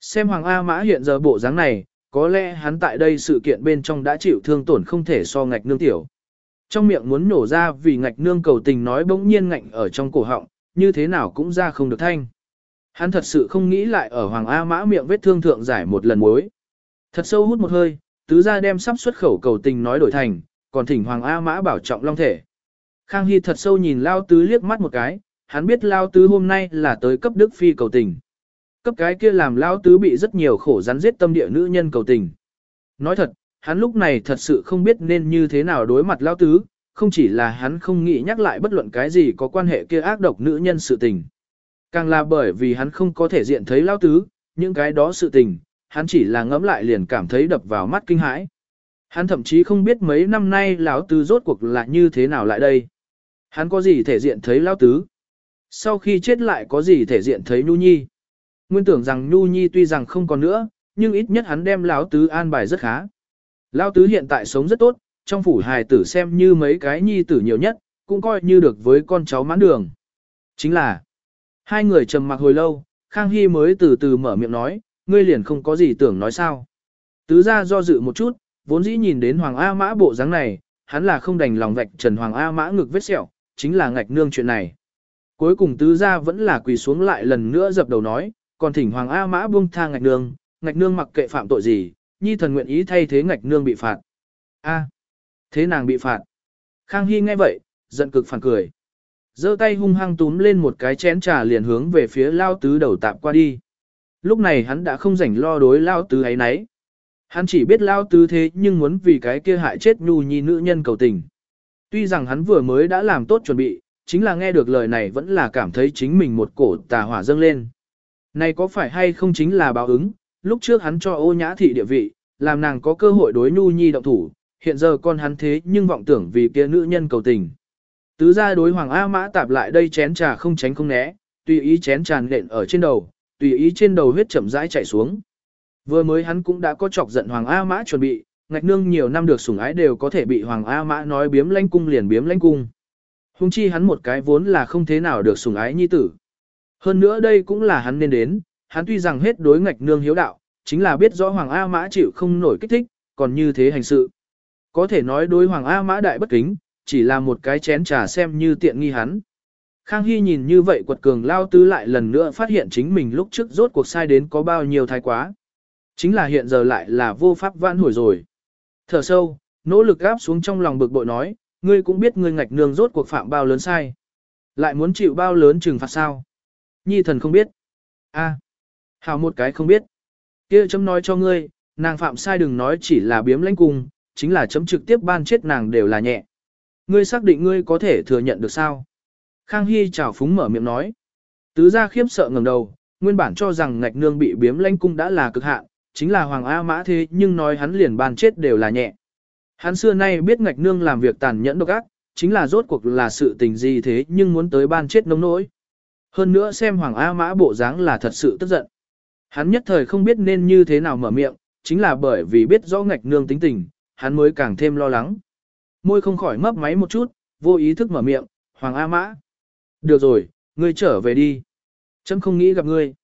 Xem Hoàng A Mã hiện giờ bộ dáng này, có lẽ hắn tại đây sự kiện bên trong đã chịu thương tổn không thể so ngạch nương tiểu. Trong miệng muốn nổ ra vì ngạch nương cầu tình nói bỗng nhiên ngạnh ở trong cổ họng, như thế nào cũng ra không được thanh. Hắn thật sự không nghĩ lại ở Hoàng A Mã miệng vết thương thượng giải một lần mối. Thật sâu hút một hơi, tứ gia đem sắp xuất khẩu cầu tình nói đổi thành, còn thỉnh Hoàng A Mã bảo trọng long thể. Khang Hy thật sâu nhìn Lao Tứ liếc mắt một cái, hắn biết Lao Tứ hôm nay là tới cấp Đức Phi cầu tình. Cấp cái kia làm Lao Tứ bị rất nhiều khổ rắn giết tâm địa nữ nhân cầu tình. Nói thật, hắn lúc này thật sự không biết nên như thế nào đối mặt Lao Tứ, không chỉ là hắn không nghĩ nhắc lại bất luận cái gì có quan hệ kia ác độc nữ nhân sự tình. Càng là bởi vì hắn không có thể diện thấy lao tứ, những cái đó sự tình, hắn chỉ là ngẫm lại liền cảm thấy đập vào mắt kinh hãi. Hắn thậm chí không biết mấy năm nay lão tứ rốt cuộc là như thế nào lại đây. Hắn có gì thể diện thấy lão tứ? Sau khi chết lại có gì thể diện thấy Nhu Nhi? Nguyên tưởng rằng Nhu Nhi tuy rằng không còn nữa, nhưng ít nhất hắn đem lão tứ an bài rất khá. Lão tứ hiện tại sống rất tốt, trong phủ hài tử xem như mấy cái nhi tử nhiều nhất, cũng coi như được với con cháu mãn đường. Chính là, hai người trầm mặc hồi lâu, Khang Hy mới từ từ mở miệng nói, ngươi liền không có gì tưởng nói sao. Tứ ra do dự một chút, vốn dĩ nhìn đến Hoàng A Mã bộ dáng này, hắn là không đành lòng vạch trần Hoàng A Mã ngực vết sẹo, chính là ngạch nương chuyện này. Cuối cùng tứ gia vẫn là quỳ xuống lại lần nữa dập đầu nói, còn thỉnh Hoàng A Mã buông tha ngạch nương, ngạch nương mặc kệ phạm tội gì, nhi thần nguyện ý thay thế ngạch nương bị phạt. A, thế nàng bị phạt. Khang Hy nghe vậy, giận cực phản cười. giơ tay hung hăng túm lên một cái chén trà liền hướng về phía lao tứ đầu tạm qua đi. Lúc này hắn đã không rảnh lo đối lao tứ ấy nấy. Hắn chỉ biết lao tứ thế nhưng muốn vì cái kia hại chết nhu nhi nữ nhân cầu tình. Tuy rằng hắn vừa mới đã làm tốt chuẩn bị, chính là nghe được lời này vẫn là cảm thấy chính mình một cổ tà hỏa dâng lên. Này có phải hay không chính là báo ứng, lúc trước hắn cho ô nhã thị địa vị, làm nàng có cơ hội đối nhu nhi động thủ, hiện giờ con hắn thế nhưng vọng tưởng vì kia nữ nhân cầu tình. Tứ gia đối hoàng A mã tạp lại đây chén trà không tránh không né, tùy ý chén tràn nện ở trên đầu, tùy ý trên đầu huyết chậm rãi chảy xuống. Vừa mới hắn cũng đã có chọc giận hoàng A mã chuẩn bị, ngạch nương nhiều năm được sủng ái đều có thể bị hoàng A mã nói biếm lãnh cung liền biếm lãnh cung. Hùng chi hắn một cái vốn là không thế nào được sủng ái nhi tử. Hơn nữa đây cũng là hắn nên đến, hắn tuy rằng hết đối ngạch nương hiếu đạo, chính là biết rõ Hoàng A Mã chịu không nổi kích thích, còn như thế hành sự. Có thể nói đối Hoàng A Mã đại bất kính, chỉ là một cái chén trà xem như tiện nghi hắn. Khang Hy nhìn như vậy quật cường lao tứ lại lần nữa phát hiện chính mình lúc trước rốt cuộc sai đến có bao nhiêu thái quá. Chính là hiện giờ lại là vô pháp vãn hồi rồi. Thở sâu, nỗ lực gáp xuống trong lòng bực bội nói, ngươi cũng biết ngươi ngạch nương rốt cuộc phạm bao lớn sai. Lại muốn chịu bao lớn trừng phạt sao? Nhi thần không biết. a hào một cái không biết. kia chấm nói cho ngươi, nàng phạm sai đừng nói chỉ là biếm lãnh cung, chính là chấm trực tiếp ban chết nàng đều là nhẹ. Ngươi xác định ngươi có thể thừa nhận được sao? Khang Hy chào phúng mở miệng nói. Tứ gia khiếp sợ ngẩng đầu, nguyên bản cho rằng ngạch nương bị biếm lanh cung đã là cực hạn, chính là hoàng A mã thế nhưng nói hắn liền ban chết đều là nhẹ. Hắn xưa nay biết ngạch nương làm việc tàn nhẫn độc ác, chính là rốt cuộc là sự tình gì thế nhưng muốn tới ban chết nông nỗi. Hơn nữa xem Hoàng A Mã bộ dáng là thật sự tức giận. Hắn nhất thời không biết nên như thế nào mở miệng, chính là bởi vì biết rõ ngạch nương tính tình, hắn mới càng thêm lo lắng. Môi không khỏi mấp máy một chút, vô ý thức mở miệng, Hoàng A Mã. Được rồi, ngươi trở về đi. Chấm không nghĩ gặp ngươi.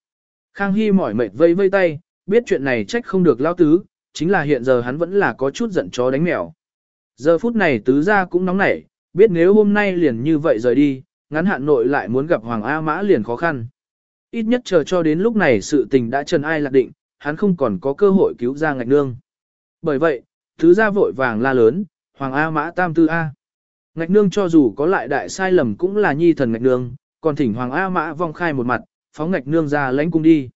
Khang Hy mỏi mệt vây vây tay, biết chuyện này trách không được lao tứ, chính là hiện giờ hắn vẫn là có chút giận chó đánh mèo. Giờ phút này tứ ra cũng nóng nảy, biết nếu hôm nay liền như vậy rời đi, ngắn hạn nội lại muốn gặp Hoàng A Mã liền khó khăn. Ít nhất chờ cho đến lúc này sự tình đã trần ai lạc định, hắn không còn có cơ hội cứu ra ngạch nương. Bởi vậy, thứ ra vội vàng la lớn, Hoàng A Mã Tam Tư A. Ngạch nương cho dù có lại đại sai lầm cũng là nhi thần ngạch nương, còn thỉnh Hoàng A Mã vong khai một mặt, phóng ngạch nương ra lãnh cung đi.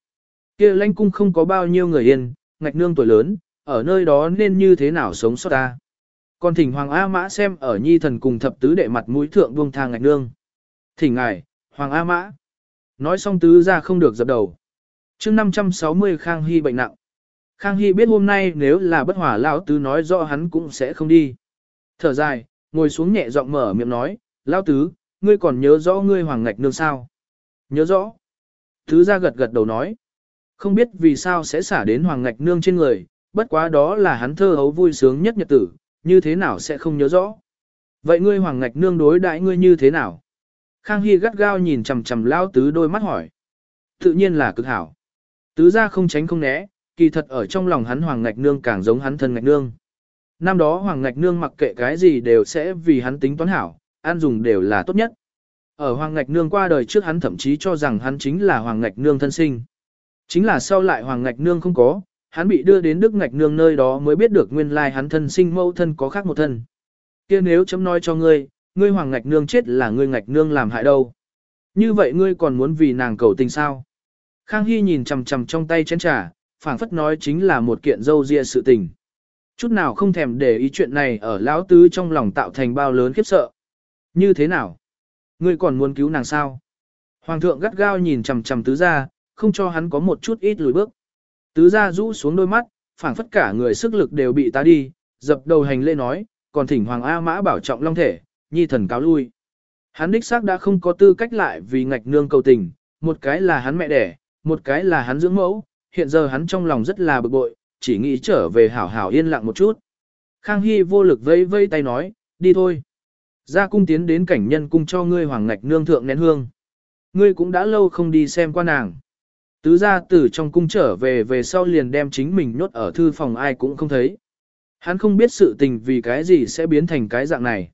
kia lãnh cung không có bao nhiêu người yên, ngạch nương tuổi lớn, ở nơi đó nên như thế nào sống sót ta. Còn thỉnh Hoàng A Mã xem ở nhi thần cùng thập tứ đệ mặt mũi thượng buông thang ngạch nương. Thỉnh ngài, Hoàng A Mã. Nói xong tứ ra không được dập đầu. chương 560 Khang Hy bệnh nặng. Khang Hy biết hôm nay nếu là bất hòa lão tứ nói rõ hắn cũng sẽ không đi. Thở dài, ngồi xuống nhẹ giọng mở miệng nói, lão tứ, ngươi còn nhớ rõ ngươi hoàng ngạch nương sao? Nhớ rõ. Thứ ra gật gật đầu nói. Không biết vì sao sẽ xả đến hoàng ngạch nương trên người, bất quá đó là hắn thơ hấu vui sướng nhất nhật tử, như thế nào sẽ không nhớ rõ. Vậy ngươi hoàng ngạch nương đối đãi ngươi như thế nào? Khang Hy gắt gao nhìn chằm chằm lao tứ đôi mắt hỏi. Tự nhiên là cực hảo. Tứ ra không tránh không né, kỳ thật ở trong lòng hắn hoàng ngạch nương càng giống hắn thân ngạch nương. Năm đó hoàng ngạch nương mặc kệ cái gì đều sẽ vì hắn tính toán hảo, an dùng đều là tốt nhất. Ở hoàng ngạch nương qua đời trước hắn thậm chí cho rằng hắn chính là hoàng ngạch nương thân sinh. Chính là sau lại hoàng ngạch nương không có, hắn bị đưa đến đức ngạch nương nơi đó mới biết được nguyên lai hắn thân sinh mẫu thân có khác một thân. kia nếu chấm nói cho ngươi, ngươi hoàng ngạch nương chết là ngươi ngạch nương làm hại đâu. Như vậy ngươi còn muốn vì nàng cầu tình sao? Khang Hy nhìn chằm chằm trong tay chén trà, phảng phất nói chính là một kiện dâu ria sự tình. Chút nào không thèm để ý chuyện này ở lão tứ trong lòng tạo thành bao lớn khiếp sợ. Như thế nào? Ngươi còn muốn cứu nàng sao? Hoàng thượng gắt gao nhìn chằm chằm tứ gia, không cho hắn có một chút ít lùi bước. Tứ gia rũ xuống đôi mắt, phảng phất cả người sức lực đều bị ta đi, dập đầu hành lễ nói, còn thỉnh Hoàng A Mã bảo trọng long thể, nhi thần cáo lui. Hắn đích xác đã không có tư cách lại vì ngạch nương cầu tình, một cái là hắn mẹ đẻ, một cái là hắn dưỡng mẫu, hiện giờ hắn trong lòng rất là bực bội, chỉ nghĩ trở về hảo hảo yên lặng một chút. Khang Hy vô lực vẫy vẫy tay nói, đi thôi. Ra cung tiến đến cảnh nhân cung cho ngươi hoàng ngạch nương thượng nén hương. Ngươi cũng đã lâu không đi xem qua nàng. Tứ gia tử trong cung trở về về sau liền đem chính mình nhốt ở thư phòng ai cũng không thấy. Hắn không biết sự tình vì cái gì sẽ biến thành cái dạng này.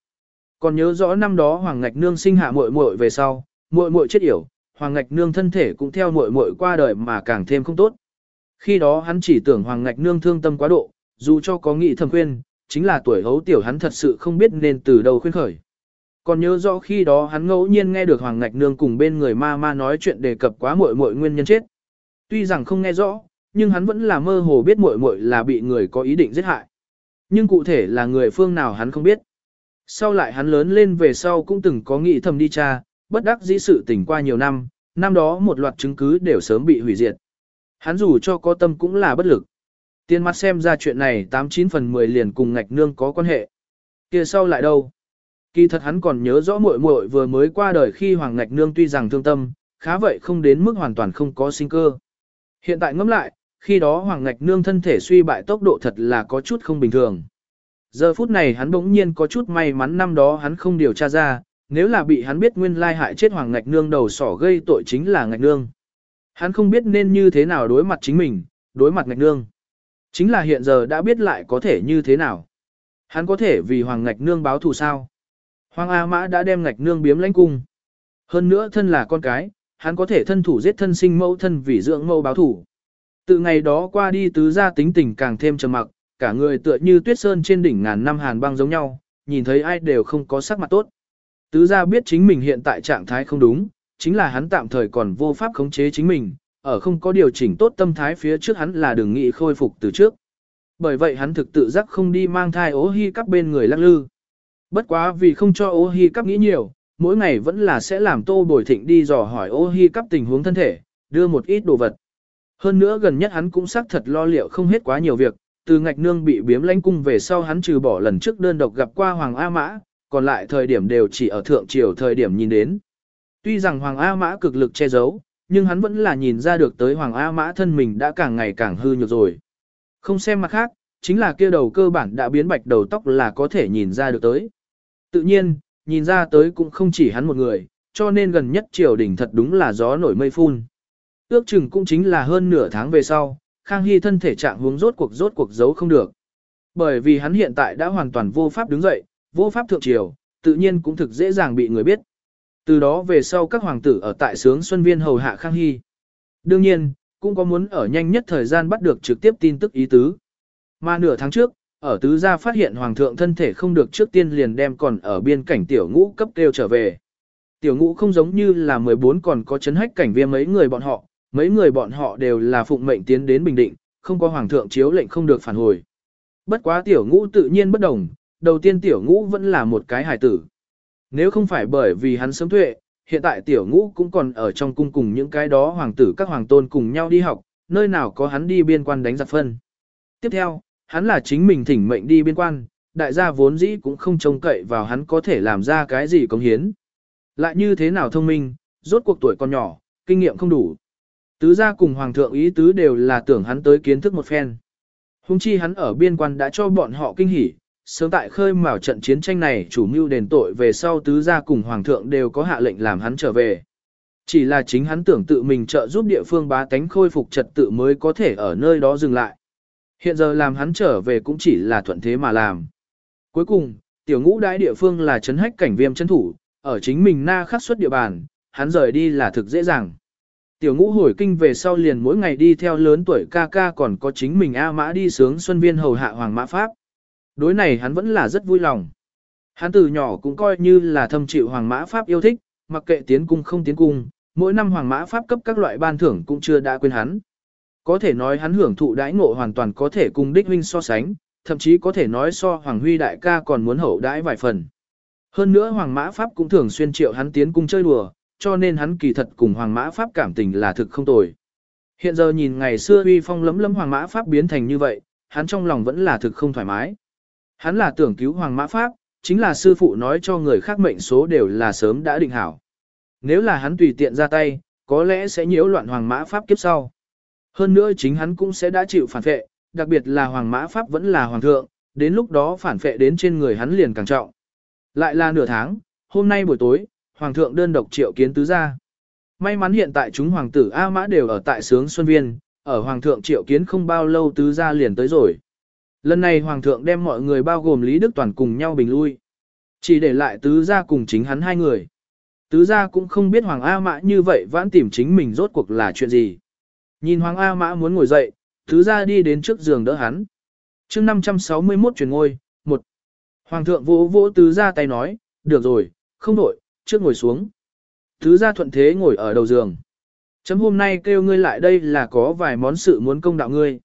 Còn nhớ rõ năm đó Hoàng Ngạch Nương sinh hạ muội muội về sau, muội muội chết yểu, Hoàng Ngạch Nương thân thể cũng theo muội muội qua đời mà càng thêm không tốt. Khi đó hắn chỉ tưởng Hoàng Ngạch Nương thương tâm quá độ, dù cho có nghị thầm khuyên, chính là tuổi hấu tiểu hắn thật sự không biết nên từ đầu khuyên khởi. Còn nhớ rõ khi đó hắn ngẫu nhiên nghe được Hoàng Ngạch Nương cùng bên người ma ma nói chuyện đề cập quá muội muội nguyên nhân chết. Tuy rằng không nghe rõ, nhưng hắn vẫn là mơ hồ biết muội muội là bị người có ý định giết hại. Nhưng cụ thể là người phương nào hắn không biết. Sau lại hắn lớn lên về sau cũng từng có nghĩ thầm đi cha, bất đắc dĩ sự tình qua nhiều năm, năm đó một loạt chứng cứ đều sớm bị hủy diệt. Hắn dù cho có tâm cũng là bất lực. Tiên mắt xem ra chuyện này 89 phần 10 liền cùng ngạch nương có quan hệ. kia sau lại đâu? Kỳ thật hắn còn nhớ rõ muội muội vừa mới qua đời khi Hoàng Ngạch Nương tuy rằng thương tâm, khá vậy không đến mức hoàn toàn không có sinh cơ. Hiện tại ngẫm lại, khi đó Hoàng Ngạch Nương thân thể suy bại tốc độ thật là có chút không bình thường. Giờ phút này hắn bỗng nhiên có chút may mắn năm đó hắn không điều tra ra, nếu là bị hắn biết nguyên lai hại chết Hoàng Ngạch Nương đầu sỏ gây tội chính là Ngạch Nương. Hắn không biết nên như thế nào đối mặt chính mình, đối mặt Ngạch Nương. Chính là hiện giờ đã biết lại có thể như thế nào. Hắn có thể vì Hoàng Ngạch Nương báo thù sao. Hoàng A Mã đã đem Ngạch Nương biếm lãnh cung. Hơn nữa thân là con cái, hắn có thể thân thủ giết thân sinh mẫu thân vì dưỡng mẫu báo thù. Từ ngày đó qua đi tứ gia tính tình càng thêm trầm mặc, cả người tựa như tuyết sơn trên đỉnh ngàn năm hàn băng giống nhau, nhìn thấy ai đều không có sắc mặt tốt. Tứ gia biết chính mình hiện tại trạng thái không đúng, chính là hắn tạm thời còn vô pháp khống chế chính mình, ở không có điều chỉnh tốt tâm thái phía trước hắn là đừng nghĩ khôi phục từ trước. Bởi vậy hắn thực tự giác không đi mang thai ố hi cắp bên người lắc lư. Bất quá vì không cho ô hi cắp nghĩ nhiều, mỗi ngày vẫn là sẽ làm tô bồi thịnh đi dò hỏi ô hi cắp tình huống thân thể, đưa một ít đồ vật. Hơn nữa gần nhất hắn cũng xác thật lo liệu không hết quá nhiều việc, từ ngạch nương bị biếm lãnh cung về sau hắn trừ bỏ lần trước đơn độc gặp qua Hoàng A Mã, còn lại thời điểm đều chỉ ở thượng triều thời điểm nhìn đến. Tuy rằng Hoàng A Mã cực lực che giấu, nhưng hắn vẫn là nhìn ra được tới Hoàng A Mã thân mình đã càng ngày càng hư nhược rồi. Không xem mặt khác, chính là kia đầu cơ bản đã biến bạch đầu tóc là có thể nhìn ra được tới. Tự nhiên, nhìn ra tới cũng không chỉ hắn một người, cho nên gần nhất triều đình thật đúng là gió nổi mây phun. Ước chừng cũng chính là hơn nửa tháng về sau, Khang Hy thân thể trạng hướng rốt cuộc rốt cuộc giấu không được. Bởi vì hắn hiện tại đã hoàn toàn vô pháp đứng dậy, vô pháp thượng triều, tự nhiên cũng thực dễ dàng bị người biết. Từ đó về sau các hoàng tử ở tại sướng Xuân Viên hầu hạ Khang Hy. Đương nhiên, cũng có muốn ở nhanh nhất thời gian bắt được trực tiếp tin tức ý tứ. Mà nửa tháng trước, ở tứ gia phát hiện hoàng thượng thân thể không được trước tiên liền đem còn ở biên cảnh tiểu ngũ cấp kêu trở về. Tiểu ngũ không giống như là 14 còn có chấn hách cảnh viêm mấy người bọn họ, mấy người bọn họ đều là phụng mệnh tiến đến Bình Định, không có hoàng thượng chiếu lệnh không được phản hồi. Bất quá tiểu ngũ tự nhiên bất đồng, đầu tiên tiểu ngũ vẫn là một cái hài tử. Nếu không phải bởi vì hắn sớm tuệ, hiện tại tiểu ngũ cũng còn ở trong cung cùng những cái đó hoàng tử các hoàng tôn cùng nhau đi học, nơi nào có hắn đi biên quan đánh giặc phân. Tiếp theo, hắn là chính mình thỉnh mệnh đi biên quan, đại gia vốn dĩ cũng không trông cậy vào hắn có thể làm ra cái gì công hiến. Lại như thế nào thông minh, rốt cuộc tuổi còn nhỏ, kinh nghiệm không đủ. Tứ gia cùng hoàng thượng ý tứ đều là tưởng hắn tới kiến thức một phen. Hùng chi hắn ở biên quan đã cho bọn họ kinh hỉ, sớm tại khơi mào trận chiến tranh này chủ mưu đền tội về sau tứ gia cùng hoàng thượng đều có hạ lệnh làm hắn trở về. Chỉ là chính hắn tưởng tự mình trợ giúp địa phương bá tánh khôi phục trật tự mới có thể ở nơi đó dừng lại. Hiện giờ làm hắn trở về cũng chỉ là thuận thế mà làm. Cuối cùng, tiểu ngũ đãi địa phương là chấn hách cảnh viêm chấn thủ, ở chính mình na khắc xuất địa bàn, hắn rời đi là thực dễ dàng. Tiểu ngũ hồi kinh về sau liền mỗi ngày đi theo lớn tuổi ca ca còn có chính mình A mã đi sướng xuân viên hầu hạ hoàng mã pháp. Đối này hắn vẫn là rất vui lòng. Hắn từ nhỏ cũng coi như là thâm chịu hoàng mã pháp yêu thích, mặc kệ tiến cung không tiến cung, mỗi năm hoàng mã pháp cấp các loại ban thưởng cũng chưa đã quên hắn. Có thể nói hắn hưởng thụ đãi ngộ hoàn toàn có thể cùng đích huynh so sánh, thậm chí có thể nói so hoàng huy đại ca còn muốn hậu đãi vài phần. Hơn nữa hoàng mã pháp cũng thường xuyên triệu hắn tiến cung chơi đùa, cho nên hắn kỳ thật cùng Hoàng Mã Pháp cảm tình là thực không tồi. Hiện giờ nhìn ngày xưa uy phong lấm lấm Hoàng Mã Pháp biến thành như vậy, hắn trong lòng vẫn là thực không thoải mái. Hắn là tưởng cứu Hoàng Mã Pháp, chính là sư phụ nói cho người khác mệnh số đều là sớm đã định hảo. Nếu là hắn tùy tiện ra tay, có lẽ sẽ nhiễu loạn Hoàng Mã Pháp kiếp sau. Hơn nữa chính hắn cũng sẽ đã chịu phản phệ, đặc biệt là Hoàng Mã Pháp vẫn là Hoàng thượng, đến lúc đó phản phệ đến trên người hắn liền càng trọng. Lại là nửa tháng, hôm nay buổi tối, hoàng thượng đơn độc triệu kiến tứ gia. May mắn hiện tại chúng hoàng tử A Mã đều ở tại sướng Xuân Viên, ở hoàng thượng triệu kiến không bao lâu tứ gia liền tới rồi. Lần này Hoàng thượng đem mọi người bao gồm Lý Đức Toàn cùng nhau bình lui. Chỉ để lại tứ gia cùng chính hắn hai người. Tứ gia cũng không biết Hoàng A Mã như vậy vãn tìm chính mình rốt cuộc là chuyện gì. Nhìn Hoàng A Mã muốn ngồi dậy, tứ gia đi đến trước giường đỡ hắn. chương 561 chuyển ngôi, một Hoàng thượng vỗ vỗ tứ gia tay nói, được rồi, không đổi, trước ngồi xuống. Tứ gia thuận thế ngồi ở đầu giường. Chấm hôm nay kêu ngươi lại đây là có vài món sự muốn công đạo ngươi.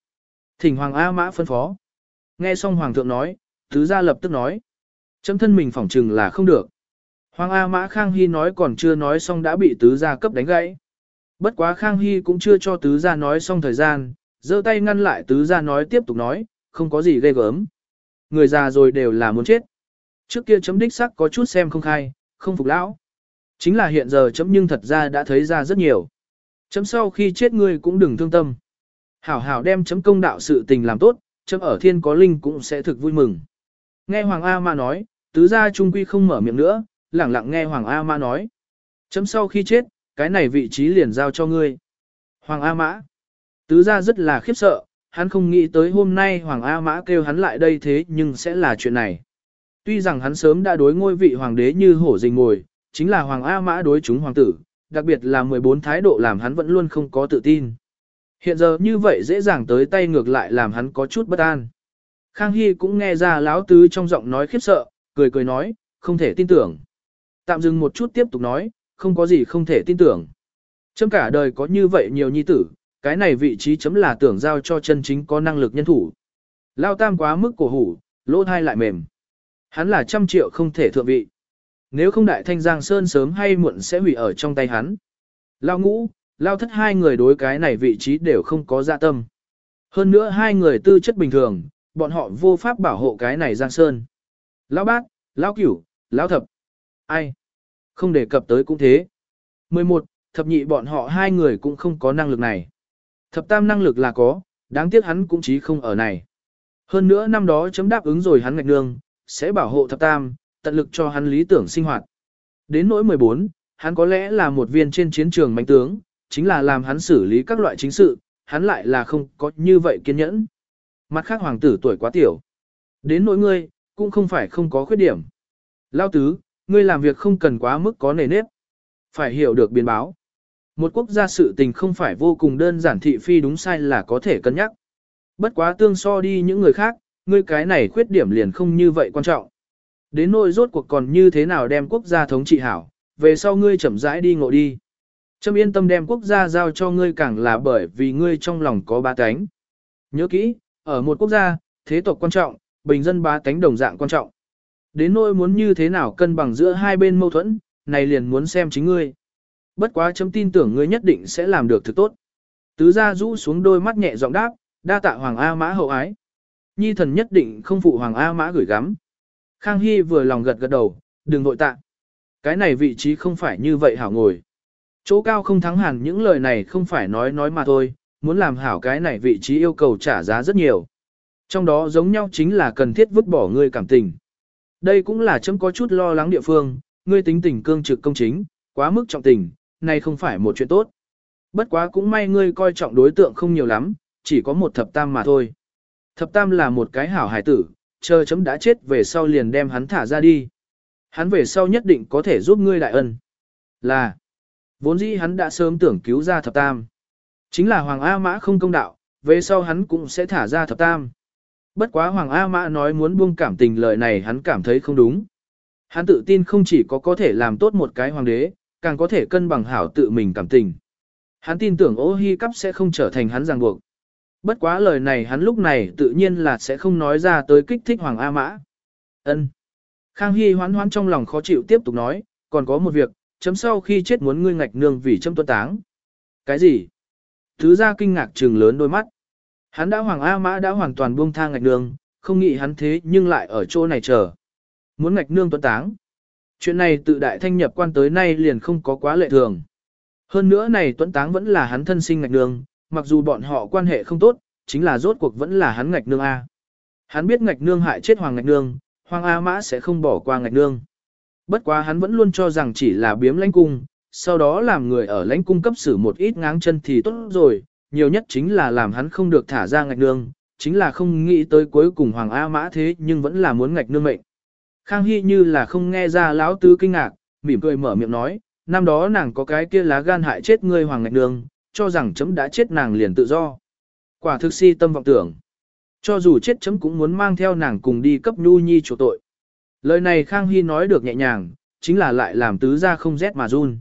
Thỉnh Hoàng A Mã phân phó. Nghe xong Hoàng thượng nói, tứ gia lập tức nói. Chấm thân mình phỏng trừng là không được. Hoàng A Mã Khang Hy nói còn chưa nói xong đã bị tứ gia cấp đánh gãy. Bất quá Khang Hy cũng chưa cho tứ gia nói xong thời gian, giơ tay ngăn lại tứ gia nói tiếp tục nói, không có gì ghê gớm. Người già rồi đều là muốn chết. Trước kia chấm đích sắc có chút xem không khai, không phục lão. Chính là hiện giờ chấm nhưng thật ra đã thấy ra rất nhiều. Chấm sau khi chết ngươi cũng đừng thương tâm. Hảo hảo đem chấm công đạo sự tình làm tốt, chấm ở thiên có linh cũng sẽ thực vui mừng. Nghe Hoàng A Ma nói, tứ gia trung quy không mở miệng nữa, lẳng lặng nghe Hoàng A Ma nói. Chấm sau khi chết, cái này vị trí liền giao cho ngươi. Hoàng A Mã. Tứ gia rất là khiếp sợ, hắn không nghĩ tới hôm nay Hoàng A Mã kêu hắn lại đây thế nhưng sẽ là chuyện này. Tuy rằng hắn sớm đã đối ngôi vị hoàng đế như hổ rình ngồi, chính là Hoàng A Mã đối chúng hoàng tử, đặc biệt là 14 thái độ làm hắn vẫn luôn không có tự tin. Hiện giờ như vậy dễ dàng tới tay ngược lại làm hắn có chút bất an. Khang Hy cũng nghe ra lão tứ trong giọng nói khiếp sợ, cười cười nói, không thể tin tưởng. Tạm dừng một chút tiếp tục nói, không có gì không thể tin tưởng. Chấm cả đời có như vậy nhiều nhi tử, cái này vị trí chấm là tưởng giao cho chân chính có năng lực nhân thủ. Lao tam quá mức cổ hủ, lỗ thai lại mềm. Hắn là trăm triệu không thể thượng vị. Nếu không đại thanh giang sơn sớm hay muộn sẽ hủy ở trong tay hắn. Lao ngũ, lao thất hai người đối cái này vị trí đều không có dạ tâm. Hơn nữa hai người tư chất bình thường, bọn họ vô pháp bảo hộ cái này giang sơn. Lao bát, lao cửu, lao thập. Ai? Không đề cập tới cũng thế. 11. Thập nhị bọn họ hai người cũng không có năng lực này. Thập tam năng lực là có, đáng tiếc hắn cũng chí không ở này. Hơn nữa năm đó chấm đáp ứng rồi hắn ngạch nương, sẽ bảo hộ thập tam, tận lực cho hắn lý tưởng sinh hoạt. Đến nỗi 14, hắn có lẽ là một viên trên chiến trường mạnh tướng, chính là làm hắn xử lý các loại chính sự, hắn lại là không có như vậy kiên nhẫn. Mặt khác hoàng tử tuổi quá tiểu. Đến nỗi ngươi, cũng không phải không có khuyết điểm. Lao tứ, ngươi làm việc không cần quá mức có nề nếp. Phải hiểu được biến báo. Một quốc gia sự tình không phải vô cùng đơn giản thị phi đúng sai là có thể cân nhắc. Bất quá tương so đi những người khác, ngươi cái này khuyết điểm liền không như vậy quan trọng. Đến nỗi rốt cuộc còn như thế nào đem quốc gia thống trị hảo, về sau ngươi chậm rãi đi ngộ đi. Trâm yên tâm đem quốc gia giao cho ngươi càng là bởi vì ngươi trong lòng có ba tánh. Nhớ kỹ, ở một quốc gia, thế tộc quan trọng, bình dân ba tánh đồng dạng quan trọng. Đến nỗi muốn như thế nào cân bằng giữa hai bên mâu thuẫn, này liền muốn xem chính ngươi. Bất quá chấm tin tưởng ngươi nhất định sẽ làm được thực tốt. Tứ gia rũ xuống đôi mắt nhẹ giọng đáp, đa tạ Hoàng A Mã hậu ái. Nhi thần nhất định không phụ Hoàng A Mã gửi gắm. Khang Hy vừa lòng gật gật đầu, đừng nội tạ. Cái này vị trí không phải như vậy hảo ngồi. Chỗ cao không thắng hẳn những lời này không phải nói nói mà thôi, muốn làm hảo cái này vị trí yêu cầu trả giá rất nhiều. Trong đó giống nhau chính là cần thiết vứt bỏ ngươi cảm tình. Đây cũng là chấm có chút lo lắng địa phương, ngươi tính tình cương trực công chính, quá mức trọng tình, này không phải một chuyện tốt. Bất quá cũng may ngươi coi trọng đối tượng không nhiều lắm, chỉ có một thập tam mà thôi. Thập tam là một cái hảo hải tử, chờ chấm đã chết về sau liền đem hắn thả ra đi. Hắn về sau nhất định có thể giúp ngươi đại ân. Là, vốn dĩ hắn đã sớm tưởng cứu ra thập tam. Chính là Hoàng A Mã không công đạo, về sau hắn cũng sẽ thả ra thập tam. Bất quá Hoàng A Mã nói muốn buông cảm tình lời này hắn cảm thấy không đúng. Hắn tự tin không chỉ có có thể làm tốt một cái hoàng đế, càng có thể cân bằng hảo tự mình cảm tình. Hắn tin tưởng ô hi cắp sẽ không trở thành hắn ràng buộc. Bất quá lời này hắn lúc này tự nhiên là sẽ không nói ra tới kích thích Hoàng A Mã. Ân. Khang Hy hoán hoán trong lòng khó chịu tiếp tục nói, còn có một việc, chấm sau khi chết muốn ngươi ngạch nương vì chấm tuân táng. Cái gì? Thứ ra kinh ngạc trừng lớn đôi mắt. Hắn đã Hoàng A Mã đã hoàn toàn buông tha ngạch nương, không nghĩ hắn thế nhưng lại ở chỗ này chờ. Muốn ngạch nương tuân táng. Chuyện này tự đại thanh nhập quan tới nay liền không có quá lệ thường. Hơn nữa này tuấn táng vẫn là hắn thân sinh ngạch nương, mặc dù bọn họ quan hệ không tốt, chính là rốt cuộc vẫn là hắn ngạch nương A. Hắn biết ngạch nương hại chết hoàng ngạch nương, hoàng A mã sẽ không bỏ qua ngạch nương. Bất quá hắn vẫn luôn cho rằng chỉ là biếm lãnh cung, sau đó làm người ở lãnh cung cấp xử một ít ngáng chân thì tốt rồi, nhiều nhất chính là làm hắn không được thả ra ngạch nương, chính là không nghĩ tới cuối cùng Hoàng A Mã thế nhưng vẫn là muốn ngạch nương mệnh. Khang Hy như là không nghe ra lão tứ kinh ngạc, mỉm cười mở miệng nói, năm đó nàng có cái kia lá gan hại chết ngươi Hoàng ngạch nương, cho rằng chấm đã chết nàng liền tự do. Quả thực si tâm vọng tưởng. Cho dù chết chấm cũng muốn mang theo nàng cùng đi cấp nhu nhi chỗ tội. Lời này Khang Hy nói được nhẹ nhàng, chính là lại làm tứ ra không rét mà run.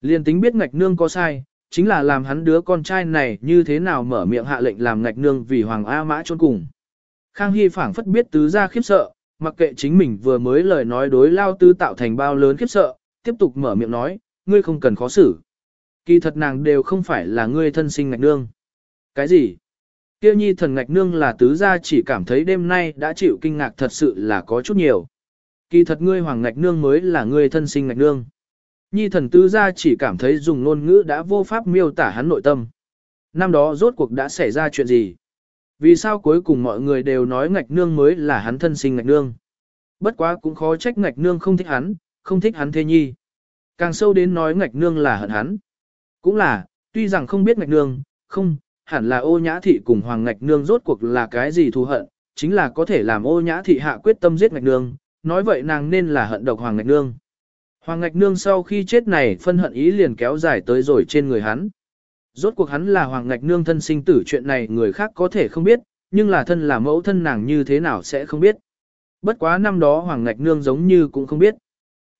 Liên tính biết ngạch nương có sai, chính là làm hắn đứa con trai này như thế nào mở miệng hạ lệnh làm ngạch nương vì Hoàng A Mã chôn cùng. Khang Hy phảng phất biết tứ ra khiếp sợ, mặc kệ chính mình vừa mới lời nói đối lao tư tạo thành bao lớn khiếp sợ, tiếp tục mở miệng nói, ngươi không cần khó xử. Kỳ thật nàng đều không phải là ngươi thân sinh ngạch nương. Cái gì? Tiêu nhi thần ngạch nương là tứ gia chỉ cảm thấy đêm nay đã chịu kinh ngạc thật sự là có chút nhiều. Kỳ thật ngươi hoàng ngạch nương mới là ngươi thân sinh ngạch nương. Nhi thần tứ gia chỉ cảm thấy dùng ngôn ngữ đã vô pháp miêu tả hắn nội tâm. Năm đó rốt cuộc đã xảy ra chuyện gì? Vì sao cuối cùng mọi người đều nói ngạch nương mới là hắn thân sinh ngạch nương? Bất quá cũng khó trách ngạch nương không thích hắn, không thích hắn thế nhi. Càng sâu đến nói ngạch nương là hận hắn. Cũng là, tuy rằng không biết ngạch nương, không, hẳn là ô nhã thị cùng hoàng ngạch nương rốt cuộc là cái gì thù hận, chính là có thể làm ô nhã thị hạ quyết tâm giết ngạch nương, nói vậy nàng nên là hận độc hoàng ngạch nương. Hoàng ngạch nương sau khi chết này phân hận ý liền kéo dài tới rồi trên người hắn. Rốt cuộc hắn là hoàng ngạch nương thân sinh tử chuyện này người khác có thể không biết, nhưng là thân là mẫu thân nàng như thế nào sẽ không biết. Bất quá năm đó hoàng ngạch nương giống như cũng không biết.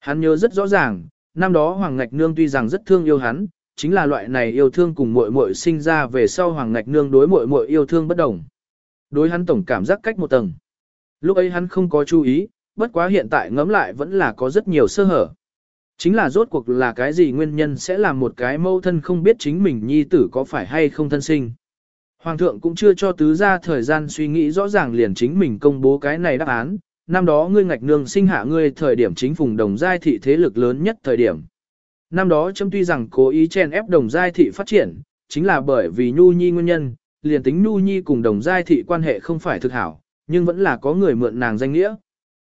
Hắn nhớ rất rõ ràng, năm đó hoàng ngạch nương tuy rằng rất thương yêu hắn, chính là loại này yêu thương cùng muội muội sinh ra về sau hoàng ngạch nương đối muội muội yêu thương bất đồng. Đối hắn tổng cảm giác cách một tầng. Lúc ấy hắn không có chú ý, bất quá hiện tại ngẫm lại vẫn là có rất nhiều sơ hở. Chính là rốt cuộc là cái gì nguyên nhân sẽ làm một cái mâu thân không biết chính mình nhi tử có phải hay không thân sinh. Hoàng thượng cũng chưa cho tứ ra thời gian suy nghĩ rõ ràng liền chính mình công bố cái này đáp án, năm đó ngươi ngạch nương sinh hạ ngươi thời điểm chính phùng đồng giai thị thế lực lớn nhất thời điểm. Năm đó chấm tuy rằng cố ý chen ép đồng giai thị phát triển, chính là bởi vì Nhu Nhi nguyên nhân, liền tính Nhu Nhi cùng đồng giai thị quan hệ không phải thực hảo, nhưng vẫn là có người mượn nàng danh nghĩa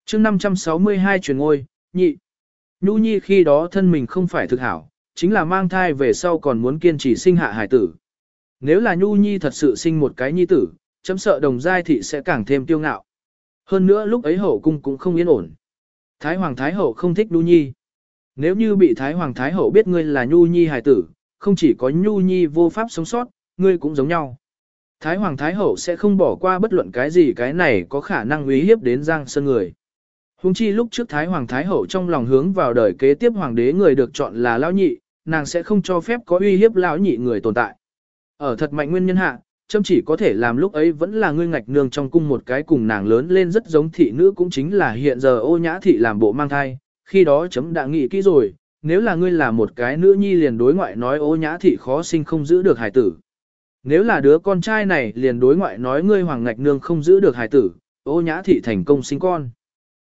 chương 562 truyền ngôi, nhị. Nhu Nhi khi đó thân mình không phải thực hảo, chính là mang thai về sau còn muốn kiên trì sinh hạ hải tử. Nếu là Nhu Nhi thật sự sinh một cái nhi tử, chấm sợ đồng giai thị sẽ càng thêm tiêu ngạo. Hơn nữa lúc ấy hậu cung cũng không yên ổn. Thái Hoàng Thái Hậu không thích Nhu Nhi. Nếu như bị Thái Hoàng Thái Hậu biết ngươi là Nhu Nhi hài tử, không chỉ có Nhu Nhi vô pháp sống sót, ngươi cũng giống nhau. Thái Hoàng Thái Hậu sẽ không bỏ qua bất luận cái gì cái này có khả năng uy hiếp đến Giang Sơn người. Hùng chi lúc trước Thái Hoàng Thái Hậu trong lòng hướng vào đời kế tiếp Hoàng đế người được chọn là Lão Nhị, nàng sẽ không cho phép có uy hiếp Lão Nhị người tồn tại. Ở thật mạnh nguyên nhân hạ, châm chỉ có thể làm lúc ấy vẫn là ngươi ngạch nương trong cung một cái cùng nàng lớn lên rất giống thị nữ cũng chính là hiện giờ ô nhã thị làm bộ mang thai, khi đó chấm đã nghĩ kỹ rồi, nếu là ngươi là một cái nữ nhi liền đối ngoại nói ô nhã thị khó sinh không giữ được hài tử. Nếu là đứa con trai này liền đối ngoại nói ngươi hoàng ngạch nương không giữ được hài tử, ô nhã thị thành công sinh con.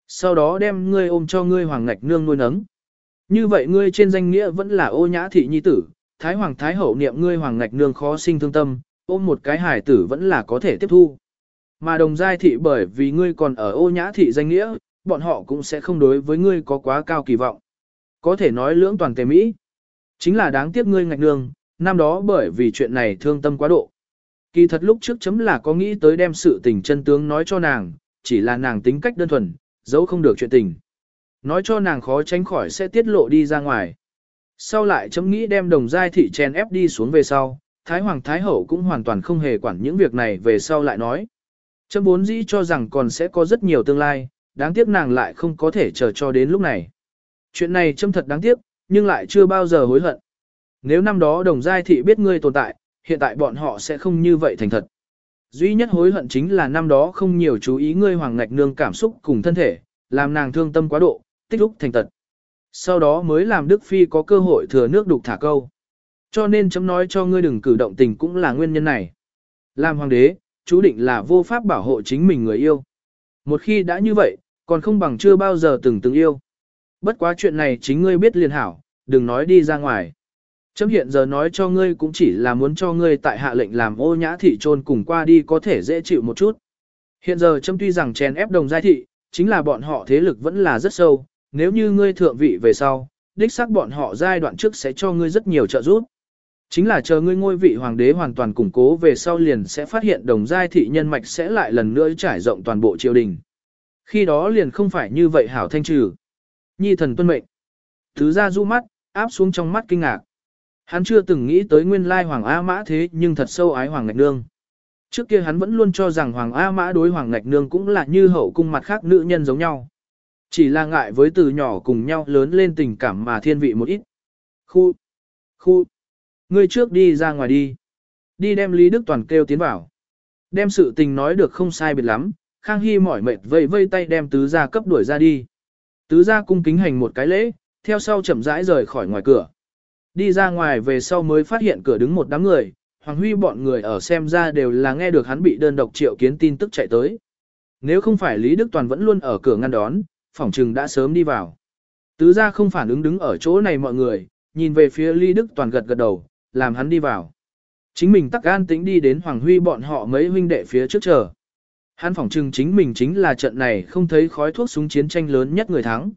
Sau đó đem ngươi ôm cho ngươi hoàng ngạch nương nuôi nấng. Như vậy ngươi trên danh nghĩa vẫn là ô nhã thị nhi tử, thái hoàng thái hậu niệm ngươi hoàng ngạch nương khó sinh thương tâm, ôm một cái hài tử vẫn là có thể tiếp thu. Mà đồng giai thị bởi vì ngươi còn ở ô nhã thị danh nghĩa, bọn họ cũng sẽ không đối với ngươi có quá cao kỳ vọng. Có thể nói lưỡng toàn tề Mỹ. Chính là đáng tiếc ngươi ngạch nương, năm đó bởi vì chuyện này thương tâm quá độ. Kỳ thật lúc trước chấm là có nghĩ tới đem sự tình chân tướng nói cho nàng, chỉ là nàng tính cách đơn thuần, giấu không được chuyện tình. Nói cho nàng khó tránh khỏi sẽ tiết lộ đi ra ngoài. Sau lại chấm nghĩ đem đồng giai thị chèn ép đi xuống về sau, Thái Hoàng Thái Hậu cũng hoàn toàn không hề quản những việc này về sau lại nói. Chấm vốn dĩ cho rằng còn sẽ có rất nhiều tương lai, đáng tiếc nàng lại không có thể chờ cho đến lúc này. Chuyện này châm thật đáng tiếc, nhưng lại chưa bao giờ hối hận. Nếu năm đó đồng giai thị biết ngươi tồn tại, hiện tại bọn họ sẽ không như vậy thành thật. Duy nhất hối hận chính là năm đó không nhiều chú ý ngươi hoàng ngạch nương cảm xúc cùng thân thể, làm nàng thương tâm quá độ, tích lúc thành tật. Sau đó mới làm Đức Phi có cơ hội thừa nước đục thả câu. Cho nên chấm nói cho ngươi đừng cử động tình cũng là nguyên nhân này. Làm hoàng đế, chú định là vô pháp bảo hộ chính mình người yêu. Một khi đã như vậy, còn không bằng chưa bao giờ từng từng yêu. Bất quá chuyện này chính ngươi biết liền hảo, đừng nói đi ra ngoài. Chấm hiện giờ nói cho ngươi cũng chỉ là muốn cho ngươi tại hạ lệnh làm ô nhã thị trôn cùng qua đi có thể dễ chịu một chút. Hiện giờ chấm tuy rằng chèn ép đồng giai thị, chính là bọn họ thế lực vẫn là rất sâu, nếu như ngươi thượng vị về sau, đích xác bọn họ giai đoạn trước sẽ cho ngươi rất nhiều trợ giúp. Chính là chờ ngươi ngôi vị hoàng đế hoàn toàn củng cố về sau liền sẽ phát hiện đồng giai thị nhân mạch sẽ lại lần nữa trải rộng toàn bộ triều đình. Khi đó liền không phải như vậy hảo thanh trừ. Nhi thần tuân mệnh. Thứ ra du mắt, áp xuống trong mắt kinh ngạc. Hắn chưa từng nghĩ tới nguyên lai Hoàng A Mã thế nhưng thật sâu ái Hoàng Ngạch Nương. Trước kia hắn vẫn luôn cho rằng Hoàng A Mã đối Hoàng Ngạch Nương cũng là như hậu cung mặt khác nữ nhân giống nhau. Chỉ là ngại với từ nhỏ cùng nhau lớn lên tình cảm mà thiên vị một ít. Khu, khu, ngươi trước đi ra ngoài đi. Đi đem Lý Đức Toàn kêu tiến vào. Đem sự tình nói được không sai biệt lắm, Khang Hy mỏi mệt vây vây tay đem tứ gia cấp đuổi ra đi. Tứ gia cung kính hành một cái lễ, theo sau chậm rãi rời khỏi ngoài cửa. Đi ra ngoài về sau mới phát hiện cửa đứng một đám người, Hoàng Huy bọn người ở xem ra đều là nghe được hắn bị đơn độc triệu kiến tin tức chạy tới. Nếu không phải Lý Đức Toàn vẫn luôn ở cửa ngăn đón, phỏng trừng đã sớm đi vào. Tứ gia không phản ứng đứng ở chỗ này mọi người, nhìn về phía Lý Đức Toàn gật gật đầu, làm hắn đi vào. Chính mình tắc an tĩnh đi đến Hoàng Huy bọn họ mấy huynh đệ phía trước chờ. Hắn phỏng trừng chính mình chính là trận này không thấy khói thuốc súng chiến tranh lớn nhất người thắng.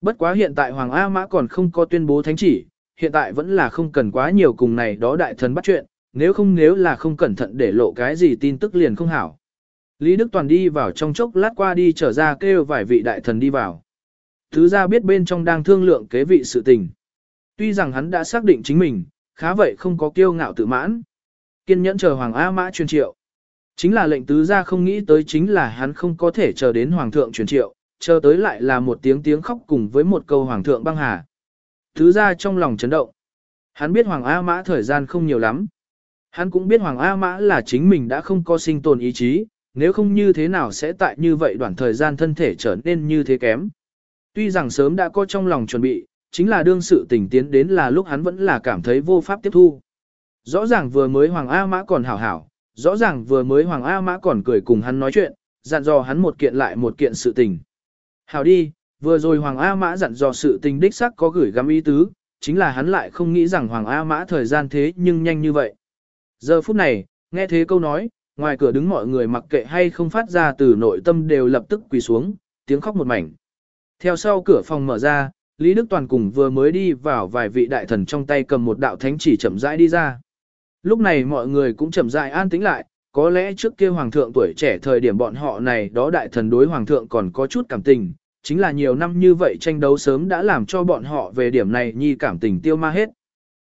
Bất quá hiện tại Hoàng A Mã còn không có tuyên bố thánh chỉ, hiện tại vẫn là không cần quá nhiều cùng này đó đại thần bắt chuyện, nếu không nếu là không cẩn thận để lộ cái gì tin tức liền không hảo. Lý Đức Toàn đi vào trong chốc lát qua đi trở ra kêu vài vị đại thần đi vào. Thứ ra biết bên trong đang thương lượng kế vị sự tình. Tuy rằng hắn đã xác định chính mình, khá vậy không có kiêu ngạo tự mãn. Kiên nhẫn chờ Hoàng A Mã truyền triệu. Chính là lệnh tứ gia không nghĩ tới chính là hắn không có thể chờ đến Hoàng thượng truyền triệu, chờ tới lại là một tiếng tiếng khóc cùng với một câu Hoàng thượng băng hà thứ ra trong lòng chấn động. Hắn biết Hoàng A Mã thời gian không nhiều lắm. Hắn cũng biết Hoàng A Mã là chính mình đã không có sinh tồn ý chí, nếu không như thế nào sẽ tại như vậy đoạn thời gian thân thể trở nên như thế kém. Tuy rằng sớm đã có trong lòng chuẩn bị, chính là đương sự tình tiến đến là lúc hắn vẫn là cảm thấy vô pháp tiếp thu. Rõ ràng vừa mới Hoàng A Mã còn hảo hảo, rõ ràng vừa mới Hoàng A Mã còn cười cùng hắn nói chuyện, dặn dò hắn một kiện lại một kiện sự tình. Hảo đi, vừa rồi Hoàng A Mã dặn dò sự tình đích sắc có gửi gắm ý tứ, chính là hắn lại không nghĩ rằng Hoàng A Mã thời gian thế nhưng nhanh như vậy. Giờ phút này, nghe thế câu nói, ngoài cửa đứng mọi người mặc kệ hay không phát ra từ nội tâm đều lập tức quỳ xuống, tiếng khóc một mảnh. Theo sau cửa phòng mở ra, Lý Đức Toàn cùng vừa mới đi vào vài vị đại thần trong tay cầm một đạo thánh chỉ chậm rãi đi ra. Lúc này mọi người cũng chậm rãi an tĩnh lại, có lẽ trước kia hoàng thượng tuổi trẻ thời điểm bọn họ này đó đại thần đối hoàng thượng còn có chút cảm tình, chính là nhiều năm như vậy tranh đấu sớm đã làm cho bọn họ về điểm này nhi cảm tình tiêu ma hết.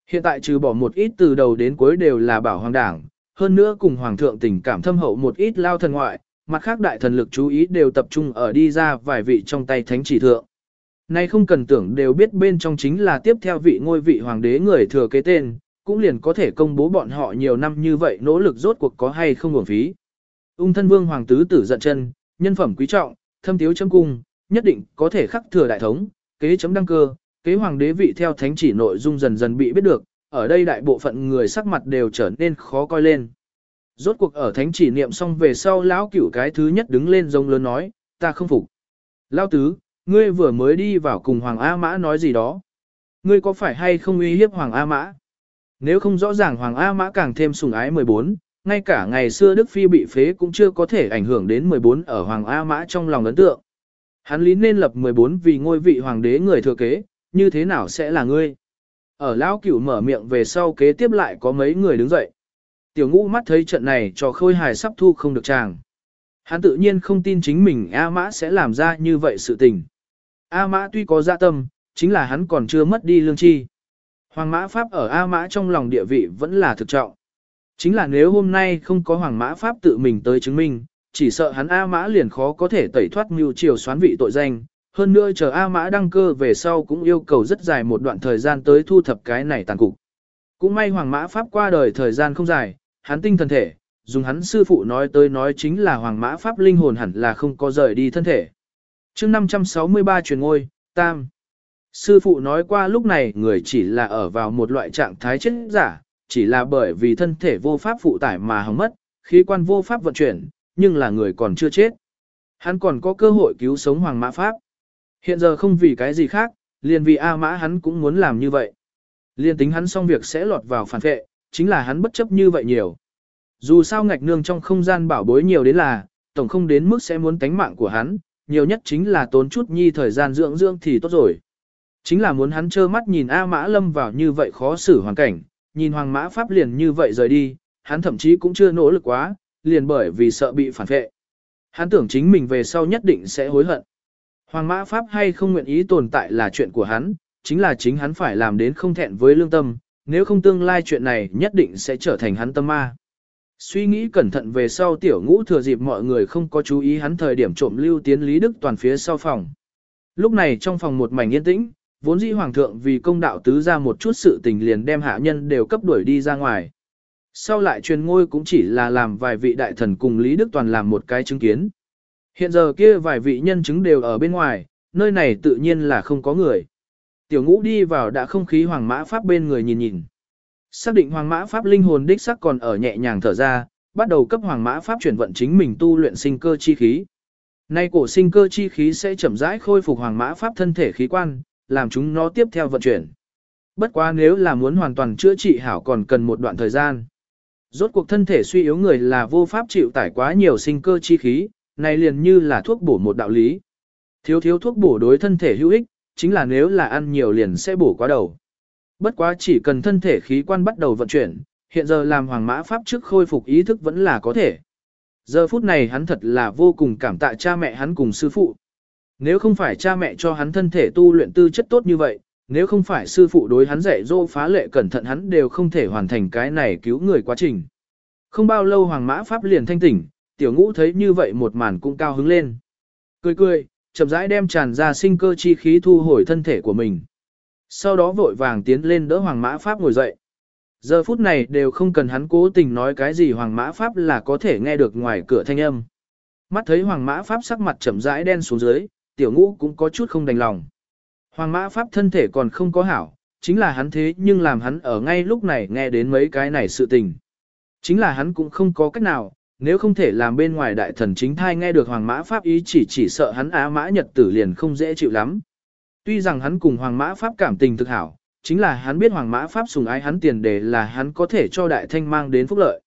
Hiện tại trừ bỏ một ít từ đầu đến cuối đều là bảo hoàng đảng, hơn nữa cùng hoàng thượng tình cảm thâm hậu một ít lao thần ngoại, mặt khác đại thần lực chú ý đều tập trung ở đi ra vài vị trong tay thánh chỉ thượng. Nay không cần tưởng đều biết bên trong chính là tiếp theo vị ngôi vị hoàng đế người thừa kế tên, cũng liền có thể công bố bọn họ nhiều năm như vậy nỗ lực rốt cuộc có hay không uổng phí. Ung thân vương hoàng tứ tử giận chân, nhân phẩm quý trọng, thâm thiếu chấm cung, nhất định có thể khắc thừa đại thống, kế chấm đăng cơ, kế hoàng đế vị theo thánh chỉ nội dung dần dần bị biết được, ở đây đại bộ phận người sắc mặt đều trở nên khó coi lên. Rốt cuộc ở thánh chỉ niệm xong về sau lão cửu cái thứ nhất đứng lên rống lớn nói, ta không phục. Lão tứ, ngươi vừa mới đi vào cùng Hoàng A Mã nói gì đó. Ngươi có phải hay không uy hiếp Hoàng A Mã? Nếu không rõ ràng Hoàng A Mã càng thêm sùng ái 14, ngay cả ngày xưa Đức Phi bị phế cũng chưa có thể ảnh hưởng đến 14 ở Hoàng A Mã trong lòng ấn tượng. Hắn lý nên lập 14 vì ngôi vị hoàng đế người thừa kế, như thế nào sẽ là ngươi? Ở lão cửu mở miệng về sau kế tiếp lại có mấy người đứng dậy. Tiểu ngũ mắt thấy trận này cho khôi hài sắp thu không được chàng. Hắn tự nhiên không tin chính mình A Mã sẽ làm ra như vậy sự tình. A Mã tuy có dạ tâm, chính là hắn còn chưa mất đi lương chi. Hoàng Mã Pháp ở A Mã trong lòng địa vị vẫn là thực trọng. Chính là nếu hôm nay không có Hoàng Mã Pháp tự mình tới chứng minh, chỉ sợ hắn A Mã liền khó có thể tẩy thoát mưu triều xoán vị tội danh. Hơn nữa chờ A Mã đăng cơ về sau cũng yêu cầu rất dài một đoạn thời gian tới thu thập cái này tàn cục. Cũng may Hoàng Mã Pháp qua đời thời gian không dài, hắn tinh thần thể, dùng hắn sư phụ nói tới nói chính là Hoàng Mã Pháp linh hồn hẳn là không có rời đi thân thể. chương 563 truyền ngôi, Tam. Sư phụ nói qua lúc này người chỉ là ở vào một loại trạng thái chết giả, chỉ là bởi vì thân thể vô pháp phụ tải mà hỏng mất, khí quan vô pháp vận chuyển, nhưng là người còn chưa chết. Hắn còn có cơ hội cứu sống Hoàng Mã Pháp. Hiện giờ không vì cái gì khác, liền vì A Mã hắn cũng muốn làm như vậy. Liên tính hắn xong việc sẽ lọt vào phản vệ, chính là hắn bất chấp như vậy nhiều. Dù sao ngạch nương trong không gian bảo bối nhiều đến là, tổng không đến mức sẽ muốn tánh mạng của hắn, nhiều nhất chính là tốn chút nhi thời gian dưỡng dưỡng thì tốt rồi. Chính là muốn hắn trơ mắt nhìn A Mã Lâm vào như vậy khó xử hoàn cảnh, nhìn Hoàng Mã Pháp liền như vậy rời đi, hắn thậm chí cũng chưa nỗ lực quá, liền bởi vì sợ bị phản vệ. Hắn tưởng chính mình về sau nhất định sẽ hối hận. Hoàng Mã Pháp hay không nguyện ý tồn tại là chuyện của hắn, chính là chính hắn phải làm đến không thẹn với lương tâm, nếu không tương lai chuyện này nhất định sẽ trở thành hắn tâm ma. Suy nghĩ cẩn thận về sau tiểu ngũ thừa dịp mọi người không có chú ý hắn thời điểm trộm lưu tiến Lý Đức toàn phía sau phòng. Lúc này trong phòng một mảnh yên tĩnh, vốn dĩ hoàng thượng vì công đạo tứ ra một chút sự tình liền đem hạ nhân đều cấp đuổi đi ra ngoài. Sau lại truyền ngôi cũng chỉ là làm vài vị đại thần cùng Lý Đức Toàn làm một cái chứng kiến. Hiện giờ kia vài vị nhân chứng đều ở bên ngoài, nơi này tự nhiên là không có người. Tiểu ngũ đi vào đã không khí hoàng mã pháp bên người nhìn nhìn. Xác định hoàng mã pháp linh hồn đích sắc còn ở nhẹ nhàng thở ra, bắt đầu cấp hoàng mã pháp chuyển vận chính mình tu luyện sinh cơ chi khí. Nay cổ sinh cơ chi khí sẽ chậm rãi khôi phục hoàng mã pháp thân thể khí quan, làm chúng nó tiếp theo vận chuyển. Bất quá nếu là muốn hoàn toàn chữa trị hảo còn cần một đoạn thời gian. Rốt cuộc thân thể suy yếu người là vô pháp chịu tải quá nhiều sinh cơ chi khí, này liền như là thuốc bổ một đạo lý. Thiếu thiếu thuốc bổ đối thân thể hữu ích, chính là nếu là ăn nhiều liền sẽ bổ quá đầu. Bất quá chỉ cần thân thể khí quan bắt đầu vận chuyển, hiện giờ làm hoàng mã pháp trước khôi phục ý thức vẫn là có thể. Giờ phút này hắn thật là vô cùng cảm tạ cha mẹ hắn cùng sư phụ. Nếu không phải cha mẹ cho hắn thân thể tu luyện tư chất tốt như vậy, nếu không phải sư phụ đối hắn dạy dỗ phá lệ cẩn thận hắn đều không thể hoàn thành cái này cứu người quá trình. Không bao lâu hoàng mã pháp liền thanh tỉnh, tiểu ngũ thấy như vậy một màn cũng cao hứng lên. Cười cười, chậm rãi đem tràn ra sinh cơ chi khí thu hồi thân thể của mình. Sau đó vội vàng tiến lên đỡ hoàng mã pháp ngồi dậy. Giờ phút này đều không cần hắn cố tình nói cái gì hoàng mã pháp là có thể nghe được ngoài cửa thanh âm. Mắt thấy hoàng mã pháp sắc mặt chậm rãi đen xuống dưới, tiểu ngũ cũng có chút không đành lòng. Hoàng mã pháp thân thể còn không có hảo, chính là hắn thế nhưng làm hắn ở ngay lúc này nghe đến mấy cái này sự tình. Chính là hắn cũng không có cách nào, nếu không thể làm bên ngoài đại thần chính thai nghe được hoàng mã pháp ý chỉ chỉ sợ hắn á mã nhật tử liền không dễ chịu lắm. Tuy rằng hắn cùng hoàng mã pháp cảm tình thực hảo, chính là hắn biết hoàng mã pháp sùng ái hắn tiền đề là hắn có thể cho đại thanh mang đến phúc lợi.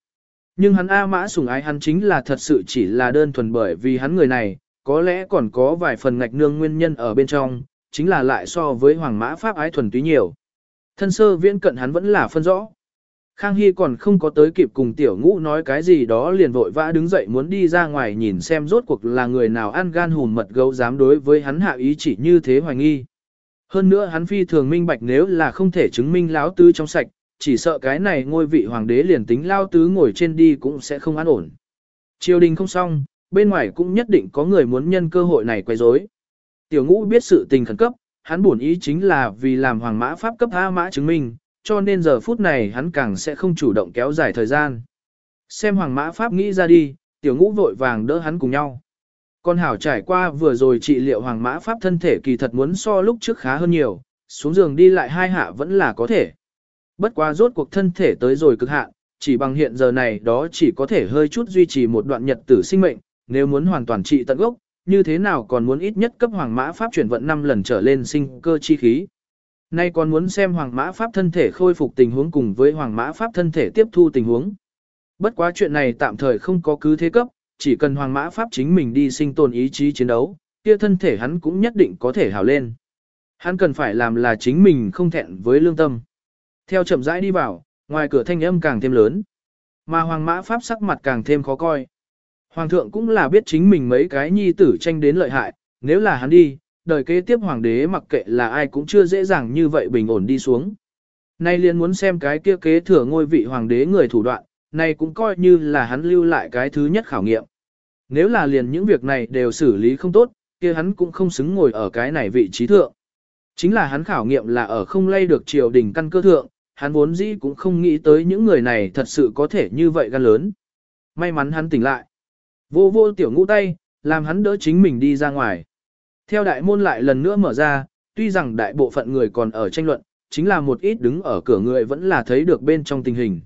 Nhưng hắn A mã sùng ái hắn chính là thật sự chỉ là đơn thuần bởi vì hắn người này, có lẽ còn có vài phần ngạch nương nguyên nhân ở bên trong, chính là lại so với hoàng mã pháp ái thuần túy nhiều. Thân sơ viễn cận hắn vẫn là phân rõ. Khang Hy còn không có tới kịp cùng tiểu ngũ nói cái gì đó liền vội vã đứng dậy muốn đi ra ngoài nhìn xem rốt cuộc là người nào ăn gan hùn mật gấu dám đối với hắn hạ ý chỉ như thế hoài nghi. Hơn nữa hắn phi thường minh bạch nếu là không thể chứng minh lão tứ trong sạch, chỉ sợ cái này ngôi vị hoàng đế liền tính lao tứ ngồi trên đi cũng sẽ không an ổn. Triều đình không xong, bên ngoài cũng nhất định có người muốn nhân cơ hội này quay rối. Tiểu ngũ biết sự tình khẩn cấp, hắn buồn ý chính là vì làm hoàng mã pháp cấp A mã chứng minh, cho nên giờ phút này hắn càng sẽ không chủ động kéo dài thời gian. Xem hoàng mã pháp nghĩ ra đi, tiểu ngũ vội vàng đỡ hắn cùng nhau. Con hảo trải qua vừa rồi trị liệu hoàng mã pháp thân thể kỳ thật muốn so lúc trước khá hơn nhiều, xuống giường đi lại hai hạ vẫn là có thể. Bất quá rốt cuộc thân thể tới rồi cực hạn, chỉ bằng hiện giờ này đó chỉ có thể hơi chút duy trì một đoạn nhật tử sinh mệnh, nếu muốn hoàn toàn trị tận gốc, như thế nào còn muốn ít nhất cấp hoàng mã pháp chuyển vận 5 lần trở lên sinh cơ chi khí. Nay còn muốn xem hoàng mã pháp thân thể khôi phục tình huống cùng với hoàng mã pháp thân thể tiếp thu tình huống. Bất quá chuyện này tạm thời không có cứ thế cấp, chỉ cần hoàng mã pháp chính mình đi sinh tồn ý chí chiến đấu, kia thân thể hắn cũng nhất định có thể hào lên. Hắn cần phải làm là chính mình không thẹn với lương tâm. Theo chậm rãi đi vào, ngoài cửa thanh âm càng thêm lớn. Mà hoàng mã pháp sắc mặt càng thêm khó coi. Hoàng thượng cũng là biết chính mình mấy cái nhi tử tranh đến lợi hại, nếu là hắn đi, đời kế tiếp hoàng đế mặc kệ là ai cũng chưa dễ dàng như vậy bình ổn đi xuống. Nay liền muốn xem cái kia kế thừa ngôi vị hoàng đế người thủ đoạn, này cũng coi như là hắn lưu lại cái thứ nhất khảo nghiệm. Nếu là liền những việc này đều xử lý không tốt, kia hắn cũng không xứng ngồi ở cái này vị trí thượng. Chính là hắn khảo nghiệm là ở không lay được triều đình căn cơ thượng, hắn vốn dĩ cũng không nghĩ tới những người này thật sự có thể như vậy gan lớn. May mắn hắn tỉnh lại. Vô vô tiểu ngũ tay, làm hắn đỡ chính mình đi ra ngoài. Theo đại môn lại lần nữa mở ra, tuy rằng đại bộ phận người còn ở tranh luận, chính là một ít đứng ở cửa người vẫn là thấy được bên trong tình hình.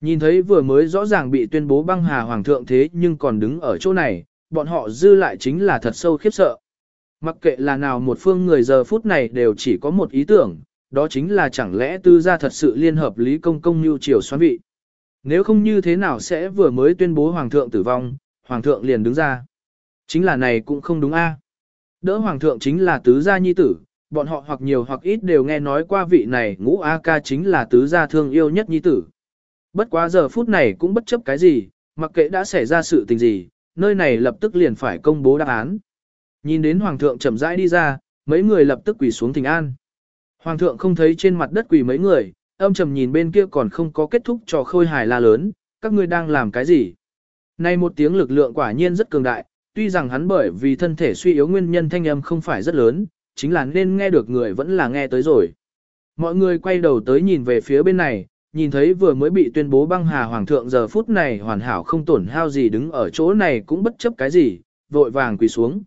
Nhìn thấy vừa mới rõ ràng bị tuyên bố băng hà hoàng thượng thế nhưng còn đứng ở chỗ này, bọn họ dư lại chính là thật sâu khiếp sợ. Mặc kệ là nào một phương người giờ phút này đều chỉ có một ý tưởng, đó chính là chẳng lẽ tư gia thật sự liên hợp lý công công như triều xoán vị. Nếu không như thế nào sẽ vừa mới tuyên bố hoàng thượng tử vong, hoàng thượng liền đứng ra. Chính là này cũng không đúng a. Đỡ hoàng thượng chính là tứ gia nhi tử, bọn họ hoặc nhiều hoặc ít đều nghe nói qua vị này ngũ A ca chính là tứ gia thương yêu nhất nhi tử. Bất quá giờ phút này cũng bất chấp cái gì, mặc kệ đã xảy ra sự tình gì, nơi này lập tức liền phải công bố đáp án. Nhìn đến hoàng thượng chậm rãi đi ra, mấy người lập tức quỳ xuống thỉnh an. Hoàng thượng không thấy trên mặt đất quỳ mấy người, âm trầm nhìn bên kia còn không có kết thúc trò khôi hài la lớn, các ngươi đang làm cái gì? Này một tiếng lực lượng quả nhiên rất cường đại, tuy rằng hắn bởi vì thân thể suy yếu nguyên nhân thanh âm không phải rất lớn, chính là nên nghe được người vẫn là nghe tới rồi. Mọi người quay đầu tới nhìn về phía bên này, nhìn thấy vừa mới bị tuyên bố băng hà hoàng thượng giờ phút này hoàn hảo không tổn hao gì đứng ở chỗ này cũng bất chấp cái gì, vội vàng quỳ xuống.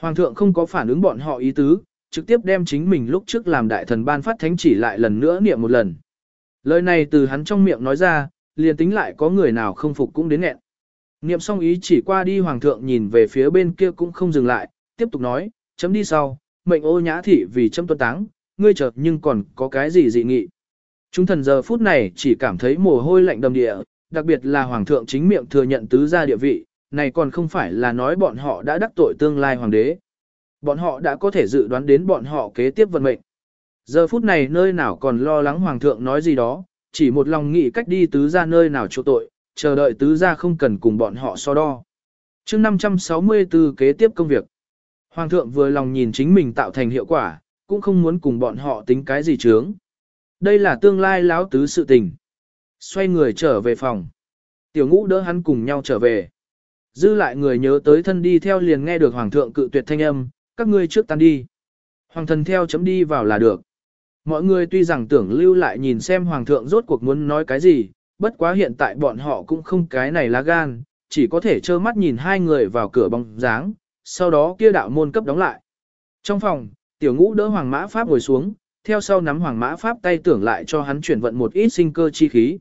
Hoàng thượng không có phản ứng bọn họ ý tứ, trực tiếp đem chính mình lúc trước làm đại thần ban phát thánh chỉ lại lần nữa niệm một lần. Lời này từ hắn trong miệng nói ra, liền tính lại có người nào không phục cũng đến nghẹn. Niệm xong ý chỉ qua đi hoàng thượng nhìn về phía bên kia cũng không dừng lại, tiếp tục nói, chấm đi sau, mệnh ô nhã thị vì chấm tuân táng, ngươi chợt nhưng còn có cái gì dị nghị. Chúng thần giờ phút này chỉ cảm thấy mồ hôi lạnh đầm địa, đặc biệt là hoàng thượng chính miệng thừa nhận tứ gia địa vị, này còn không phải là nói bọn họ đã đắc tội tương lai hoàng đế. Bọn họ đã có thể dự đoán đến bọn họ kế tiếp vận mệnh. Giờ phút này nơi nào còn lo lắng hoàng thượng nói gì đó, chỉ một lòng nghĩ cách đi tứ ra nơi nào chỗ tội, chờ đợi tứ gia không cần cùng bọn họ so đo. chương 564 kế tiếp công việc. Hoàng thượng vừa lòng nhìn chính mình tạo thành hiệu quả, cũng không muốn cùng bọn họ tính cái gì chướng. Đây là tương lai láo tứ sự tình. Xoay người trở về phòng. Tiểu ngũ đỡ hắn cùng nhau trở về. Dư lại người nhớ tới thân đi theo liền nghe được hoàng thượng cự tuyệt thanh âm, các ngươi trước tan đi. Hoàng thần theo chấm đi vào là được. Mọi người tuy rằng tưởng lưu lại nhìn xem hoàng thượng rốt cuộc muốn nói cái gì, bất quá hiện tại bọn họ cũng không cái này lá gan, chỉ có thể trơ mắt nhìn hai người vào cửa bóng dáng, sau đó kia đạo môn cấp đóng lại. Trong phòng, tiểu ngũ đỡ hoàng mã pháp ngồi xuống, theo sau nắm hoàng mã pháp tay tưởng lại cho hắn chuyển vận một ít sinh cơ chi khí.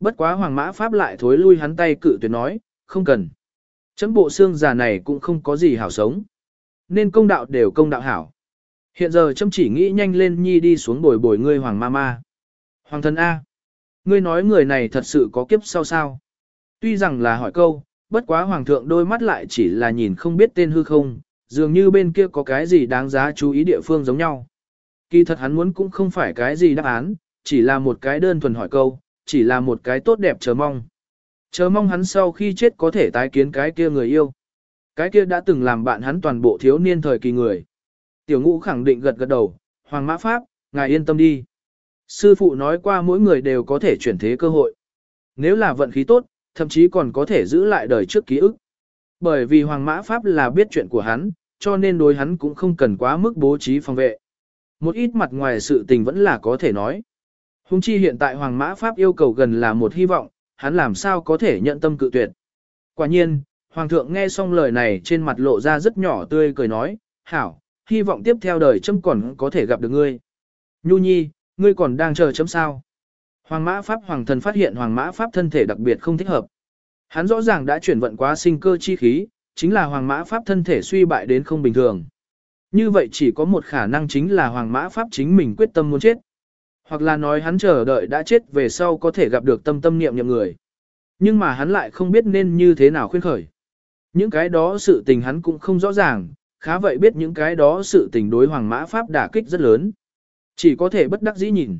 Bất quá hoàng mã pháp lại thối lui hắn tay cự tuyệt nói, không cần. Chấm bộ xương già này cũng không có gì hảo sống. Nên công đạo đều công đạo hảo. Hiện giờ chấm chỉ nghĩ nhanh lên nhi đi xuống bồi bồi ngươi hoàng ma ma. Hoàng thân A. Ngươi nói người này thật sự có kiếp sau sao? Tuy rằng là hỏi câu, bất quá hoàng thượng đôi mắt lại chỉ là nhìn không biết tên hư không, dường như bên kia có cái gì đáng giá chú ý địa phương giống nhau. Kỳ thật hắn muốn cũng không phải cái gì đáp án, chỉ là một cái đơn thuần hỏi câu, chỉ là một cái tốt đẹp chờ mong. Chờ mong hắn sau khi chết có thể tái kiến cái kia người yêu. Cái kia đã từng làm bạn hắn toàn bộ thiếu niên thời kỳ người. Tiểu ngũ khẳng định gật gật đầu, Hoàng Mã Pháp, ngài yên tâm đi. Sư phụ nói qua mỗi người đều có thể chuyển thế cơ hội. Nếu là vận khí tốt, thậm chí còn có thể giữ lại đời trước ký ức. Bởi vì Hoàng Mã Pháp là biết chuyện của hắn, cho nên đối hắn cũng không cần quá mức bố trí phòng vệ. Một ít mặt ngoài sự tình vẫn là có thể nói. Hùng chi hiện tại Hoàng Mã Pháp yêu cầu gần là một hy vọng, hắn làm sao có thể nhận tâm cự tuyệt. Quả nhiên, Hoàng thượng nghe xong lời này trên mặt lộ ra rất nhỏ tươi cười nói, hảo, hy vọng tiếp theo đời châm còn có thể gặp được ngươi. Nhu nhi, ngươi còn đang chờ chấm sao. Hoàng mã pháp hoàng thần phát hiện hoàng mã pháp thân thể đặc biệt không thích hợp. Hắn rõ ràng đã chuyển vận quá sinh cơ chi khí, chính là hoàng mã pháp thân thể suy bại đến không bình thường. Như vậy chỉ có một khả năng chính là hoàng mã pháp chính mình quyết tâm muốn chết. Hoặc là nói hắn chờ đợi đã chết về sau có thể gặp được tâm tâm niệm niệm người. Nhưng mà hắn lại không biết nên như thế nào khuyên khởi. Những cái đó sự tình hắn cũng không rõ ràng, khá vậy biết những cái đó sự tình đối hoàng mã pháp đả kích rất lớn. Chỉ có thể bất đắc dĩ nhìn.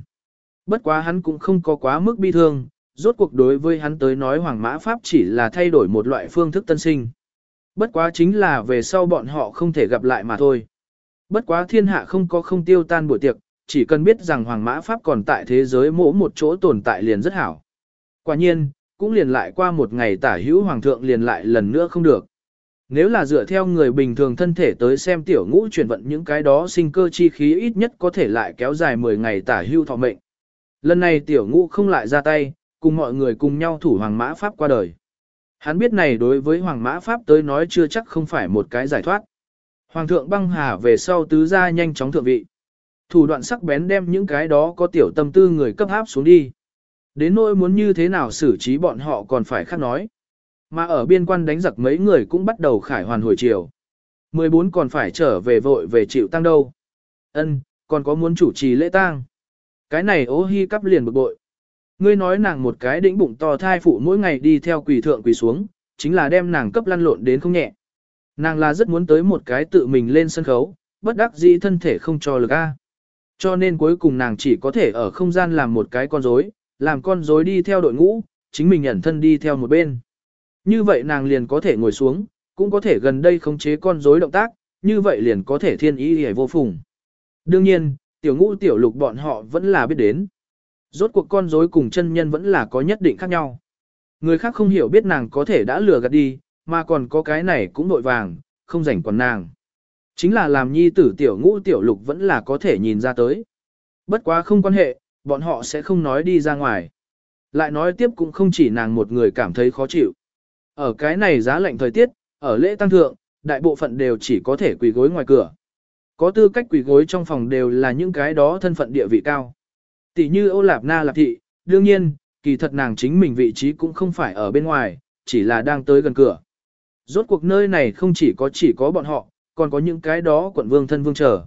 Bất quá hắn cũng không có quá mức bi thương, rốt cuộc đối với hắn tới nói hoàng mã pháp chỉ là thay đổi một loại phương thức tân sinh. Bất quá chính là về sau bọn họ không thể gặp lại mà thôi. Bất quá thiên hạ không có không tiêu tan buổi tiệc, chỉ cần biết rằng hoàng mã pháp còn tại thế giới mỗi một chỗ tồn tại liền rất hảo. Quả nhiên, cũng liền lại qua một ngày tả hữu hoàng thượng liền lại lần nữa không được. Nếu là dựa theo người bình thường thân thể tới xem tiểu ngũ chuyển vận những cái đó sinh cơ chi khí ít nhất có thể lại kéo dài 10 ngày tả hưu thọ mệnh. Lần này tiểu ngũ không lại ra tay, cùng mọi người cùng nhau thủ hoàng mã pháp qua đời. Hắn biết này đối với hoàng mã pháp tới nói chưa chắc không phải một cái giải thoát. Hoàng thượng băng hà về sau tứ gia nhanh chóng thượng vị. Thủ đoạn sắc bén đem những cái đó có tiểu tâm tư người cấp áp xuống đi. Đến nỗi muốn như thế nào xử trí bọn họ còn phải khác nói. Mà ở biên quan đánh giặc mấy người cũng bắt đầu khải hoàn hồi chiều. 14 còn phải trở về vội về chịu tăng đâu. Ân, còn có muốn chủ trì lễ tang. Cái này ố hi cắp liền bực bội. Ngươi nói nàng một cái đĩnh bụng to thai phụ mỗi ngày đi theo quỳ thượng quỳ xuống, chính là đem nàng cấp lăn lộn đến không nhẹ. Nàng là rất muốn tới một cái tự mình lên sân khấu, bất đắc dĩ thân thể không cho lực A. Cho nên cuối cùng nàng chỉ có thể ở không gian làm một cái con rối, làm con rối đi theo đội ngũ, chính mình ẩn thân đi theo một bên. Như vậy nàng liền có thể ngồi xuống, cũng có thể gần đây khống chế con rối động tác, như vậy liền có thể thiên ý hề vô phùng. Đương nhiên, tiểu ngũ tiểu lục bọn họ vẫn là biết đến. Rốt cuộc con rối cùng chân nhân vẫn là có nhất định khác nhau. Người khác không hiểu biết nàng có thể đã lừa gạt đi, mà còn có cái này cũng nội vàng, không rảnh còn nàng. Chính là làm nhi tử tiểu ngũ tiểu lục vẫn là có thể nhìn ra tới. Bất quá không quan hệ, bọn họ sẽ không nói đi ra ngoài. Lại nói tiếp cũng không chỉ nàng một người cảm thấy khó chịu. Ở cái này giá lạnh thời tiết, ở lễ tăng thượng, đại bộ phận đều chỉ có thể quỳ gối ngoài cửa. Có tư cách quỳ gối trong phòng đều là những cái đó thân phận địa vị cao. Tỷ như Âu Lạp Na Lạp Thị, đương nhiên, kỳ thật nàng chính mình vị trí cũng không phải ở bên ngoài, chỉ là đang tới gần cửa. Rốt cuộc nơi này không chỉ có chỉ có bọn họ, còn có những cái đó quận vương thân vương chờ.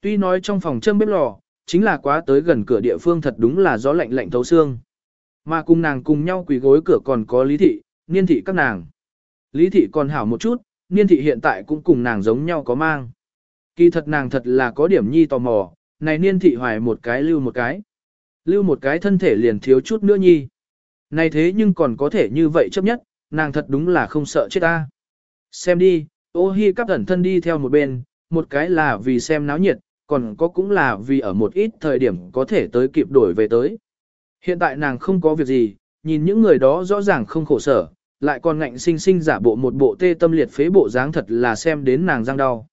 Tuy nói trong phòng châm bếp lò, chính là quá tới gần cửa địa phương thật đúng là gió lạnh lạnh thấu xương. Mà cùng nàng cùng nhau quỳ gối cửa còn có lý thị, niên thị các nàng. Lý thị còn hảo một chút, niên thị hiện tại cũng cùng nàng giống nhau có mang. Kỳ thật nàng thật là có điểm nhi tò mò, này niên thị hoài một cái lưu một cái. Lưu một cái thân thể liền thiếu chút nữa nhi. Này thế nhưng còn có thể như vậy chấp nhất, nàng thật đúng là không sợ chết ta. Xem đi, ô hi cắp thần thân đi theo một bên, một cái là vì xem náo nhiệt, còn có cũng là vì ở một ít thời điểm có thể tới kịp đổi về tới. Hiện tại nàng không có việc gì, nhìn những người đó rõ ràng không khổ sở, lại còn ngạnh sinh sinh giả bộ một bộ tê tâm liệt phế bộ dáng thật là xem đến nàng răng đau.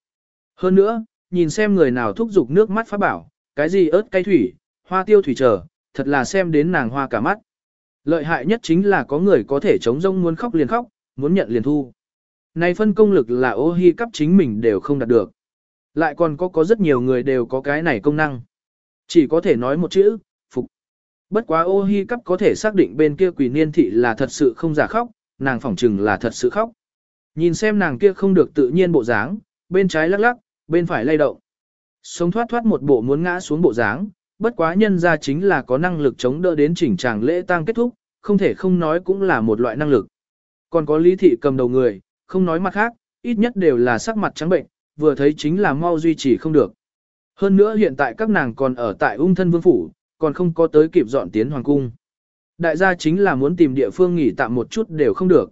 Hơn nữa, nhìn xem người nào thúc giục nước mắt phát bảo, cái gì ớt cay thủy, hoa tiêu thủy trở, thật là xem đến nàng hoa cả mắt. Lợi hại nhất chính là có người có thể chống rông muốn khóc liền khóc, muốn nhận liền thu. Này phân công lực là ô hi cấp chính mình đều không đạt được. Lại còn có có rất nhiều người đều có cái này công năng. Chỉ có thể nói một chữ. Bất quá ô hi cấp có thể xác định bên kia quỷ niên thị là thật sự không giả khóc, nàng phỏng chừng là thật sự khóc. Nhìn xem nàng kia không được tự nhiên bộ dáng, bên trái lắc lắc, bên phải lay động. Sống thoát thoát một bộ muốn ngã xuống bộ dáng, bất quá nhân ra chính là có năng lực chống đỡ đến chỉnh tràng lễ tang kết thúc, không thể không nói cũng là một loại năng lực. Còn có lý thị cầm đầu người, không nói mặt khác, ít nhất đều là sắc mặt trắng bệnh, vừa thấy chính là mau duy trì không được. Hơn nữa hiện tại các nàng còn ở tại ung thân vương phủ, còn không có tới kịp dọn tiến hoàng cung. Đại gia chính là muốn tìm địa phương nghỉ tạm một chút đều không được.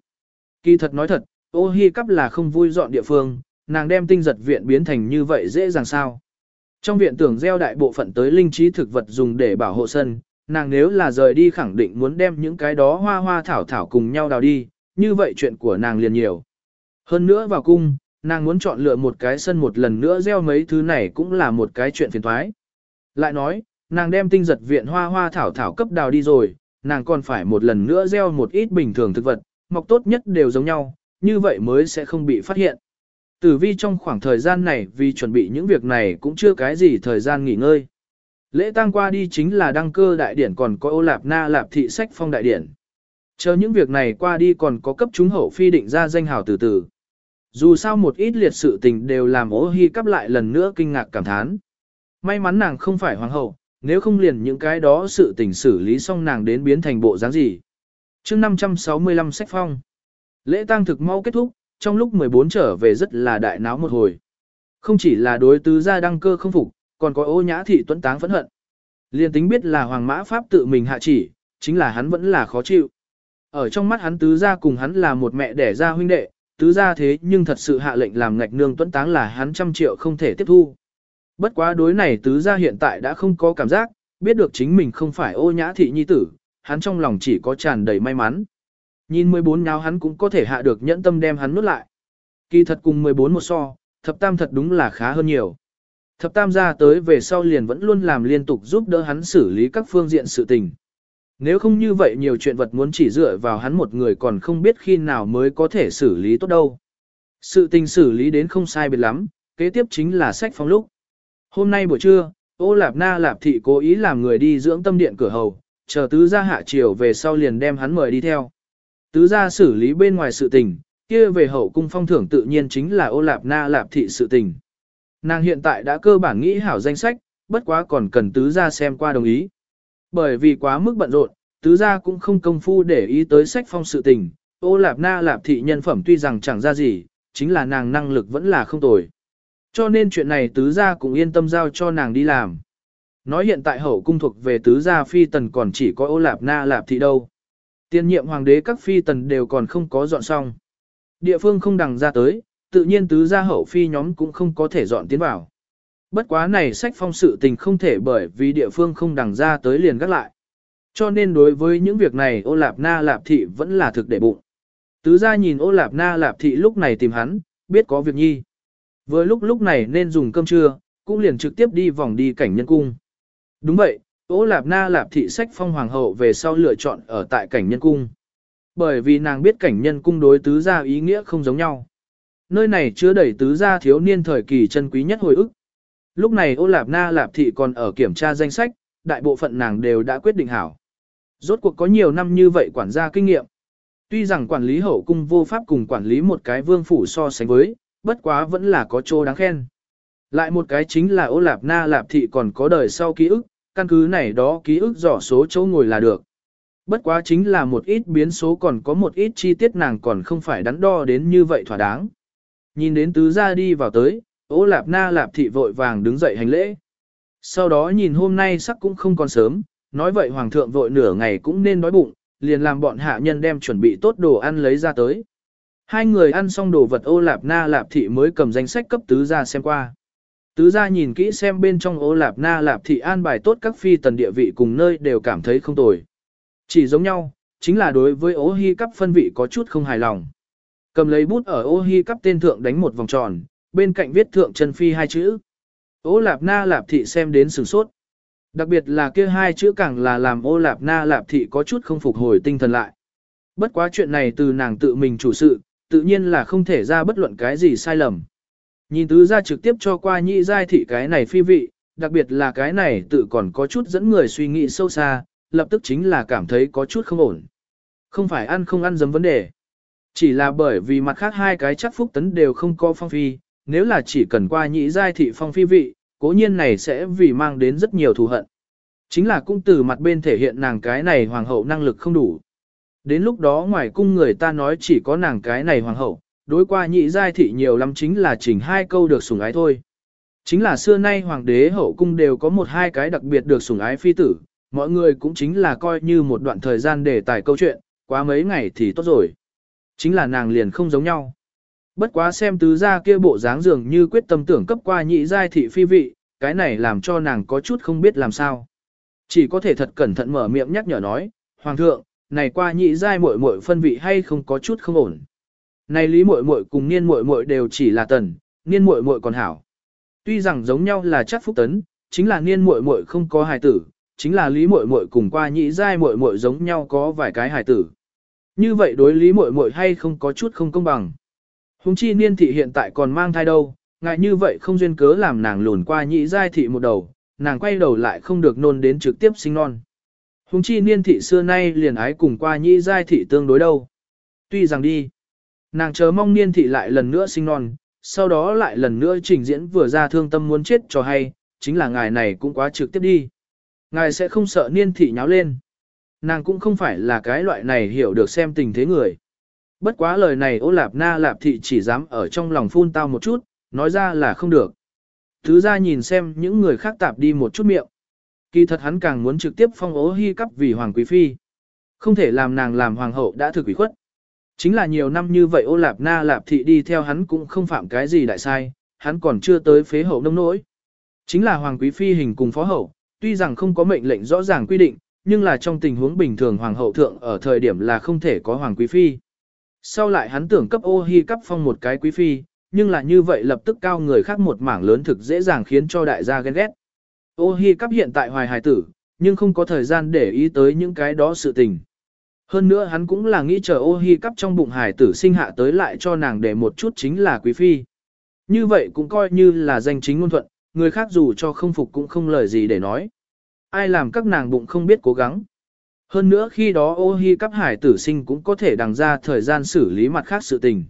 Kỳ thật nói thật, ô hi cắp là không vui dọn địa phương, nàng đem tinh giật viện biến thành như vậy dễ dàng sao. Trong viện tưởng gieo đại bộ phận tới linh trí thực vật dùng để bảo hộ sân, nàng nếu là rời đi khẳng định muốn đem những cái đó hoa hoa thảo thảo cùng nhau đào đi, như vậy chuyện của nàng liền nhiều. Hơn nữa vào cung, nàng muốn chọn lựa một cái sân một lần nữa gieo mấy thứ này cũng là một cái chuyện phiền thoái. Lại nói, nàng đem tinh giật viện hoa hoa thảo thảo cấp đào đi rồi, nàng còn phải một lần nữa gieo một ít bình thường thực vật, mọc tốt nhất đều giống nhau, như vậy mới sẽ không bị phát hiện. Tử vi trong khoảng thời gian này vì chuẩn bị những việc này cũng chưa cái gì thời gian nghỉ ngơi. Lễ tang qua đi chính là đăng cơ đại điển còn có ô lạp na lạp thị sách phong đại điển. Chờ những việc này qua đi còn có cấp chúng hậu phi định ra danh hào từ từ. Dù sao một ít liệt sự tình đều làm ô Hy cắp lại lần nữa kinh ngạc cảm thán. May mắn nàng không phải hoàng hậu, nếu không liền những cái đó sự tình xử lý xong nàng đến biến thành bộ dáng gì. chương 565 sách phong. Lễ tang thực mau kết thúc, trong lúc 14 trở về rất là đại náo một hồi. Không chỉ là đối tứ gia đăng cơ không phục, còn có ô nhã thị tuấn táng phẫn hận. liền tính biết là hoàng mã pháp tự mình hạ chỉ, chính là hắn vẫn là khó chịu. Ở trong mắt hắn tứ gia cùng hắn là một mẹ đẻ ra huynh đệ, tứ gia thế nhưng thật sự hạ lệnh làm ngạch nương tuấn táng là hắn trăm triệu không thể tiếp thu. Bất quá đối này tứ gia hiện tại đã không có cảm giác, biết được chính mình không phải ô nhã thị nhi tử, hắn trong lòng chỉ có tràn đầy may mắn. Nhìn 14 nháo hắn cũng có thể hạ được nhẫn tâm đem hắn nuốt lại. Kỳ thật cùng 14 một so, thập tam thật đúng là khá hơn nhiều. Thập tam ra tới về sau liền vẫn luôn làm liên tục giúp đỡ hắn xử lý các phương diện sự tình. Nếu không như vậy nhiều chuyện vật muốn chỉ dựa vào hắn một người còn không biết khi nào mới có thể xử lý tốt đâu. Sự tình xử lý đến không sai biệt lắm, kế tiếp chính là sách phong lúc. Hôm nay buổi trưa, ô lạp na lạp thị cố ý làm người đi dưỡng tâm điện cửa hầu, chờ tứ gia hạ chiều về sau liền đem hắn mời đi theo. Tứ gia xử lý bên ngoài sự tình, kia về hậu cung phong thưởng tự nhiên chính là ô lạp na lạp thị sự tình. Nàng hiện tại đã cơ bản nghĩ hảo danh sách, bất quá còn cần tứ gia xem qua đồng ý. Bởi vì quá mức bận rộn, tứ gia cũng không công phu để ý tới sách phong sự tình, ô lạp na lạp thị nhân phẩm tuy rằng chẳng ra gì, chính là nàng năng lực vẫn là không tồi. Cho nên chuyện này tứ gia cũng yên tâm giao cho nàng đi làm. Nói hiện tại hậu cung thuộc về tứ gia phi tần còn chỉ có ô lạp na lạp thị đâu. Tiên nhiệm hoàng đế các phi tần đều còn không có dọn xong. Địa phương không đằng ra tới, tự nhiên tứ gia hậu phi nhóm cũng không có thể dọn tiến vào. Bất quá này sách phong sự tình không thể bởi vì địa phương không đằng ra tới liền gác lại. Cho nên đối với những việc này ô lạp na lạp thị vẫn là thực để bụng. Tứ gia nhìn ô lạp na lạp thị lúc này tìm hắn, biết có việc nhi. Với lúc lúc này nên dùng cơm trưa, cũng liền trực tiếp đi vòng đi cảnh nhân cung. Đúng vậy, ô lạp na lạp thị sách phong hoàng hậu về sau lựa chọn ở tại cảnh nhân cung. Bởi vì nàng biết cảnh nhân cung đối tứ gia ý nghĩa không giống nhau. Nơi này chứa đầy tứ gia thiếu niên thời kỳ chân quý nhất hồi ức. Lúc này ô lạp na lạp thị còn ở kiểm tra danh sách, đại bộ phận nàng đều đã quyết định hảo. Rốt cuộc có nhiều năm như vậy quản gia kinh nghiệm. Tuy rằng quản lý hậu cung vô pháp cùng quản lý một cái vương phủ so sánh với, bất quá vẫn là có chỗ đáng khen. Lại một cái chính là ô lạp na lạp thị còn có đời sau ký ức, căn cứ này đó ký ức rõ số chỗ ngồi là được. Bất quá chính là một ít biến số còn có một ít chi tiết nàng còn không phải đắn đo đến như vậy thỏa đáng. Nhìn đến tứ gia đi vào tới, ô lạp na lạp thị vội vàng đứng dậy hành lễ. Sau đó nhìn hôm nay sắc cũng không còn sớm, nói vậy hoàng thượng vội nửa ngày cũng nên đói bụng, liền làm bọn hạ nhân đem chuẩn bị tốt đồ ăn lấy ra tới. Hai người ăn xong đồ vật ô lạp na lạp thị mới cầm danh sách cấp tứ gia xem qua. Tứ gia nhìn kỹ xem bên trong ô lạp na lạp thị an bài tốt các phi tần địa vị cùng nơi đều cảm thấy không tồi. Chỉ giống nhau, chính là đối với ô hi cắp phân vị có chút không hài lòng. Cầm lấy bút ở ô hi cắp tên thượng đánh một vòng tròn, bên cạnh viết thượng chân phi hai chữ. Ô lạp na lạp thị xem đến sửng sốt. Đặc biệt là kia hai chữ càng là làm ô lạp na lạp thị có chút không phục hồi tinh thần lại. Bất quá chuyện này từ nàng tự mình chủ sự, tự nhiên là không thể ra bất luận cái gì sai lầm. Nhìn tứ ra trực tiếp cho qua nhị giai thị cái này phi vị, đặc biệt là cái này tự còn có chút dẫn người suy nghĩ sâu xa, lập tức chính là cảm thấy có chút không ổn. Không phải ăn không ăn dấm vấn đề. Chỉ là bởi vì mặt khác hai cái chắc phúc tấn đều không có phong phi, nếu là chỉ cần qua nhị giai thị phong phi vị, cố nhiên này sẽ vì mang đến rất nhiều thù hận. Chính là cũng từ mặt bên thể hiện nàng cái này hoàng hậu năng lực không đủ. Đến lúc đó ngoài cung người ta nói chỉ có nàng cái này hoàng hậu, đối qua nhị giai thị nhiều lắm chính là chỉnh hai câu được sủng ái thôi. Chính là xưa nay hoàng đế hậu cung đều có một hai cái đặc biệt được sủng ái phi tử, mọi người cũng chính là coi như một đoạn thời gian để tải câu chuyện, quá mấy ngày thì tốt rồi. Chính là nàng liền không giống nhau. Bất quá xem tứ gia kia bộ dáng dường như quyết tâm tưởng cấp qua nhị giai thị phi vị, cái này làm cho nàng có chút không biết làm sao. Chỉ có thể thật cẩn thận mở miệng nhắc nhở nói, Hoàng thượng, này qua nhị giai muội muội phân vị hay không có chút không ổn. Này lý muội muội cùng niên muội muội đều chỉ là tần, niên muội muội còn hảo. Tuy rằng giống nhau là chắc phúc tấn, chính là niên muội muội không có hài tử, chính là lý muội muội cùng qua nhị giai muội muội giống nhau có vài cái hài tử. Như vậy đối lý muội muội hay không có chút không công bằng. Hùng chi niên thị hiện tại còn mang thai đâu, ngại như vậy không duyên cớ làm nàng lùn qua nhị giai thị một đầu, nàng quay đầu lại không được nôn đến trực tiếp sinh non. Hùng chi niên thị xưa nay liền ái cùng qua nhĩ giai thị tương đối đâu. Tuy rằng đi, nàng chờ mong niên thị lại lần nữa sinh non, sau đó lại lần nữa trình diễn vừa ra thương tâm muốn chết cho hay, chính là ngài này cũng quá trực tiếp đi. Ngài sẽ không sợ niên thị nháo lên. Nàng cũng không phải là cái loại này hiểu được xem tình thế người. Bất quá lời này ô lạp na lạp thị chỉ dám ở trong lòng phun tao một chút, nói ra là không được. Thứ ra nhìn xem những người khác tạp đi một chút miệng. Kỳ thật hắn càng muốn trực tiếp phong ố hy cấp vì hoàng quý phi. Không thể làm nàng làm hoàng hậu đã thực quỷ khuất. Chính là nhiều năm như vậy ô lạp na lạp thị đi theo hắn cũng không phạm cái gì đại sai, hắn còn chưa tới phế hậu nông nỗi. Chính là hoàng quý phi hình cùng phó hậu, tuy rằng không có mệnh lệnh rõ ràng quy định, nhưng là trong tình huống bình thường hoàng hậu thượng ở thời điểm là không thể có hoàng quý phi. Sau lại hắn tưởng cấp ô hi cấp phong một cái quý phi, nhưng là như vậy lập tức cao người khác một mảng lớn thực dễ dàng khiến cho đại gia ghen ghét. Ô hi cấp hiện tại hoài hài tử, nhưng không có thời gian để ý tới những cái đó sự tình. Hơn nữa hắn cũng là nghĩ chờ ô hi cấp trong bụng hài tử sinh hạ tới lại cho nàng để một chút chính là quý phi. Như vậy cũng coi như là danh chính ngôn thuận, người khác dù cho không phục cũng không lời gì để nói. Ai làm các nàng bụng không biết cố gắng. Hơn nữa khi đó ô hi cấp hải tử sinh cũng có thể đằng ra thời gian xử lý mặt khác sự tình.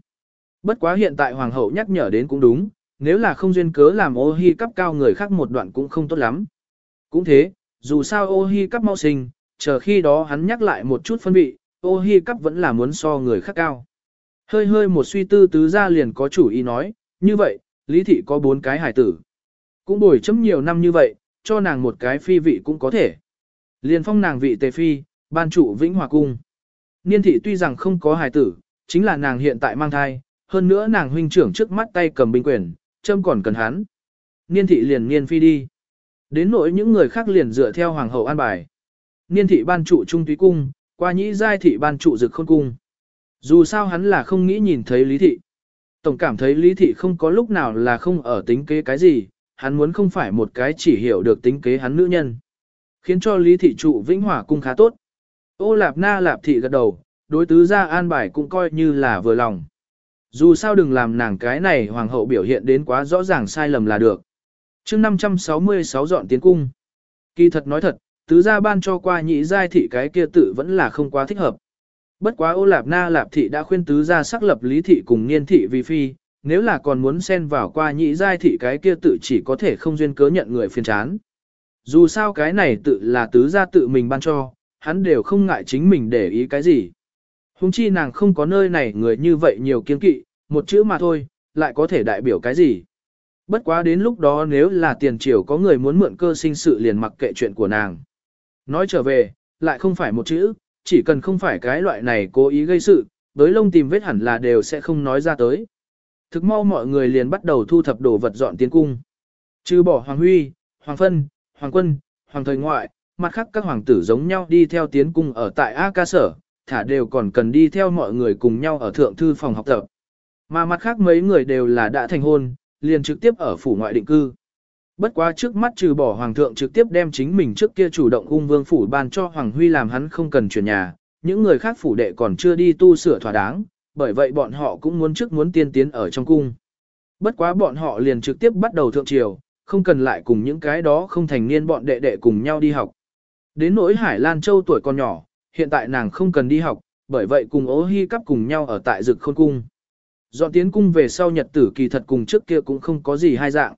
Bất quá hiện tại hoàng hậu nhắc nhở đến cũng đúng, nếu là không duyên cớ làm ô hi cắp cao người khác một đoạn cũng không tốt lắm. Cũng thế, dù sao ô hi cắp mau sinh, chờ khi đó hắn nhắc lại một chút phân vị, ô hi cắp vẫn là muốn so người khác cao. Hơi hơi một suy tư tứ ra liền có chủ ý nói, như vậy, lý thị có bốn cái hải tử. Cũng bồi chấm nhiều năm như vậy, cho nàng một cái phi vị cũng có thể. Liền phong nàng vị tề phi, ban trụ vĩnh hòa cung. Niên thị tuy rằng không có hài tử, chính là nàng hiện tại mang thai, hơn nữa nàng huynh trưởng trước mắt tay cầm binh quyền, châm còn cần hắn. Niên thị liền niên phi đi. Đến nỗi những người khác liền dựa theo hoàng hậu an bài. Niên thị ban trụ trung túy cung, qua nhĩ giai thị ban trụ dực khôn cung. Dù sao hắn là không nghĩ nhìn thấy lý thị. Tổng cảm thấy lý thị không có lúc nào là không ở tính kế cái gì, hắn muốn không phải một cái chỉ hiểu được tính kế hắn nữ nhân. Khiến cho lý thị trụ vĩnh hỏa cung khá tốt. Ô lạp na lạp thị gật đầu, đối tứ gia an bài cũng coi như là vừa lòng. Dù sao đừng làm nàng cái này hoàng hậu biểu hiện đến quá rõ ràng sai lầm là được. chương 566 dọn tiến cung. Kỳ thật nói thật, tứ gia ban cho qua nhị giai thị cái kia tự vẫn là không quá thích hợp. Bất quá ô lạp na lạp thị đã khuyên tứ gia xác lập lý thị cùng niên thị vì phi, nếu là còn muốn xen vào qua nhị giai thị cái kia tự chỉ có thể không duyên cớ nhận người phiền chán. Dù sao cái này tự là tứ gia tự mình ban cho, hắn đều không ngại chính mình để ý cái gì. Hùng chi nàng không có nơi này người như vậy nhiều kiên kỵ, một chữ mà thôi, lại có thể đại biểu cái gì. Bất quá đến lúc đó nếu là tiền triều có người muốn mượn cơ sinh sự liền mặc kệ chuyện của nàng. Nói trở về, lại không phải một chữ, chỉ cần không phải cái loại này cố ý gây sự, đối lông tìm vết hẳn là đều sẽ không nói ra tới. Thực mau mọi người liền bắt đầu thu thập đồ vật dọn tiến cung. Trừ bỏ Hoàng Huy, Hoàng Phân, Hoàng Quân, Hoàng Thời Ngoại, mặt khác các hoàng tử giống nhau đi theo tiến cung ở tại A ca sở, thả đều còn cần đi theo mọi người cùng nhau ở thượng thư phòng học tập. Mà mặt khác mấy người đều là đã thành hôn, liền trực tiếp ở phủ ngoại định cư. Bất quá trước mắt trừ bỏ hoàng thượng trực tiếp đem chính mình trước kia chủ động ung vương phủ ban cho hoàng huy làm hắn không cần chuyển nhà, những người khác phủ đệ còn chưa đi tu sửa thỏa đáng, bởi vậy bọn họ cũng muốn trước muốn tiên tiến ở trong cung. Bất quá bọn họ liền trực tiếp bắt đầu thượng triều, không cần lại cùng những cái đó không thành niên bọn đệ đệ cùng nhau đi học. Đến nỗi Hải Lan Châu tuổi còn nhỏ, hiện tại nàng không cần đi học, bởi vậy cùng ố hy cắp cùng nhau ở tại dực khôn cung. Dọn tiến cung về sau nhật tử kỳ thật cùng trước kia cũng không có gì hai dạng.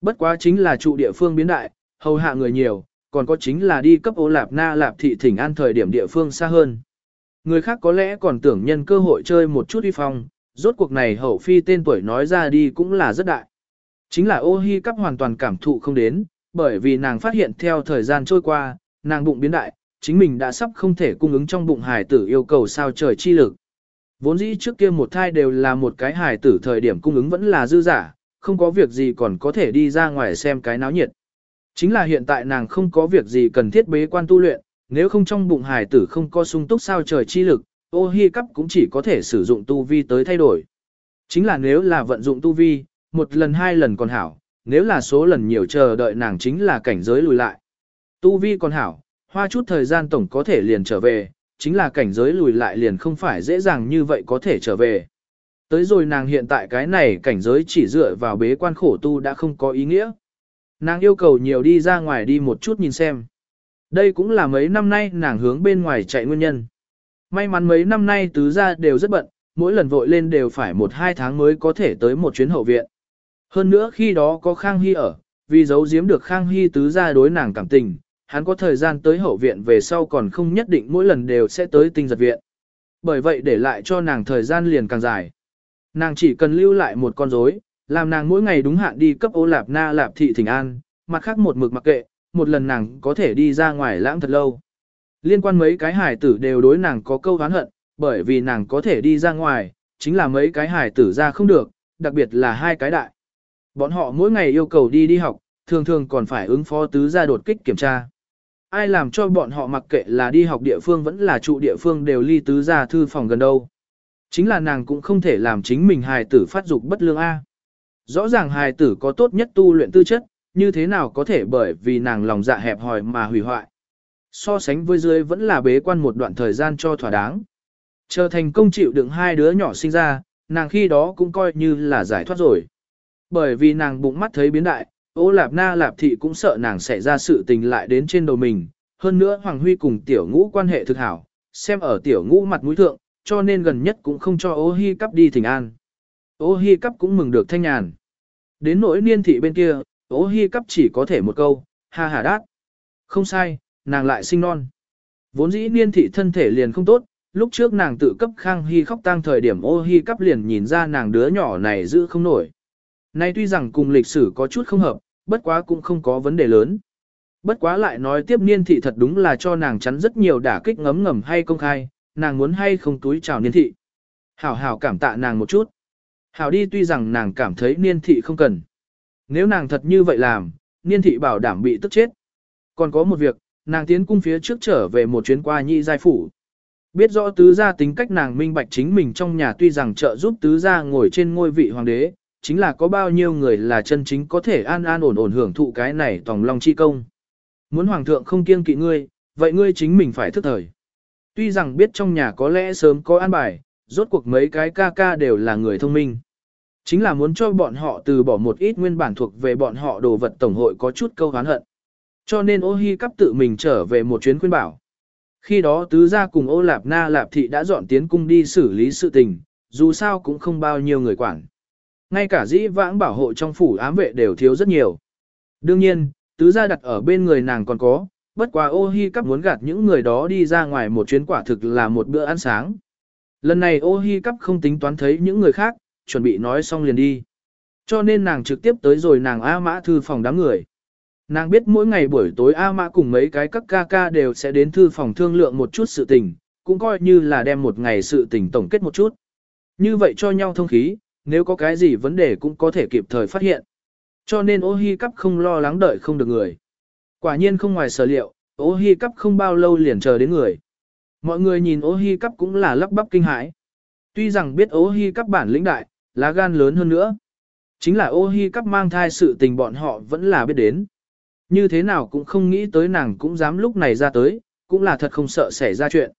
Bất quá chính là trụ địa phương biến đại, hầu hạ người nhiều, còn có chính là đi cấp ô lạp na lạp thị thỉnh an thời điểm địa phương xa hơn. Người khác có lẽ còn tưởng nhân cơ hội chơi một chút uy phong, rốt cuộc này hậu phi tên tuổi nói ra đi cũng là rất đại. Chính là ô hi cắp hoàn toàn cảm thụ không đến, bởi vì nàng phát hiện theo thời gian trôi qua, nàng bụng biến đại, chính mình đã sắp không thể cung ứng trong bụng hài tử yêu cầu sao trời chi lực. Vốn dĩ trước kia một thai đều là một cái hài tử thời điểm cung ứng vẫn là dư giả, không có việc gì còn có thể đi ra ngoài xem cái náo nhiệt. Chính là hiện tại nàng không có việc gì cần thiết bế quan tu luyện, nếu không trong bụng hài tử không có sung túc sao trời chi lực, ô hi cắp cũng chỉ có thể sử dụng tu vi tới thay đổi. Chính là nếu là vận dụng tu vi, một lần hai lần còn hảo, nếu là số lần nhiều chờ đợi nàng chính là cảnh giới lùi lại. Tu vi còn hảo, hoa chút thời gian tổng có thể liền trở về, chính là cảnh giới lùi lại liền không phải dễ dàng như vậy có thể trở về. Tới rồi nàng hiện tại cái này cảnh giới chỉ dựa vào bế quan khổ tu đã không có ý nghĩa. Nàng yêu cầu nhiều đi ra ngoài đi một chút nhìn xem. Đây cũng là mấy năm nay nàng hướng bên ngoài chạy nguyên nhân. May mắn mấy năm nay tứ gia đều rất bận, mỗi lần vội lên đều phải một hai tháng mới có thể tới một chuyến hậu viện. Hơn nữa khi đó có Khang Hy ở, vì giấu giếm được Khang Hy tứ gia đối nàng cảm tình, hắn có thời gian tới hậu viện về sau còn không nhất định mỗi lần đều sẽ tới tinh giật viện. Bởi vậy để lại cho nàng thời gian liền càng dài. Nàng chỉ cần lưu lại một con rối, làm nàng mỗi ngày đúng hạn đi cấp ô lạp na lạp thị thỉnh an, mặt khác một mực mặc kệ, một lần nàng có thể đi ra ngoài lãng thật lâu. Liên quan mấy cái hải tử đều đối nàng có câu hán hận, bởi vì nàng có thể đi ra ngoài, chính là mấy cái hải tử ra không được, đặc biệt là hai cái đại. Bọn họ mỗi ngày yêu cầu đi đi học, thường thường còn phải ứng phó tứ gia đột kích kiểm tra. Ai làm cho bọn họ mặc kệ là đi học địa phương vẫn là trụ địa phương đều ly tứ gia thư phòng gần đâu. Chính là nàng cũng không thể làm chính mình hài tử phát dục bất lương A. Rõ ràng hài tử có tốt nhất tu luyện tư chất, như thế nào có thể bởi vì nàng lòng dạ hẹp hòi mà hủy hoại. So sánh với dưới vẫn là bế quan một đoạn thời gian cho thỏa đáng. Chờ thành công chịu đựng hai đứa nhỏ sinh ra, nàng khi đó cũng coi như là giải thoát rồi. Bởi vì nàng bụng mắt thấy biến đại, ô lạp na lạp thị cũng sợ nàng sẽ ra sự tình lại đến trên đầu mình. Hơn nữa Hoàng Huy cùng tiểu ngũ quan hệ thực hảo, xem ở tiểu ngũ mặt mũi thượng, cho nên gần nhất cũng không cho ô hi cắp đi thỉnh an. Ô hi cắp cũng mừng được thanh nhàn. Đến nỗi niên thị bên kia, ô hi cắp chỉ có thể một câu, ha ha đát. Không sai, nàng lại sinh non. Vốn dĩ niên thị thân thể liền không tốt, lúc trước nàng tự cấp khang hy khóc tang thời điểm ô hi cắp liền nhìn ra nàng đứa nhỏ này giữ không nổi. Nay tuy rằng cùng lịch sử có chút không hợp, bất quá cũng không có vấn đề lớn. Bất quá lại nói tiếp niên thị thật đúng là cho nàng chắn rất nhiều đả kích ngấm ngầm hay công khai, nàng muốn hay không túi chào niên thị. Hảo hảo cảm tạ nàng một chút. Hảo đi tuy rằng nàng cảm thấy niên thị không cần. Nếu nàng thật như vậy làm, niên thị bảo đảm bị tức chết. Còn có một việc, nàng tiến cung phía trước trở về một chuyến qua nhị giai phủ. Biết rõ tứ gia tính cách nàng minh bạch chính mình trong nhà tuy rằng trợ giúp tứ gia ngồi trên ngôi vị hoàng đế, chính là có bao nhiêu người là chân chính có thể an an ổn ổn hưởng thụ cái này tòng long chi công. Muốn hoàng thượng không kiêng kỵ ngươi, vậy ngươi chính mình phải thức thời. Tuy rằng biết trong nhà có lẽ sớm có an bài, rốt cuộc mấy cái ca ca đều là người thông minh. Chính là muốn cho bọn họ từ bỏ một ít nguyên bản thuộc về bọn họ đồ vật tổng hội có chút câu hán hận. Cho nên ô hi cắp tự mình trở về một chuyến khuyên bảo. Khi đó tứ gia cùng ô lạp na lạp thị đã dọn tiến cung đi xử lý sự tình, dù sao cũng không bao nhiêu người quản. Ngay cả dĩ vãng bảo hộ trong phủ ám vệ đều thiếu rất nhiều. Đương nhiên, tứ gia đặt ở bên người nàng còn có, bất quá ô hi cắp muốn gạt những người đó đi ra ngoài một chuyến quả thực là một bữa ăn sáng. Lần này ô hi cắp không tính toán thấy những người khác, chuẩn bị nói xong liền đi. Cho nên nàng trực tiếp tới rồi nàng A Mã thư phòng đám người. Nàng biết mỗi ngày buổi tối A Mã cùng mấy cái các ca ca đều sẽ đến thư phòng thương lượng một chút sự tình, cũng coi như là đem một ngày sự tình tổng kết một chút. Như vậy cho nhau thông khí, nếu có cái gì vấn đề cũng có thể kịp thời phát hiện. Cho nên ô hi cắp không lo lắng đợi không được người. Quả nhiên không ngoài sở liệu, ô hi cắp không bao lâu liền chờ đến người. Mọi người nhìn ô hi cắp cũng là lắp bắp kinh hãi. Tuy rằng biết ô hi cắp bản lĩnh đại, lá gan lớn hơn nữa. Chính là ô hi cắp mang thai sự tình bọn họ vẫn là biết đến. Như thế nào cũng không nghĩ tới nàng cũng dám lúc này ra tới, cũng là thật không sợ xảy ra chuyện.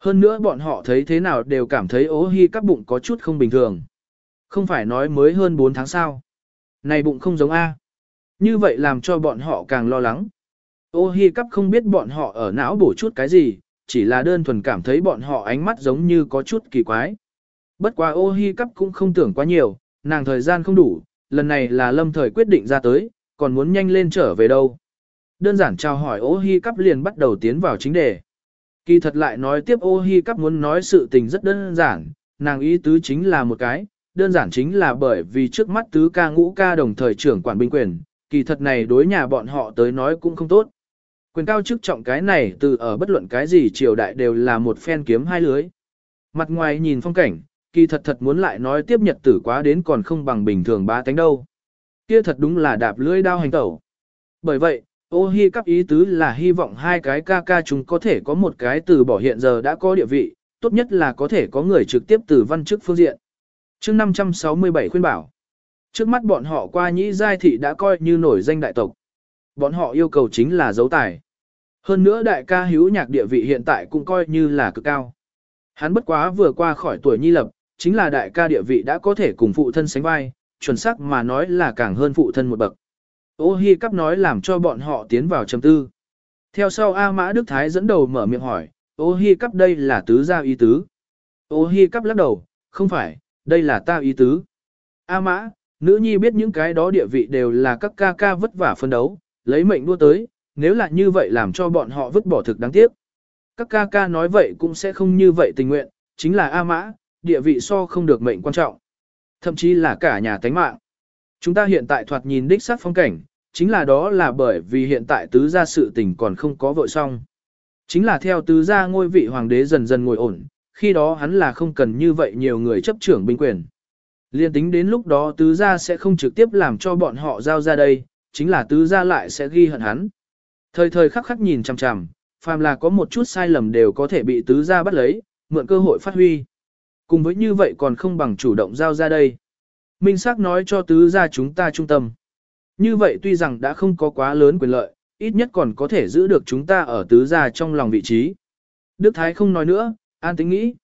Hơn nữa bọn họ thấy thế nào đều cảm thấy ố hi cắp bụng có chút không bình thường. Không phải nói mới hơn 4 tháng sao. Này bụng không giống A. Như vậy làm cho bọn họ càng lo lắng. Ô hi cắp không biết bọn họ ở não bổ chút cái gì, chỉ là đơn thuần cảm thấy bọn họ ánh mắt giống như có chút kỳ quái. Bất quá ô hi cắp cũng không tưởng quá nhiều, nàng thời gian không đủ, lần này là lâm thời quyết định ra tới, còn muốn nhanh lên trở về đâu. Đơn giản chào hỏi ô hi cắp liền bắt đầu tiến vào chính đề. Kỳ thật lại nói tiếp ô hi cắp muốn nói sự tình rất đơn giản, nàng ý tứ chính là một cái, đơn giản chính là bởi vì trước mắt tứ ca ngũ ca đồng thời trưởng quản binh quyền, kỳ thật này đối nhà bọn họ tới nói cũng không tốt. Quyền cao chức trọng cái này từ ở bất luận cái gì triều đại đều là một phen kiếm hai lưới. Mặt ngoài nhìn phong cảnh, kỳ thật thật muốn lại nói tiếp nhật tử quá đến còn không bằng bình thường ba tánh đâu. Kia thật đúng là đạp lưỡi đao hành tẩu. Bởi vậy, ô hi cấp ý tứ là hy vọng hai cái ca ca chúng có thể có một cái từ bỏ hiện giờ đã có địa vị, tốt nhất là có thể có người trực tiếp từ văn chức phương diện chương 567 khuyên bảo. Trước mắt bọn họ qua nhĩ giai thị đã coi như nổi danh đại tộc. Bọn họ yêu cầu chính là dấu tài. Hơn nữa đại ca hữu nhạc địa vị hiện tại cũng coi như là cực cao. Hắn bất quá vừa qua khỏi tuổi nhi lập, chính là đại ca địa vị đã có thể cùng phụ thân sánh vai, chuẩn xác mà nói là càng hơn phụ thân một bậc. Ô Hi Cắp nói làm cho bọn họ tiến vào trầm tư. Theo sau A Mã Đức Thái dẫn đầu mở miệng hỏi, Ô Hi Cắp đây là tứ gia ý tứ. Ô Hi Cắp lắc đầu, không phải, đây là ta ý tứ. A Mã, nữ nhi biết những cái đó địa vị đều là các ca ca vất vả phân đấu, lấy mệnh đua tới, nếu là như vậy làm cho bọn họ vứt bỏ thực đáng tiếc. Các ca ca nói vậy cũng sẽ không như vậy tình nguyện, chính là A Mã, địa vị so không được mệnh quan trọng. Thậm chí là cả nhà tánh mạng. Chúng ta hiện tại thoạt nhìn đích sát phong cảnh, chính là đó là bởi vì hiện tại tứ gia sự tình còn không có vội xong. Chính là theo tứ gia ngôi vị hoàng đế dần dần ngồi ổn, khi đó hắn là không cần như vậy nhiều người chấp trưởng binh quyền. Liên tính đến lúc đó tứ gia sẽ không trực tiếp làm cho bọn họ giao ra đây, chính là tứ gia lại sẽ ghi hận hắn. Thời thời khắc khắc nhìn chằm chằm, phàm là có một chút sai lầm đều có thể bị tứ gia bắt lấy, mượn cơ hội phát huy. Cùng với như vậy còn không bằng chủ động giao ra đây. Minh xác nói cho tứ gia chúng ta trung tâm. Như vậy tuy rằng đã không có quá lớn quyền lợi, ít nhất còn có thể giữ được chúng ta ở tứ gia trong lòng vị trí. Đức Thái không nói nữa, an tính nghĩ.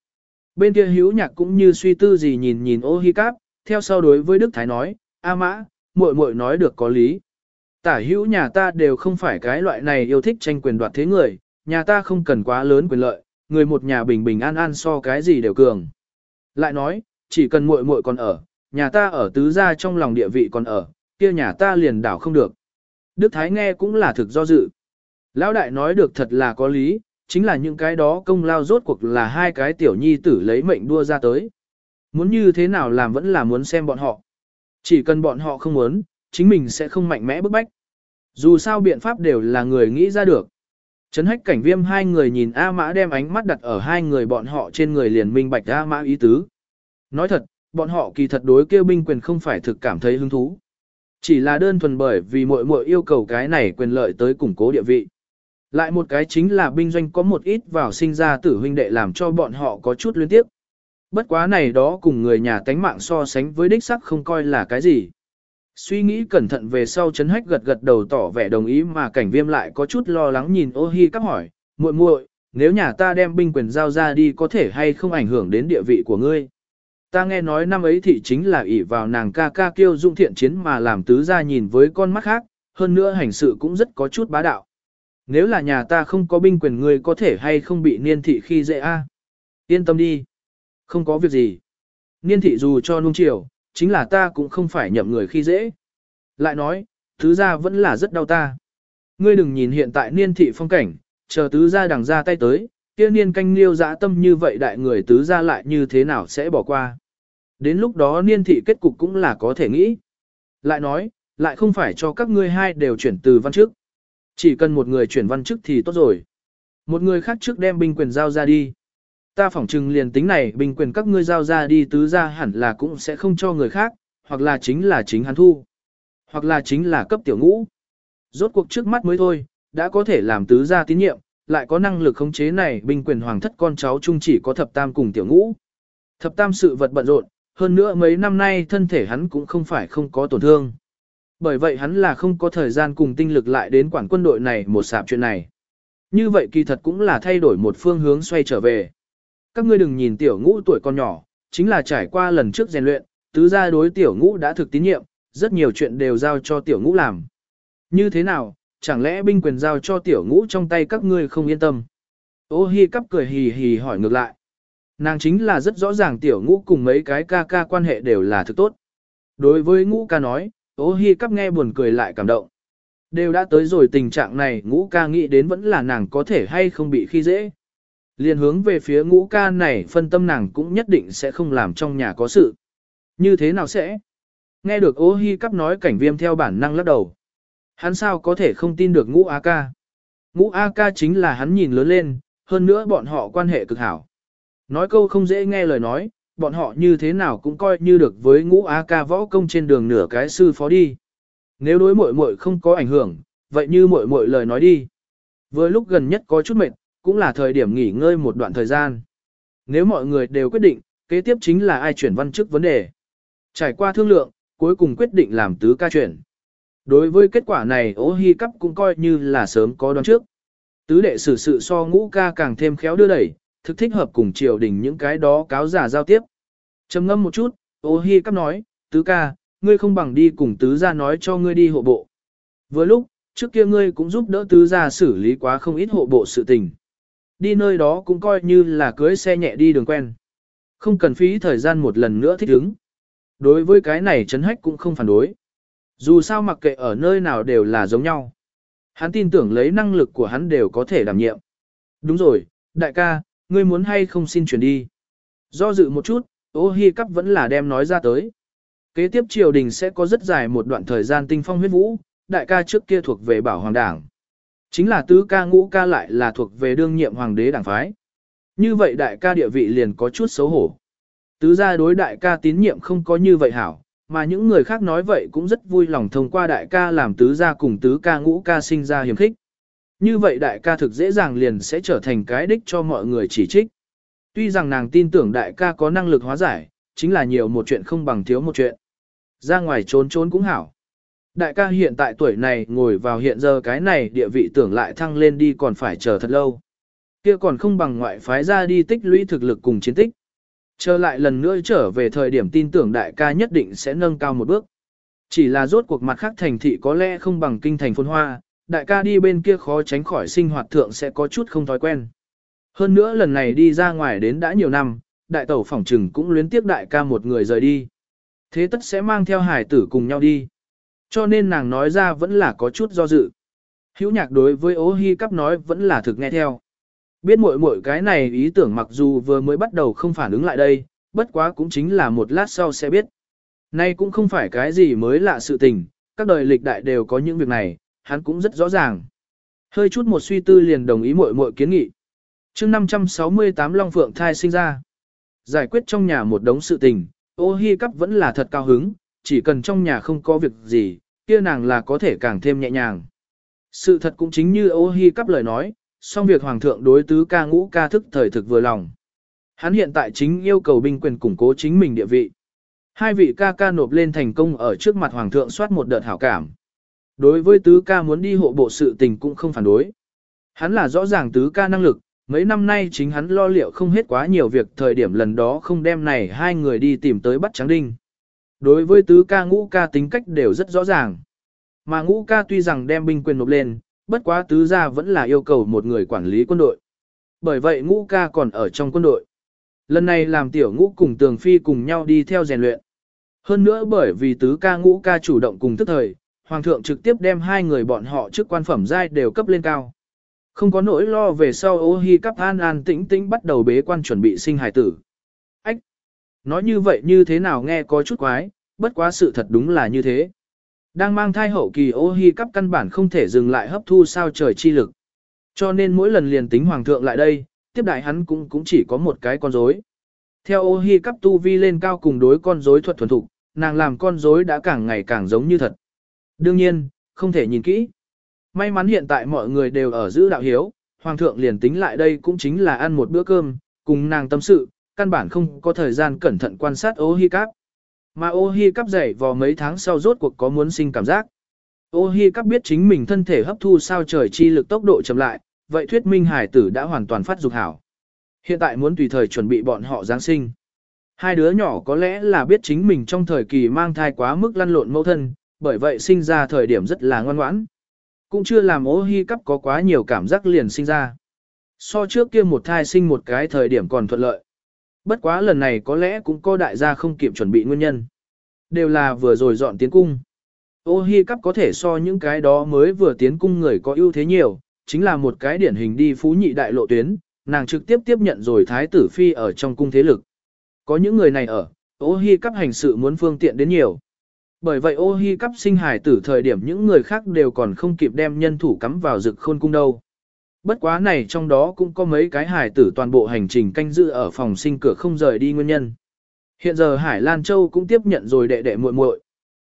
Bên kia hữu nhạc cũng như suy tư gì nhìn nhìn ô hi cáp, theo sau đối với Đức Thái nói, A mã, muội muội nói được có lý. Tả hữu nhà ta đều không phải cái loại này yêu thích tranh quyền đoạt thế người, nhà ta không cần quá lớn quyền lợi, người một nhà bình bình an an so cái gì đều cường. Lại nói, chỉ cần muội muội còn ở, nhà ta ở tứ gia trong lòng địa vị còn ở, kia nhà ta liền đảo không được. Đức Thái nghe cũng là thực do dự. Lão đại nói được thật là có lý, chính là những cái đó công lao rốt cuộc là hai cái tiểu nhi tử lấy mệnh đua ra tới. Muốn như thế nào làm vẫn là muốn xem bọn họ. Chỉ cần bọn họ không muốn, chính mình sẽ không mạnh mẽ bức bách. Dù sao biện pháp đều là người nghĩ ra được. Trấn hách cảnh viêm hai người nhìn A Mã đem ánh mắt đặt ở hai người bọn họ trên người liền minh bạch A Mã ý tứ. Nói thật, bọn họ kỳ thật đối kêu binh quyền không phải thực cảm thấy hứng thú. Chỉ là đơn thuần bởi vì muội muội yêu cầu cái này quyền lợi tới củng cố địa vị. Lại một cái chính là binh doanh có một ít vào sinh ra tử huynh đệ làm cho bọn họ có chút liên tiếp. Bất quá này đó cùng người nhà tánh mạng so sánh với đích sắc không coi là cái gì. Suy nghĩ cẩn thận về sau chấn hách gật gật đầu tỏ vẻ đồng ý mà cảnh viêm lại có chút lo lắng nhìn ô hi cắp hỏi, muội muội, nếu nhà ta đem binh quyền giao ra đi có thể hay không ảnh hưởng đến địa vị của ngươi. Ta nghe nói năm ấy thị chính là ỷ vào nàng ca ca kiêu dung thiện chiến mà làm tứ gia nhìn với con mắt khác, hơn nữa hành sự cũng rất có chút bá đạo. Nếu là nhà ta không có binh quyền ngươi có thể hay không bị niên thị khi dễ a? Yên tâm đi. Không có việc gì. Niên thị dù cho nung chiều, chính là ta cũng không phải nhậm người khi dễ. Lại nói, tứ gia vẫn là rất đau ta. Ngươi đừng nhìn hiện tại niên thị phong cảnh, chờ tứ gia đằng ra tay tới, kia niên canh liêu dã tâm như vậy đại người tứ gia lại như thế nào sẽ bỏ qua. Đến lúc đó niên thị kết cục cũng là có thể nghĩ. Lại nói, lại không phải cho các ngươi hai đều chuyển từ văn trước chỉ cần một người chuyển văn chức thì tốt rồi. Một người khác trước đem binh quyền giao ra đi. Ta phỏng chừng liền tính này binh quyền các ngươi giao ra đi tứ ra hẳn là cũng sẽ không cho người khác, hoặc là chính là chính hắn thu, hoặc là chính là cấp tiểu ngũ. Rốt cuộc trước mắt mới thôi, đã có thể làm tứ gia tín nhiệm, lại có năng lực khống chế này binh quyền hoàng thất con cháu chung chỉ có thập tam cùng tiểu ngũ. Thập tam sự vật bận rộn, hơn nữa mấy năm nay thân thể hắn cũng không phải không có tổn thương. Bởi vậy hắn là không có thời gian cùng tinh lực lại đến quản quân đội này một sạp chuyện này. Như vậy kỳ thật cũng là thay đổi một phương hướng xoay trở về. Các ngươi đừng nhìn tiểu ngũ tuổi con nhỏ, chính là trải qua lần trước rèn luyện, tứ gia đối tiểu ngũ đã thực tín nhiệm, rất nhiều chuyện đều giao cho tiểu ngũ làm. Như thế nào, chẳng lẽ binh quyền giao cho tiểu ngũ trong tay các ngươi không yên tâm? Ô hi cắp cười hì hì hỏi ngược lại. Nàng chính là rất rõ ràng tiểu ngũ cùng mấy cái ca ca quan hệ đều là thực tốt. Đối với ngũ ca nói, ô hi cắp nghe buồn cười lại cảm động. Đều đã tới rồi tình trạng này ngũ ca nghĩ đến vẫn là nàng có thể hay không bị khi dễ. Liên hướng về phía ngũ ca này phân tâm nàng cũng nhất định sẽ không làm trong nhà có sự. Như thế nào sẽ? Nghe được ô hi cắp nói cảnh viêm theo bản năng lắc đầu. Hắn sao có thể không tin được ngũ A ca? Ngũ A ca chính là hắn nhìn lớn lên, hơn nữa bọn họ quan hệ cực hảo. Nói câu không dễ nghe lời nói, bọn họ như thế nào cũng coi như được với ngũ A ca võ công trên đường nửa cái sư phó đi. Nếu đối muội muội không có ảnh hưởng, vậy như muội muội lời nói đi. Vừa lúc gần nhất có chút mệt, cũng là thời điểm nghỉ ngơi một đoạn thời gian. Nếu mọi người đều quyết định, kế tiếp chính là ai chuyển văn chức vấn đề. Trải qua thương lượng, cuối cùng quyết định làm tứ ca chuyển. Đối với kết quả này ố hy cấp cũng coi như là sớm có đoán trước. Tứ đệ xử sự so ngũ ca càng thêm khéo đưa đẩy, thực thích hợp cùng triều đình những cái đó cáo giả giao tiếp. trầm ngâm một chút, ô hi cắp nói, tứ ca, ngươi không bằng đi cùng tứ gia nói cho ngươi đi hộ bộ. Vừa lúc, trước kia ngươi cũng giúp đỡ tứ gia xử lý quá không ít hộ bộ sự tình. Đi nơi đó cũng coi như là cưới xe nhẹ đi đường quen. Không cần phí thời gian một lần nữa thích ứng. Đối với cái này Trấn Hách cũng không phản đối. Dù sao mặc kệ ở nơi nào đều là giống nhau. Hắn tin tưởng lấy năng lực của hắn đều có thể đảm nhiệm. Đúng rồi, đại ca, ngươi muốn hay không xin chuyển đi. Do dự một chút, ô hi cắp vẫn là đem nói ra tới. Kế tiếp triều đình sẽ có rất dài một đoạn thời gian tinh phong huyết vũ, đại ca trước kia thuộc về bảo hoàng đảng. Chính là tứ ca ngũ ca lại là thuộc về đương nhiệm hoàng đế đảng phái. Như vậy đại ca địa vị liền có chút xấu hổ. Tứ gia đối đại ca tín nhiệm không có như vậy hảo, mà những người khác nói vậy cũng rất vui lòng thông qua đại ca làm tứ gia cùng tứ ca ngũ ca sinh ra hiểm khích. Như vậy đại ca thực dễ dàng liền sẽ trở thành cái đích cho mọi người chỉ trích. Tuy rằng nàng tin tưởng đại ca có năng lực hóa giải, chính là nhiều một chuyện không bằng thiếu một chuyện. Ra ngoài trốn trốn cũng hảo. Đại ca hiện tại tuổi này ngồi vào hiện giờ cái này địa vị tưởng lại thăng lên đi còn phải chờ thật lâu. Kia còn không bằng ngoại phái ra đi tích lũy thực lực cùng chiến tích. Chờ lại lần nữa trở về thời điểm tin tưởng đại ca nhất định sẽ nâng cao một bước. Chỉ là rốt cuộc mặt khác thành thị có lẽ không bằng kinh thành phồn hoa, đại ca đi bên kia khó tránh khỏi sinh hoạt thượng sẽ có chút không thói quen. Hơn nữa lần này đi ra ngoài đến đã nhiều năm, đại tẩu phỏng trừng cũng luyến tiếc đại ca một người rời đi. Thế tất sẽ mang theo hải tử cùng nhau đi. Cho nên nàng nói ra vẫn là có chút do dự. Hữu nhạc đối với ố hi cắp nói vẫn là thực nghe theo. Biết muội muội cái này ý tưởng mặc dù vừa mới bắt đầu không phản ứng lại đây, bất quá cũng chính là một lát sau sẽ biết. Nay cũng không phải cái gì mới lạ sự tình, các đời lịch đại đều có những việc này, hắn cũng rất rõ ràng. Hơi chút một suy tư liền đồng ý muội muội kiến nghị. chương 568 Long Phượng thai sinh ra. Giải quyết trong nhà một đống sự tình, ô hi cắp vẫn là thật cao hứng, chỉ cần trong nhà không có việc gì, kia nàng là có thể càng thêm nhẹ nhàng. Sự thật cũng chính như ô hi cắp lời nói, song việc hoàng thượng đối tứ ca ngũ ca thức thời thực vừa lòng. Hắn hiện tại chính yêu cầu binh quyền củng cố chính mình địa vị. Hai vị ca ca nộp lên thành công ở trước mặt hoàng thượng soát một đợt hảo cảm. Đối với tứ ca muốn đi hộ bộ sự tình cũng không phản đối. Hắn là rõ ràng tứ ca năng lực, mấy năm nay chính hắn lo liệu không hết quá nhiều việc thời điểm lần đó không đem này hai người đi tìm tới bắt trắng đinh. Đối với tứ ca ngũ ca tính cách đều rất rõ ràng. Mà ngũ ca tuy rằng đem binh quyền nộp lên, bất quá tứ gia vẫn là yêu cầu một người quản lý quân đội. Bởi vậy ngũ ca còn ở trong quân đội. Lần này làm tiểu ngũ cùng tường phi cùng nhau đi theo rèn luyện. Hơn nữa bởi vì tứ ca ngũ ca chủ động cùng tức thời, hoàng thượng trực tiếp đem hai người bọn họ trước quan phẩm giai đều cấp lên cao. Không có nỗi lo về sau ô hi cắp an an tĩnh tĩnh bắt đầu bế quan chuẩn bị sinh hài tử. Ách! Nói như vậy như thế nào nghe có chút quái, bất quá sự thật đúng là như thế. Đang mang thai hậu kỳ ô hi cắp căn bản không thể dừng lại hấp thu sao trời chi lực. Cho nên mỗi lần liền tính hoàng thượng lại đây, tiếp đại hắn cũng cũng chỉ có một cái con rối. Theo ô hi cắp tu vi lên cao cùng đối con rối thuật thuần thục, nàng làm con rối đã càng ngày càng giống như thật. Đương nhiên, không thể nhìn kỹ. May mắn hiện tại mọi người đều ở giữ đạo hiếu, hoàng thượng liền tính lại đây cũng chính là ăn một bữa cơm, cùng nàng tâm sự, căn bản không có thời gian cẩn thận quan sát ô hi cắp. Mà ô hi cắp dậy vào mấy tháng sau rốt cuộc có muốn sinh cảm giác. Ô hi cắp biết chính mình thân thể hấp thu sao trời chi lực tốc độ chậm lại, vậy thuyết minh hải tử đã hoàn toàn phát dục hảo. Hiện tại muốn tùy thời chuẩn bị bọn họ Giáng sinh. Hai đứa nhỏ có lẽ là biết chính mình trong thời kỳ mang thai quá mức lăn lộn mẫu thân, bởi vậy sinh ra thời điểm rất là ngoan ngoãn. Cũng chưa làm ố hy cắp có quá nhiều cảm giác liền sinh ra. So trước kia một thai sinh một cái thời điểm còn thuận lợi. Bất quá lần này có lẽ cũng có đại gia không kịp chuẩn bị nguyên nhân. Đều là vừa rồi dọn tiến cung. Ô hi cắp có thể so những cái đó mới vừa tiến cung người có ưu thế nhiều, chính là một cái điển hình đi phú nhị đại lộ tuyến, nàng trực tiếp tiếp nhận rồi thái tử phi ở trong cung thế lực. Có những người này ở, ô hi cắp hành sự muốn phương tiện đến nhiều. Bởi vậy ô hi cắp sinh hài tử thời điểm những người khác đều còn không kịp đem nhân thủ cắm vào rực khôn cung đâu. Bất quá này trong đó cũng có mấy cái hài tử toàn bộ hành trình canh giữ ở phòng sinh cửa không rời đi nguyên nhân. Hiện giờ Hải Lan Châu cũng tiếp nhận rồi đệ đệ muội muội.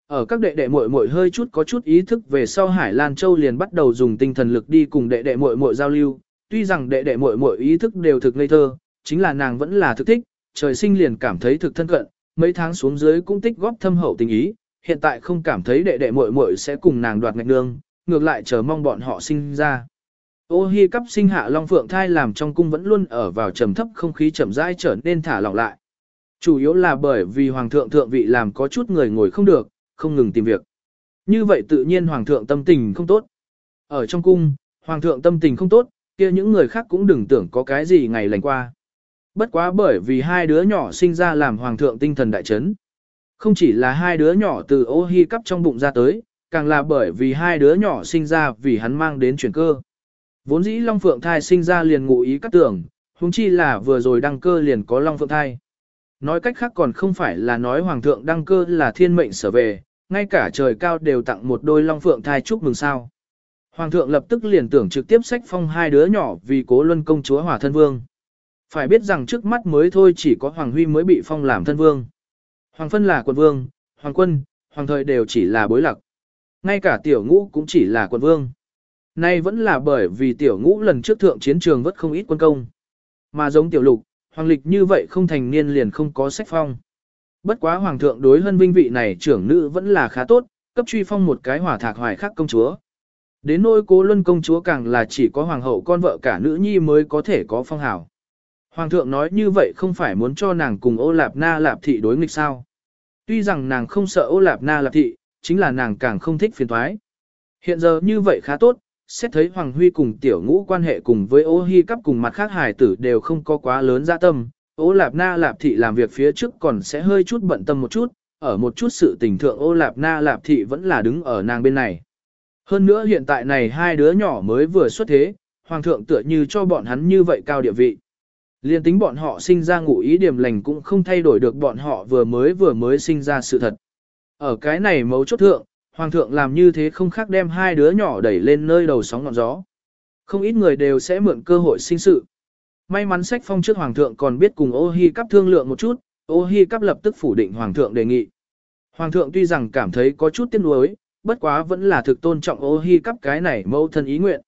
Ở các đệ đệ muội muội hơi chút có chút ý thức về sau Hải Lan Châu liền bắt đầu dùng tinh thần lực đi cùng đệ đệ muội muội giao lưu, tuy rằng đệ đệ muội muội ý thức đều thực ngây thơ, chính là nàng vẫn là thực thích, trời sinh liền cảm thấy thực thân cận, mấy tháng xuống dưới cũng tích góp thâm hậu tình ý, hiện tại không cảm thấy đệ đệ muội muội sẽ cùng nàng đoạt ngạch nương, ngược lại chờ mong bọn họ sinh ra. Ô hi cắp sinh hạ Long Phượng thai làm trong cung vẫn luôn ở vào trầm thấp không khí chậm rãi trở nên thả lỏng lại. Chủ yếu là bởi vì Hoàng thượng thượng vị làm có chút người ngồi không được, không ngừng tìm việc. Như vậy tự nhiên Hoàng thượng tâm tình không tốt. Ở trong cung, Hoàng thượng tâm tình không tốt, kia những người khác cũng đừng tưởng có cái gì ngày lành qua. Bất quá bởi vì hai đứa nhỏ sinh ra làm Hoàng thượng tinh thần đại chấn. Không chỉ là hai đứa nhỏ từ ô hi cắp trong bụng ra tới, càng là bởi vì hai đứa nhỏ sinh ra vì hắn mang đến chuyển cơ. Vốn dĩ Long Phượng thai sinh ra liền ngụ ý cắt tưởng, huống chi là vừa rồi đăng cơ liền có Long Phượng thai. Nói cách khác còn không phải là nói Hoàng thượng đăng cơ là thiên mệnh sở về, ngay cả trời cao đều tặng một đôi Long Phượng thai chúc mừng sao. Hoàng thượng lập tức liền tưởng trực tiếp sách phong hai đứa nhỏ vì cố luân công chúa hòa thân vương. Phải biết rằng trước mắt mới thôi chỉ có Hoàng Huy mới bị phong làm thân vương. Hoàng phân là quận vương, hoàng quân, hoàng thời đều chỉ là bối lạc. Ngay cả tiểu ngũ cũng chỉ là quận vương. Nay vẫn là bởi vì tiểu ngũ lần trước thượng chiến trường vất không ít quân công. Mà giống tiểu lục, hoàng lịch như vậy không thành niên liền không có sách phong. Bất quá hoàng thượng đối hơn vinh vị này trưởng nữ vẫn là khá tốt, cấp truy phong một cái hỏa thạc hoài khắc công chúa. Đến nỗi cố luân công chúa càng là chỉ có hoàng hậu con vợ cả nữ nhi mới có thể có phong hào. Hoàng thượng nói như vậy không phải muốn cho nàng cùng ô lạp na lạp thị đối nghịch sao. Tuy rằng nàng không sợ ô lạp na lạp thị, chính là nàng càng không thích phiền thoái. Hiện giờ như vậy khá tốt, xét thấy Hoàng Huy cùng tiểu ngũ quan hệ cùng với ô hi cắp cùng mặt khác hài tử đều không có quá lớn dạ tâm. Ô lạp na lạp thị làm việc phía trước còn sẽ hơi chút bận tâm một chút, ở một chút sự tình thượng ô lạp na lạp thị vẫn là đứng ở nàng bên này. Hơn nữa hiện tại này hai đứa nhỏ mới vừa xuất thế, hoàng thượng tựa như cho bọn hắn như vậy cao địa vị. Liên tính bọn họ sinh ra ngụ ý điểm lành cũng không thay đổi được bọn họ vừa mới vừa mới sinh ra sự thật. Ở cái này mấu chốt thượng, hoàng thượng làm như thế không khác đem hai đứa nhỏ đẩy lên nơi đầu sóng ngọn gió. Không ít người đều sẽ mượn cơ hội sinh sự. May mắn sách phong trước hoàng thượng còn biết cùng ô hi cắp thương lượng một chút, ô hi cắp lập tức phủ định hoàng thượng đề nghị. Hoàng thượng tuy rằng cảm thấy có chút tiếc nuối, bất quá vẫn là thực tôn trọng ô hi cắp cái này mâu thân ý nguyện.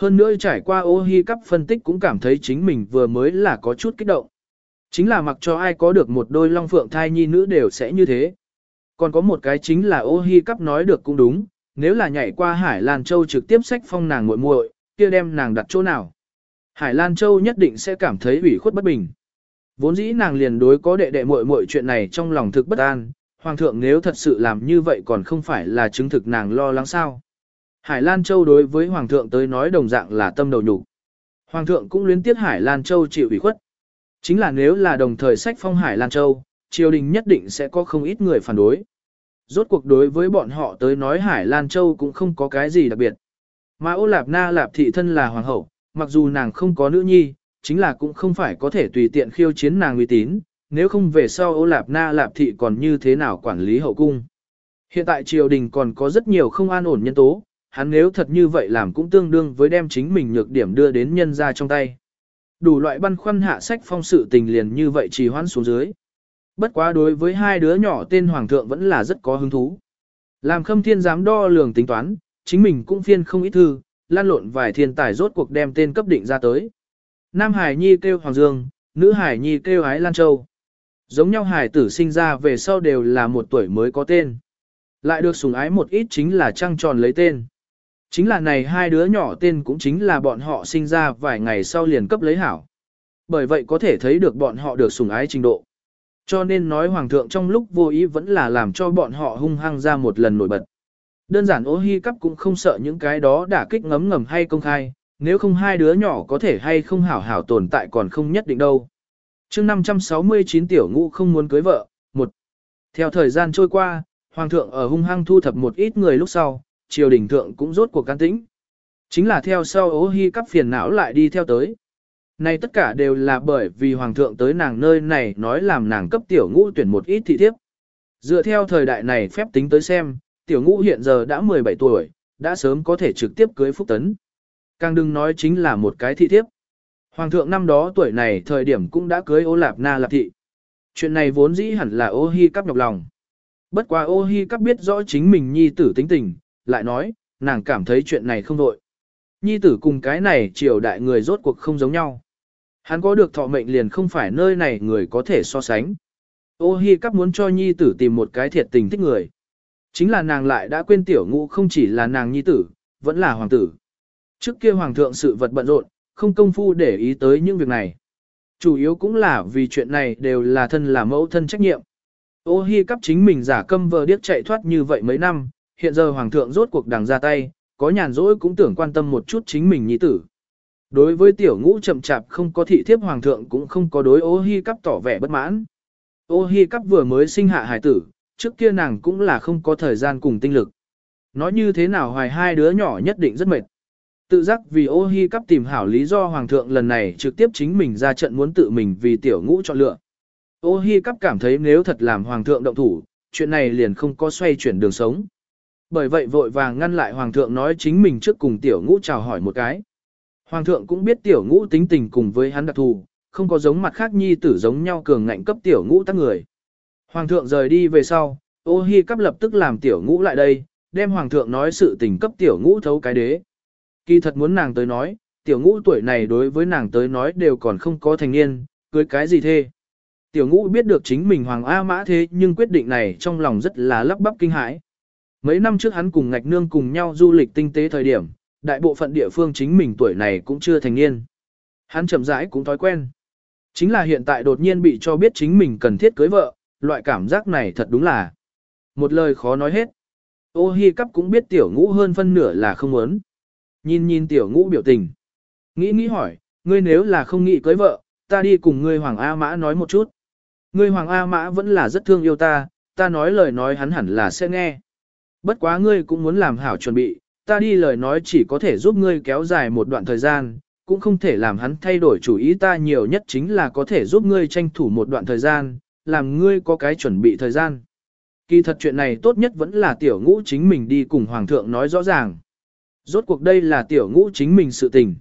Hơn nữa trải qua ô hi cắp phân tích cũng cảm thấy chính mình vừa mới là có chút kích động. Chính là mặc cho ai có được một đôi long phượng thai nhi nữ đều sẽ như thế. Còn có một cái chính là ô hi cắp nói được cũng đúng, nếu là nhảy qua Hải Lan Châu trực tiếp sách phong nàng muội muội, kia đem nàng đặt chỗ nào. Hải Lan Châu nhất định sẽ cảm thấy ủy khuất bất bình. Vốn dĩ nàng liền đối có đệ đệ muội muội chuyện này trong lòng thực bất an, hoàng thượng nếu thật sự làm như vậy còn không phải là chứng thực nàng lo lắng sao. Hải Lan Châu đối với hoàng thượng tới nói đồng dạng là tâm đầu nhục. Hoàng thượng cũng luyến tiếc Hải Lan Châu chịu ủy khuất. Chính là nếu là đồng thời sách phong Hải Lan Châu, triều đình nhất định sẽ có không ít người phản đối. Rốt cuộc đối với bọn họ tới nói Hải Lan Châu cũng không có cái gì đặc biệt. Mà ô lạp na lạp thị thân là hoàng hậu, mặc dù nàng không có nữ nhi, chính là cũng không phải có thể tùy tiện khiêu chiến nàng uy tín, nếu không về sau ô lạp na lạp thị còn như thế nào quản lý hậu cung. Hiện tại triều đình còn có rất nhiều không an ổn nhân tố, hắn nếu thật như vậy làm cũng tương đương với đem chính mình nhược điểm đưa đến nhân ra trong tay. Đủ loại băn khoăn hạ sách phong sự tình liền như vậy trì hoãn xuống dưới. Bất quá đối với hai đứa nhỏ tên hoàng thượng vẫn là rất có hứng thú. Làm khâm thiên dám đo lường tính toán, chính mình cũng phiên không ít thư, lan lộn vài thiên tài rốt cuộc đem tên cấp định ra tới. Nam Hải Nhi kêu Hoàng Dương, nữ Hải Nhi kêu Ái Lan Châu. Giống nhau Hải tử sinh ra về sau đều là một tuổi mới có tên. Lại được sủng ái một ít chính là trăng tròn lấy tên. Chính là này hai đứa nhỏ tên cũng chính là bọn họ sinh ra vài ngày sau liền cấp lấy hảo. Bởi vậy có thể thấy được bọn họ được sủng ái trình độ. Cho nên nói Hoàng thượng trong lúc vô ý vẫn là làm cho bọn họ hung hăng ra một lần nổi bật. Đơn giản ô hi cắp cũng không sợ những cái đó đả kích ngấm ngầm hay công khai, nếu không hai đứa nhỏ có thể hay không hảo hảo tồn tại còn không nhất định đâu. chương 569 tiểu ngũ không muốn cưới vợ, một Theo thời gian trôi qua, Hoàng thượng ở hung hăng thu thập một ít người lúc sau, triều đình thượng cũng rốt cuộc can tĩnh. Chính là theo sau ố hy cắp phiền não lại đi theo tới. Này tất cả đều là bởi vì Hoàng thượng tới nàng nơi này nói làm nàng cấp tiểu ngũ tuyển một ít thị thiếp. Dựa theo thời đại này phép tính tới xem, tiểu ngũ hiện giờ đã 17 tuổi, đã sớm có thể trực tiếp cưới phúc tấn. Càng đừng nói chính là một cái thị thiếp. Hoàng thượng năm đó tuổi này thời điểm cũng đã cưới ô lạp na lạp thị. Chuyện này vốn dĩ hẳn là ô hi cắp nhọc lòng. Bất quá ô hi cắp biết rõ chính mình nhi tử tính tình, lại nói, nàng cảm thấy chuyện này không đội. Nhi tử cùng cái này triều đại người rốt cuộc không giống nhau. Hắn có được thọ mệnh liền không phải nơi này người có thể so sánh. Ô hi cắp muốn cho nhi tử tìm một cái thiệt tình thích người. Chính là nàng lại đã quên tiểu ngũ không chỉ là nàng nhi tử, vẫn là hoàng tử. Trước kia hoàng thượng sự vật bận rộn, không công phu để ý tới những việc này. Chủ yếu cũng là vì chuyện này đều là thân là mẫu thân trách nhiệm. Ô hi cắp chính mình giả câm vờ điếc chạy thoát như vậy mấy năm, hiện giờ hoàng thượng rốt cuộc đằng ra tay, có nhàn rỗi cũng tưởng quan tâm một chút chính mình nhi tử. Đối với tiểu ngũ chậm chạp không có thị thiếp hoàng thượng cũng không có đối ô hi cắp tỏ vẻ bất mãn. Ô hi cắp vừa mới sinh hạ hải tử, trước kia nàng cũng là không có thời gian cùng tinh lực. Nói như thế nào hoài hai đứa nhỏ nhất định rất mệt. Tự giác vì ô hi cắp tìm hảo lý do hoàng thượng lần này trực tiếp chính mình ra trận muốn tự mình vì tiểu ngũ chọn lựa. Ô hi cắp cảm thấy nếu thật làm hoàng thượng động thủ, chuyện này liền không có xoay chuyển đường sống. Bởi vậy vội vàng ngăn lại hoàng thượng nói chính mình trước cùng tiểu ngũ chào hỏi một cái. Hoàng thượng cũng biết tiểu ngũ tính tình cùng với hắn đặc thù, không có giống mặt khác nhi tử giống nhau cường ngạnh cấp tiểu ngũ tác người. Hoàng thượng rời đi về sau, ô hi cắp lập tức làm tiểu ngũ lại đây, đem hoàng thượng nói sự tình cấp tiểu ngũ thấu cái đế. Kỳ thật muốn nàng tới nói, tiểu ngũ tuổi này đối với nàng tới nói đều còn không có thành niên, cưới cái gì thê. Tiểu ngũ biết được chính mình hoàng A mã thế nhưng quyết định này trong lòng rất là lắp bắp kinh hãi. Mấy năm trước hắn cùng ngạch nương cùng nhau du lịch tinh tế thời điểm, đại bộ phận địa phương chính mình tuổi này cũng chưa thành niên. Hắn chậm rãi cũng thói quen. Chính là hiện tại đột nhiên bị cho biết chính mình cần thiết cưới vợ, loại cảm giác này thật đúng là một lời khó nói hết. Ô hi cắp cũng biết tiểu ngũ hơn phân nửa là không muốn. Nhìn nhìn tiểu ngũ biểu tình. Nghĩ nghĩ hỏi, ngươi nếu là không nghĩ cưới vợ, ta đi cùng ngươi Hoàng A Mã nói một chút. Ngươi Hoàng A Mã vẫn là rất thương yêu ta, ta nói lời nói hắn hẳn là sẽ nghe. Bất quá ngươi cũng muốn làm hảo chuẩn bị, ta đi lời nói chỉ có thể giúp ngươi kéo dài một đoạn thời gian, cũng không thể làm hắn thay đổi chủ ý ta nhiều nhất chính là có thể giúp ngươi tranh thủ một đoạn thời gian, làm ngươi có cái chuẩn bị thời gian. Kỳ thật chuyện này tốt nhất vẫn là tiểu ngũ chính mình đi cùng hoàng thượng nói rõ ràng. Rốt cuộc đây là tiểu ngũ chính mình sự tình.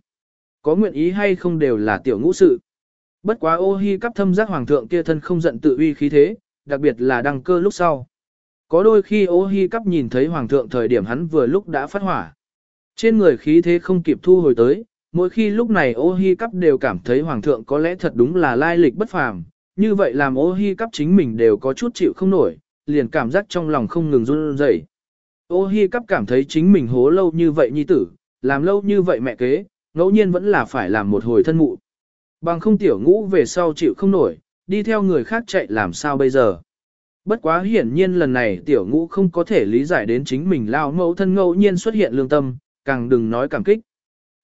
Có nguyện ý hay không đều là tiểu ngũ sự. Bất quá ô hi cắp thâm giác hoàng thượng kia thân không giận tự uy khí thế, đặc biệt là đăng cơ lúc sau. Có đôi khi ô hi cắp nhìn thấy hoàng thượng thời điểm hắn vừa lúc đã phát hỏa. Trên người khí thế không kịp thu hồi tới, mỗi khi lúc này ô hi cắp đều cảm thấy hoàng thượng có lẽ thật đúng là lai lịch bất phàm, như vậy làm ô hi cắp chính mình đều có chút chịu không nổi, liền cảm giác trong lòng không ngừng run rẩy. Ô hi cắp cảm thấy chính mình hố lâu như vậy nhi tử, làm lâu như vậy mẹ kế, ngẫu nhiên vẫn là phải làm một hồi thân mụ. Bằng không tiểu ngũ về sau chịu không nổi, đi theo người khác chạy làm sao bây giờ. Bất quá hiển nhiên lần này tiểu ngũ không có thể lý giải đến chính mình lao mẫu thân ngẫu nhiên xuất hiện lương tâm, càng đừng nói cảm kích.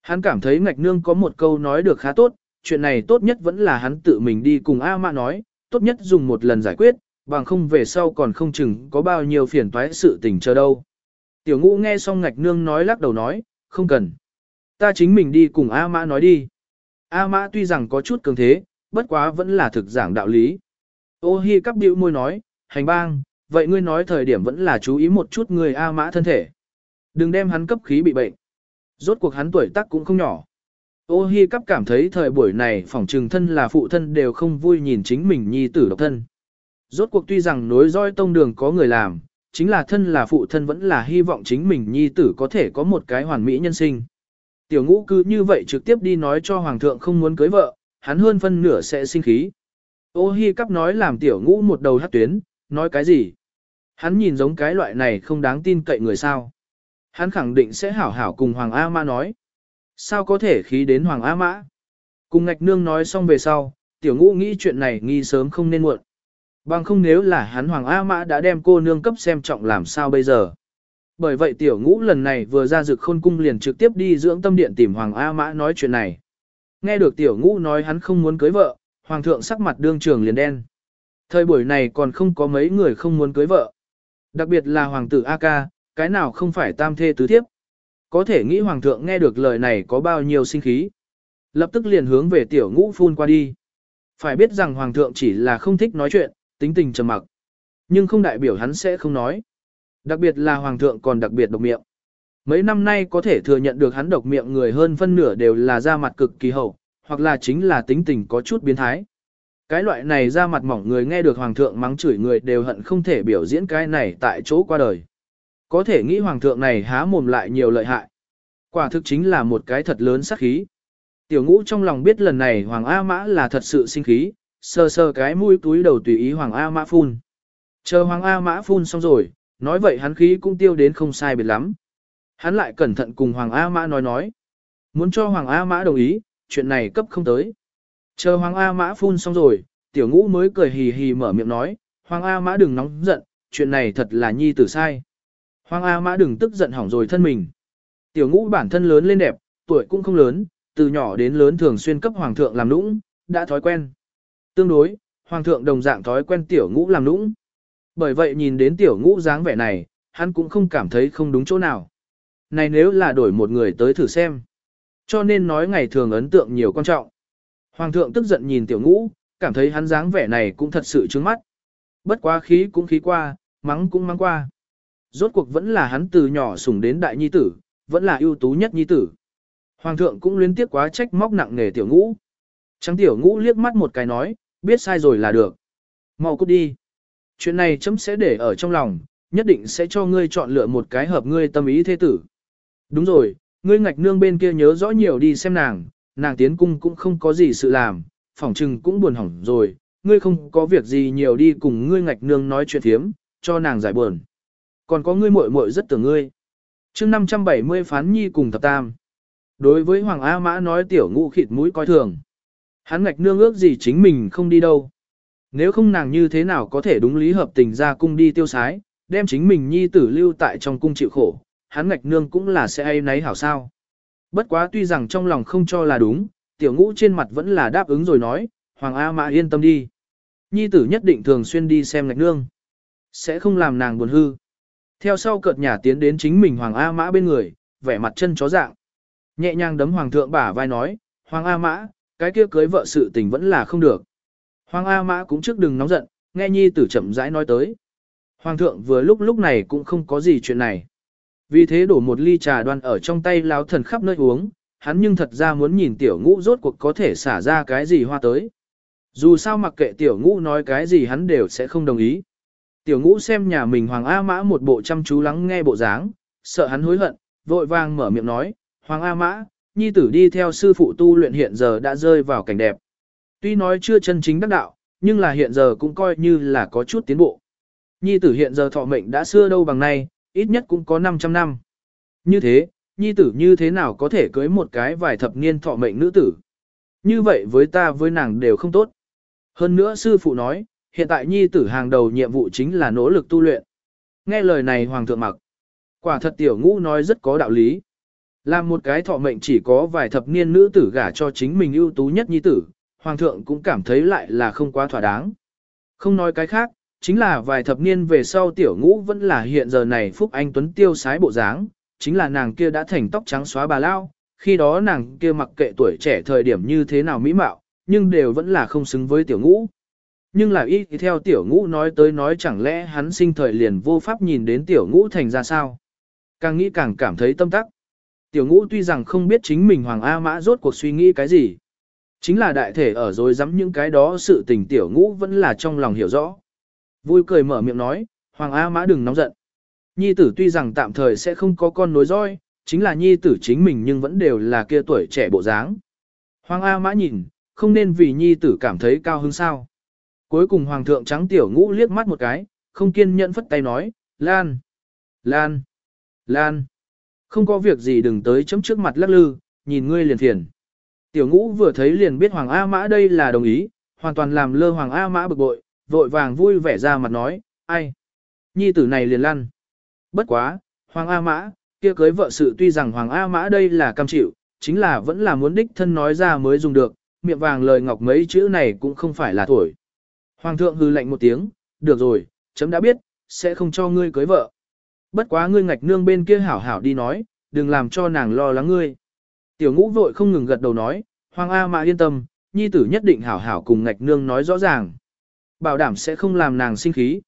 Hắn cảm thấy ngạch nương có một câu nói được khá tốt, chuyện này tốt nhất vẫn là hắn tự mình đi cùng A Mã nói, tốt nhất dùng một lần giải quyết, bằng không về sau còn không chừng có bao nhiêu phiền toái sự tình chờ đâu. Tiểu ngũ nghe xong ngạch nương nói lắc đầu nói, không cần. Ta chính mình đi cùng A Mã nói đi. A Mã tuy rằng có chút cường thế, bất quá vẫn là thực giảng đạo lý. Ô hi cắp điệu môi nói, hành bang, vậy ngươi nói thời điểm vẫn là chú ý một chút người A Mã thân thể. Đừng đem hắn cấp khí bị bệnh. Rốt cuộc hắn tuổi tác cũng không nhỏ. Ô hi cắp cảm thấy thời buổi này phỏng trừng thân là phụ thân đều không vui nhìn chính mình nhi tử độc thân. Rốt cuộc tuy rằng nối roi tông đường có người làm, chính là thân là phụ thân vẫn là hy vọng chính mình nhi tử có thể có một cái hoàn mỹ nhân sinh. Tiểu ngũ cứ như vậy trực tiếp đi nói cho hoàng thượng không muốn cưới vợ, hắn hơn phân nửa sẽ sinh khí. Ô hi cắp nói làm tiểu ngũ một đầu hát tuyến, nói cái gì? Hắn nhìn giống cái loại này không đáng tin cậy người sao. Hắn khẳng định sẽ hảo hảo cùng Hoàng A Mã nói. Sao có thể khí đến Hoàng A Mã? Cùng ngạch nương nói xong về sau, tiểu ngũ nghĩ chuyện này nghi sớm không nên muộn. Bằng không nếu là hắn Hoàng A Mã đã đem cô nương cấp xem trọng làm sao bây giờ. Bởi vậy tiểu ngũ lần này vừa ra dực khôn cung liền trực tiếp đi dưỡng tâm điện tìm Hoàng A Mã nói chuyện này. Nghe được tiểu ngũ nói hắn không muốn cưới vợ, Hoàng thượng sắc mặt đương trường liền đen. Thời buổi này còn không có mấy người không muốn cưới vợ. Đặc biệt là Hoàng tử A Ca, cái nào không phải tam thê tứ thiếp. Có thể nghĩ Hoàng thượng nghe được lời này có bao nhiêu sinh khí. Lập tức liền hướng về tiểu ngũ phun qua đi. Phải biết rằng Hoàng thượng chỉ là không thích nói chuyện, tính tình trầm mặc. Nhưng không đại biểu hắn sẽ không nói. Đặc biệt là Hoàng thượng còn đặc biệt độc miệng. Mấy năm nay có thể thừa nhận được hắn độc miệng người hơn phân nửa đều là da mặt cực kỳ hậu, hoặc là chính là tính tình có chút biến thái. Cái loại này ra mặt mỏng người nghe được hoàng thượng mắng chửi người đều hận không thể biểu diễn cái này tại chỗ qua đời. Có thể nghĩ hoàng thượng này há mồm lại nhiều lợi hại. Quả thực chính là một cái thật lớn sát khí. Tiểu ngũ trong lòng biết lần này hoàng A mã là thật sự sinh khí, sờ sờ cái mũi túi đầu tùy ý hoàng A mã phun. Chờ hoàng A mã phun xong rồi, nói vậy hắn khí cũng tiêu đến không sai biệt lắm. Hắn lại cẩn thận cùng hoàng A mã nói nói. Muốn cho hoàng A mã đồng ý, chuyện này cấp không tới. Chờ hoàng A mã phun xong rồi, tiểu ngũ mới cười hì hì mở miệng nói, hoàng A mã đừng nóng giận, chuyện này thật là nhi tử sai. Hoàng A Mã đừng tức giận hỏng rồi thân mình. Tiểu ngũ bản thân lớn lên đẹp, tuổi cũng không lớn, từ nhỏ đến lớn thường xuyên cấp hoàng thượng làm nũng, đã thói quen. Tương đối, hoàng thượng đồng dạng thói quen tiểu ngũ làm nũng. Bởi vậy nhìn đến tiểu ngũ dáng vẻ này, hắn cũng không cảm thấy không đúng chỗ nào. Này nếu là đổi một người tới thử xem. Cho nên nói ngày thường ấn tượng nhiều quan trọng. Hoàng thượng tức giận nhìn tiểu ngũ, cảm thấy hắn dáng vẻ này cũng thật sự trướng mắt. Bất quá khí cũng khí qua, mắng cũng mắng qua. Rốt cuộc vẫn là hắn từ nhỏ sủng đến đại nhi tử, vẫn là ưu tú nhất nhi tử. Hoàng thượng cũng liên tiếp quá trách móc nặng nề tiểu ngũ. Trắng tiểu ngũ liếc mắt một cái nói, biết sai rồi là được. Mau cút đi. Chuyện này chấm sẽ để ở trong lòng, nhất định sẽ cho ngươi chọn lựa một cái hợp ngươi tâm ý thế tử. Đúng rồi, ngươi ngạch nương bên kia nhớ rõ nhiều đi xem nàng, nàng tiến cung cũng không có gì sự làm, phỏng trừng cũng buồn hỏng rồi, ngươi không có việc gì nhiều đi cùng ngươi ngạch nương nói chuyện thiếm, cho nàng giải buồn. Còn có ngươi muội muội rất tưởng ngươi. chương 570 phán nhi cùng thập tam. Đối với Hoàng A Mã nói tiểu ngũ khịt mũi coi thường. Hắn ngạch nương ước gì chính mình không đi đâu. Nếu không nàng như thế nào có thể đúng lý hợp tình ra cung đi tiêu sái, đem chính mình nhi tử lưu tại trong cung chịu khổ, hắn ngạch nương cũng là sẽ ai nấy hảo sao. Bất quá tuy rằng trong lòng không cho là đúng, tiểu ngũ trên mặt vẫn là đáp ứng rồi nói, Hoàng A Mã yên tâm đi. Nhi tử nhất định thường xuyên đi xem ngạch nương. Sẽ không làm nàng buồn hư. Theo sau cợt nhà tiến đến chính mình Hoàng A Mã bên người, vẻ mặt chân chó dạng. Nhẹ nhàng đấm Hoàng thượng bả vai nói, Hoàng A Mã, cái kia cưới vợ sự tình vẫn là không được. Hoàng A Mã cũng trước đừng nóng giận, nghe nhi tử chậm rãi nói tới. Hoàng thượng vừa lúc lúc này cũng không có gì chuyện này. Vì thế đổ một ly trà đoan ở trong tay lão thần khắp nơi uống, hắn nhưng thật ra muốn nhìn tiểu ngũ rốt cuộc có thể xả ra cái gì hoa tới. Dù sao mặc kệ tiểu ngũ nói cái gì hắn đều sẽ không đồng ý. Tiểu ngũ xem nhà mình Hoàng A Mã một bộ chăm chú lắng nghe bộ dáng, sợ hắn hối hận, vội vàng mở miệng nói, Hoàng A Mã, nhi tử đi theo sư phụ tu luyện hiện giờ đã rơi vào cảnh đẹp. Tuy nói chưa chân chính đắc đạo, nhưng là hiện giờ cũng coi như là có chút tiến bộ. Nhi tử hiện giờ thọ mệnh đã xưa đâu bằng nay, ít nhất cũng có 500 năm. Như thế, nhi tử như thế nào có thể cưới một cái vài thập niên thọ mệnh nữ tử. Như vậy với ta với nàng đều không tốt. Hơn nữa sư phụ nói, hiện tại nhi tử hàng đầu nhiệm vụ chính là nỗ lực tu luyện. Nghe lời này hoàng thượng mặc. Quả thật tiểu ngũ nói rất có đạo lý. Làm một cái thọ mệnh chỉ có vài thập niên nữ tử gả cho chính mình ưu tú nhất nhi tử, hoàng thượng cũng cảm thấy lại là không quá thỏa đáng. Không nói cái khác, chính là vài thập niên về sau tiểu ngũ vẫn là hiện giờ này Phúc Anh Tuấn tiêu sái bộ dáng, chính là nàng kia đã thành tóc trắng xóa bà lao, khi đó nàng kia mặc kệ tuổi trẻ thời điểm như thế nào mỹ mạo, nhưng đều vẫn là không xứng với tiểu ngũ. Nhưng là ý theo tiểu ngũ nói tới nói chẳng lẽ hắn sinh thời liền vô pháp nhìn đến tiểu ngũ thành ra sao. Càng nghĩ càng cảm thấy tâm tắc. Tiểu ngũ tuy rằng không biết chính mình Hoàng A Mã rốt cuộc suy nghĩ cái gì. Chính là đại thể ở rồi dám những cái đó sự tình tiểu ngũ vẫn là trong lòng hiểu rõ. Vui cười mở miệng nói, Hoàng A Mã đừng nóng giận. Nhi tử tuy rằng tạm thời sẽ không có con nối roi, chính là nhi tử chính mình nhưng vẫn đều là kia tuổi trẻ bộ dáng. Hoàng A Mã nhìn, không nên vì nhi tử cảm thấy cao hứng sao. Cuối cùng Hoàng thượng trắng tiểu ngũ liếc mắt một cái, không kiên nhẫn phất tay nói, Lan, Lan, Lan. Không có việc gì đừng tới chấm trước mặt lắc lư, nhìn ngươi liền thiền Tiểu ngũ vừa thấy liền biết Hoàng A Mã đây là đồng ý, hoàn toàn làm lơ Hoàng A Mã bực bội, vội vàng vui vẻ ra mặt nói, ai? Nhi tử này liền lăn. Bất quá, Hoàng A Mã, kia cưới vợ sự tuy rằng Hoàng A Mã đây là cam chịu, chính là vẫn là muốn đích thân nói ra mới dùng được, miệng vàng lời ngọc mấy chữ này cũng không phải là thổi. Hoàng thượng hư lệnh một tiếng, được rồi, chấm đã biết, sẽ không cho ngươi cưới vợ. Bất quá ngươi ngạch nương bên kia hảo hảo đi nói, đừng làm cho nàng lo lắng ngươi. Tiểu ngũ vội không ngừng gật đầu nói, Hoàng A Mã yên tâm, nhi tử nhất định hảo hảo cùng ngạch nương nói rõ ràng. Bảo đảm sẽ không làm nàng sinh khí.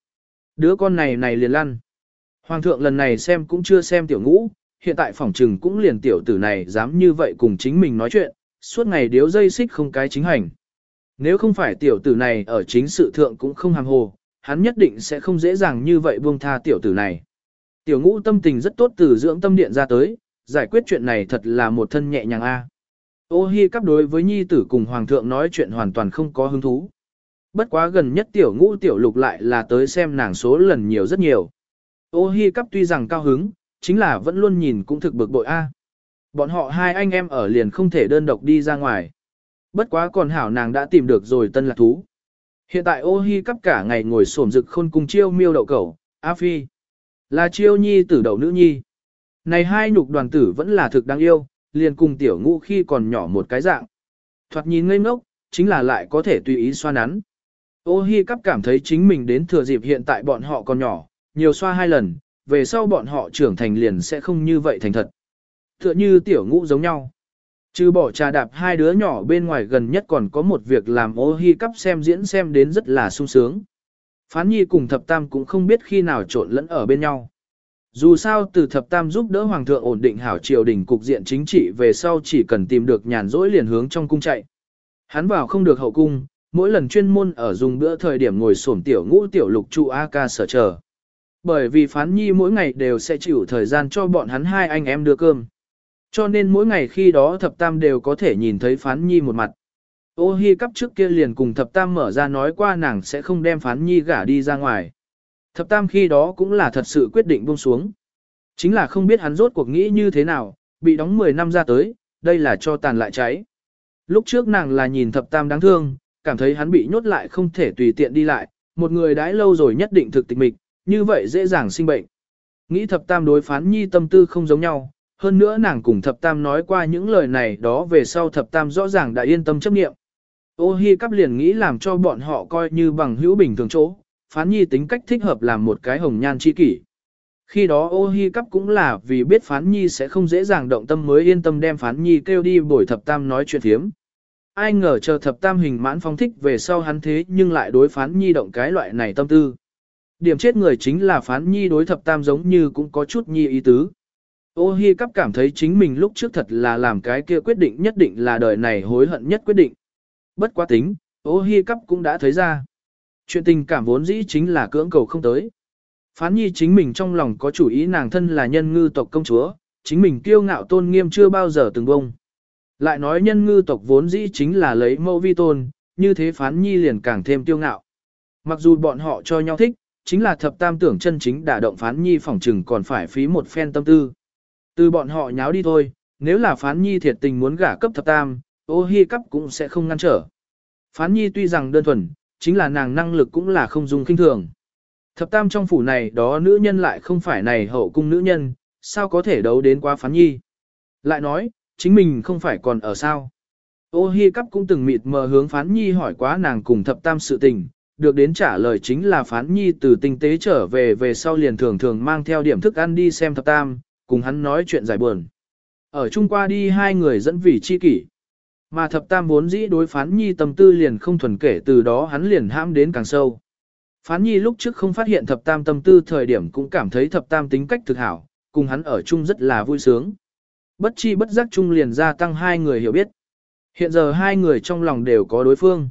Đứa con này này liền lăn. Hoàng thượng lần này xem cũng chưa xem tiểu ngũ, hiện tại phòng trừng cũng liền tiểu tử này dám như vậy cùng chính mình nói chuyện, suốt ngày điếu dây xích không cái chính hành. Nếu không phải tiểu tử này ở chính sự thượng cũng không hàm hồ, hắn nhất định sẽ không dễ dàng như vậy buông tha tiểu tử này. Tiểu ngũ tâm tình rất tốt từ dưỡng tâm điện ra tới, giải quyết chuyện này thật là một thân nhẹ nhàng a. Ô hi cắp đối với nhi tử cùng hoàng thượng nói chuyện hoàn toàn không có hứng thú. Bất quá gần nhất tiểu ngũ tiểu lục lại là tới xem nàng số lần nhiều rất nhiều. Ô hi cắp tuy rằng cao hứng, chính là vẫn luôn nhìn cũng thực bực bội a. Bọn họ hai anh em ở liền không thể đơn độc đi ra ngoài. Bất quá còn hảo nàng đã tìm được rồi tân lạc thú. Hiện tại ô hi cắp cả ngày ngồi sổm rực khôn cùng chiêu miêu đậu cẩu, A Phi. Là chiêu nhi tử đậu nữ nhi. Này hai nhục đoàn tử vẫn là thực đáng yêu, liền cùng tiểu ngũ khi còn nhỏ một cái dạng. Thoạt nhìn ngây ngốc, chính là lại có thể tùy ý xoa nắn. Ô hi cắp cảm thấy chính mình đến thừa dịp hiện tại bọn họ còn nhỏ, nhiều xoa hai lần, về sau bọn họ trưởng thành liền sẽ không như vậy thành thật. Tựa như tiểu ngũ giống nhau. Chứ bỏ trà đạp hai đứa nhỏ bên ngoài gần nhất còn có một việc làm ô hi cắp xem diễn xem đến rất là sung sướng. Phán nhi cùng thập tam cũng không biết khi nào trộn lẫn ở bên nhau. Dù sao từ thập tam giúp đỡ hoàng thượng ổn định hảo triều đình cục diện chính trị về sau chỉ cần tìm được nhàn rỗi liền hướng trong cung chạy. Hắn vào không được hậu cung, mỗi lần chuyên môn ở dùng bữa thời điểm ngồi xổm tiểu ngũ tiểu lục trụ A ca sở chờ. Bởi vì phán nhi mỗi ngày đều sẽ chịu thời gian cho bọn hắn hai anh em đưa cơm. Cho nên mỗi ngày khi đó thập tam đều có thể nhìn thấy phán nhi một mặt. Ô hi cắp trước kia liền cùng thập tam mở ra nói qua nàng sẽ không đem phán nhi gả đi ra ngoài. Thập tam khi đó cũng là thật sự quyết định buông xuống. Chính là không biết hắn rốt cuộc nghĩ như thế nào, bị đóng 10 năm ra tới, đây là cho tàn lại cháy. Lúc trước nàng là nhìn thập tam đáng thương, cảm thấy hắn bị nhốt lại không thể tùy tiện đi lại, một người đãi lâu rồi nhất định thực tịch mịch, như vậy dễ dàng sinh bệnh. Nghĩ thập tam đối phán nhi tâm tư không giống nhau, hơn nữa nàng cùng thập tam nói qua những lời này đó về sau thập tam rõ ràng đã yên tâm chấp nghiệm. Ô hi cắp liền nghĩ làm cho bọn họ coi như bằng hữu bình thường chỗ, phán nhi tính cách thích hợp làm một cái hồng nhan chi kỷ. Khi đó ô hi cắp cũng là vì biết phán nhi sẽ không dễ dàng động tâm mới yên tâm đem phán nhi kêu đi bồi thập tam nói chuyện thiếm. Ai ngờ chờ thập tam hình mãn phong thích về sau hắn thế nhưng lại đối phán nhi động cái loại này tâm tư. Điểm chết người chính là phán nhi đối thập tam giống như cũng có chút nhi ý tứ. Ô hi cắp cảm thấy chính mình lúc trước thật là làm cái kia quyết định nhất định là đời này hối hận nhất quyết định. Bất quá tính, ô hi cắp cũng đã thấy ra. Chuyện tình cảm vốn dĩ chính là cưỡng cầu không tới. Phán nhi chính mình trong lòng có chủ ý nàng thân là nhân ngư tộc công chúa, chính mình kiêu ngạo tôn nghiêm chưa bao giờ từng bông. Lại nói nhân ngư tộc vốn dĩ chính là lấy mẫu vi tôn, như thế phán nhi liền càng thêm tiêu ngạo. Mặc dù bọn họ cho nhau thích, chính là thập tam tưởng chân chính đả động phán nhi phỏng trừng còn phải phí một phen tâm tư. Từ bọn họ nháo đi thôi, nếu là phán nhi thiệt tình muốn gả cấp thập tam, ô hi cấp cũng sẽ không ngăn trở. Phán nhi tuy rằng đơn thuần, chính là nàng năng lực cũng là không dùng kinh thường. Thập tam trong phủ này đó nữ nhân lại không phải này hậu cung nữ nhân, sao có thể đấu đến quá phán nhi. Lại nói, chính mình không phải còn ở sao. Ô hi cắp cũng từng mịt mờ hướng phán nhi hỏi quá nàng cùng thập tam sự tình, được đến trả lời chính là phán nhi từ tinh tế trở về về sau liền thường thường mang theo điểm thức ăn đi xem thập tam, cùng hắn nói chuyện giải buồn. Ở chung qua đi hai người dẫn vì chi kỷ. Mà thập tam vốn dĩ đối phán nhi tâm tư liền không thuần kể từ đó hắn liền hãm đến càng sâu. Phán nhi lúc trước không phát hiện thập tam tâm tư thời điểm cũng cảm thấy thập tam tính cách thực hảo, cùng hắn ở chung rất là vui sướng. Bất chi bất giác chung liền gia tăng hai người hiểu biết. Hiện giờ hai người trong lòng đều có đối phương.